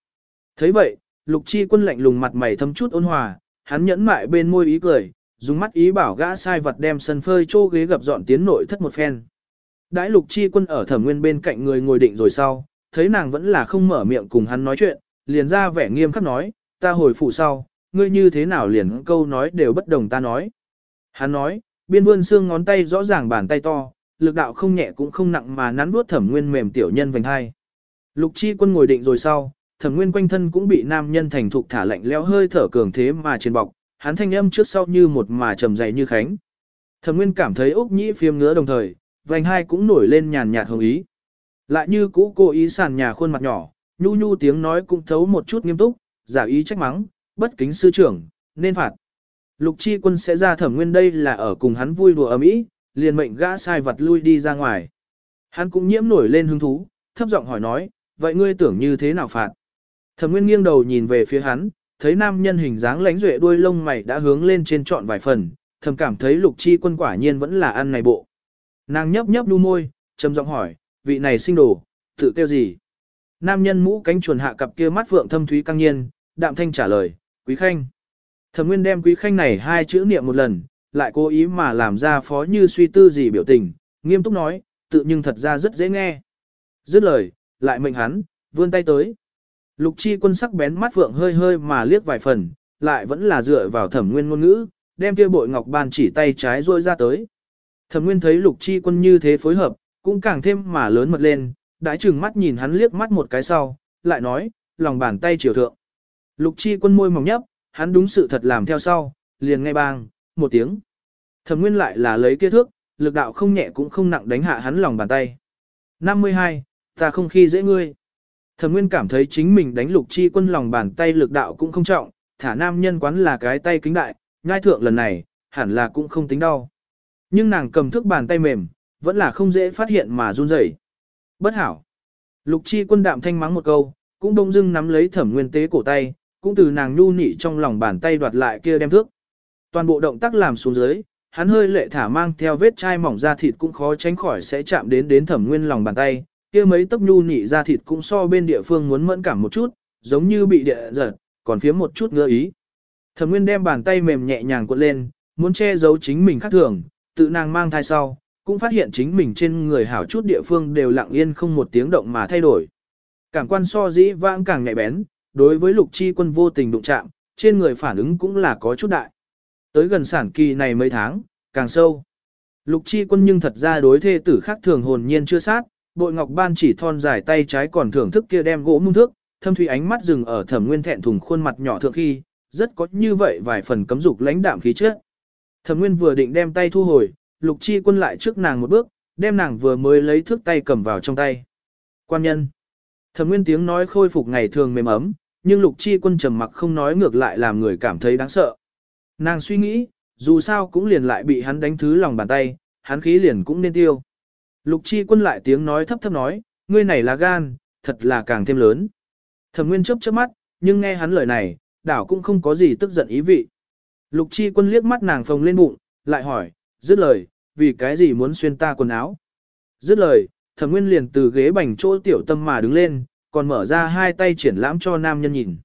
thấy vậy, lục chi quân lạnh lùng mặt mày thâm chút ôn hòa, hắn nhẫn mại bên môi ý cười, dùng mắt ý bảo gã sai vật đem sân phơi chỗ ghế gập dọn tiến nội thất một phen. Đãi lục chi quân ở thẩm nguyên bên cạnh người ngồi định rồi sau, thấy nàng vẫn là không mở miệng cùng hắn nói chuyện, liền ra vẻ nghiêm khắc nói, ta hồi phụ sau, ngươi như thế nào liền câu nói đều bất đồng ta nói. Hắn nói, biên vươn xương ngón tay rõ ràng bàn tay to, lực đạo không nhẹ cũng không nặng mà nắn nuốt thẩm nguyên mềm tiểu nhân vành hai. Lục chi quân ngồi định rồi sau, thẩm nguyên quanh thân cũng bị nam nhân thành thục thả lạnh leo hơi thở cường thế mà trên bọc, hắn thanh âm trước sau như một mà trầm dày như khánh. Thẩm nguyên cảm thấy ốc nhĩ phiêm ngứa đồng thời, vành hai cũng nổi lên nhàn nhạt hồng ý. Lại như cũ cố ý sàn nhà khuôn mặt nhỏ, nhu nhu tiếng nói cũng thấu một chút nghiêm túc, giả ý trách mắng, bất kính sư trưởng, nên phạt. Lục chi quân sẽ ra thẩm nguyên đây là ở cùng hắn vui đùa ấm ý, liền mệnh gã sai vật lui đi ra ngoài. Hắn cũng nhiễm nổi lên hứng thú, thấp giọng hỏi nói, vậy ngươi tưởng như thế nào phạt? Thẩm nguyên nghiêng đầu nhìn về phía hắn, thấy nam nhân hình dáng lánh duệ đuôi lông mày đã hướng lên trên trọn vài phần, thầm cảm thấy lục chi quân quả nhiên vẫn là ăn này bộ. Nàng nhấp nhấp đu môi, trầm giọng hỏi, vị này sinh đồ, tự kêu gì? Nam nhân mũ cánh chuồn hạ cặp kia mắt vượng thâm thúy căng nhiên, đạm thanh trả lời, quý khanh. Thẩm nguyên đem quý khanh này hai chữ niệm một lần, lại cố ý mà làm ra phó như suy tư gì biểu tình, nghiêm túc nói, tự nhưng thật ra rất dễ nghe. Dứt lời, lại mệnh hắn, vươn tay tới. Lục chi quân sắc bén mắt vượng hơi hơi mà liếc vài phần, lại vẫn là dựa vào thẩm nguyên ngôn ngữ, đem kia bội ngọc bàn chỉ tay trái rôi ra tới. Thẩm nguyên thấy lục chi quân như thế phối hợp, cũng càng thêm mà lớn mật lên, đãi chừng mắt nhìn hắn liếc mắt một cái sau, lại nói, lòng bàn tay chiều thượng. Lục chi quân môi mỏng nhấp, hắn đúng sự thật làm theo sau, liền ngay bang, một tiếng. Thẩm nguyên lại là lấy kia thước, lực đạo không nhẹ cũng không nặng đánh hạ hắn lòng bàn tay. 52. Ta không khi dễ ngươi. Thẩm nguyên cảm thấy chính mình đánh lục chi quân lòng bàn tay lực đạo cũng không trọng, thả nam nhân quán là cái tay kính đại, nhai thượng lần này, hẳn là cũng không tính đau. Nhưng nàng cầm thước bàn tay mềm, vẫn là không dễ phát hiện mà run rẩy. Bất hảo. Lục chi quân đạm thanh mắng một câu, cũng đông dưng nắm lấy thẩm nguyên tế cổ tay, cũng từ nàng nhu nị trong lòng bàn tay đoạt lại kia đem thước. Toàn bộ động tác làm xuống dưới, hắn hơi lệ thả mang theo vết chai mỏng da thịt cũng khó tránh khỏi sẽ chạm đến đến thẩm nguyên lòng bàn tay, kia mấy tấc nhu nị da thịt cũng so bên địa phương muốn mẫn cảm một chút, giống như bị địa giật, còn phía một chút ngứa ý. Thẩm Nguyên đem bàn tay mềm nhẹ nhàng cuộn lên, muốn che giấu chính mình khác thường, tự nàng mang thai sau, cũng phát hiện chính mình trên người hảo chút địa phương đều lặng yên không một tiếng động mà thay đổi. Cảm quan so dĩ vãng càng nhạy bén, đối với lục chi quân vô tình đụng chạm, trên người phản ứng cũng là có chút đại. Tới gần sản kỳ này mấy tháng, càng sâu. Lục chi quân nhưng thật ra đối thê tử khác thường hồn nhiên chưa sát, bội ngọc ban chỉ thon dài tay trái còn thưởng thức kia đem gỗ mung thước, thâm thủy ánh mắt dừng ở thẩm nguyên thẹn thùng khuôn mặt nhỏ thượng khi, rất có như vậy vài phần cấm dục lãnh đạm khí trước. Thẩm nguyên vừa định đem tay thu hồi, lục chi quân lại trước nàng một bước, đem nàng vừa mới lấy thước tay cầm vào trong tay. Quan nhân. Thẩm nguyên tiếng nói khôi phục ngày thường mềm ấm, nhưng lục chi quân trầm mặc không nói ngược lại làm người cảm thấy đáng sợ. Nàng suy nghĩ, dù sao cũng liền lại bị hắn đánh thứ lòng bàn tay, hắn khí liền cũng nên tiêu. Lục chi quân lại tiếng nói thấp thấp nói, ngươi này là gan, thật là càng thêm lớn. Thẩm nguyên chớp chớp mắt, nhưng nghe hắn lời này, đảo cũng không có gì tức giận ý vị. Lục chi quân liếc mắt nàng phồng lên bụng, lại hỏi, dứt lời, vì cái gì muốn xuyên ta quần áo. Dứt lời, thẩm nguyên liền từ ghế bành chỗ tiểu tâm mà đứng lên, còn mở ra hai tay triển lãm cho nam nhân nhìn.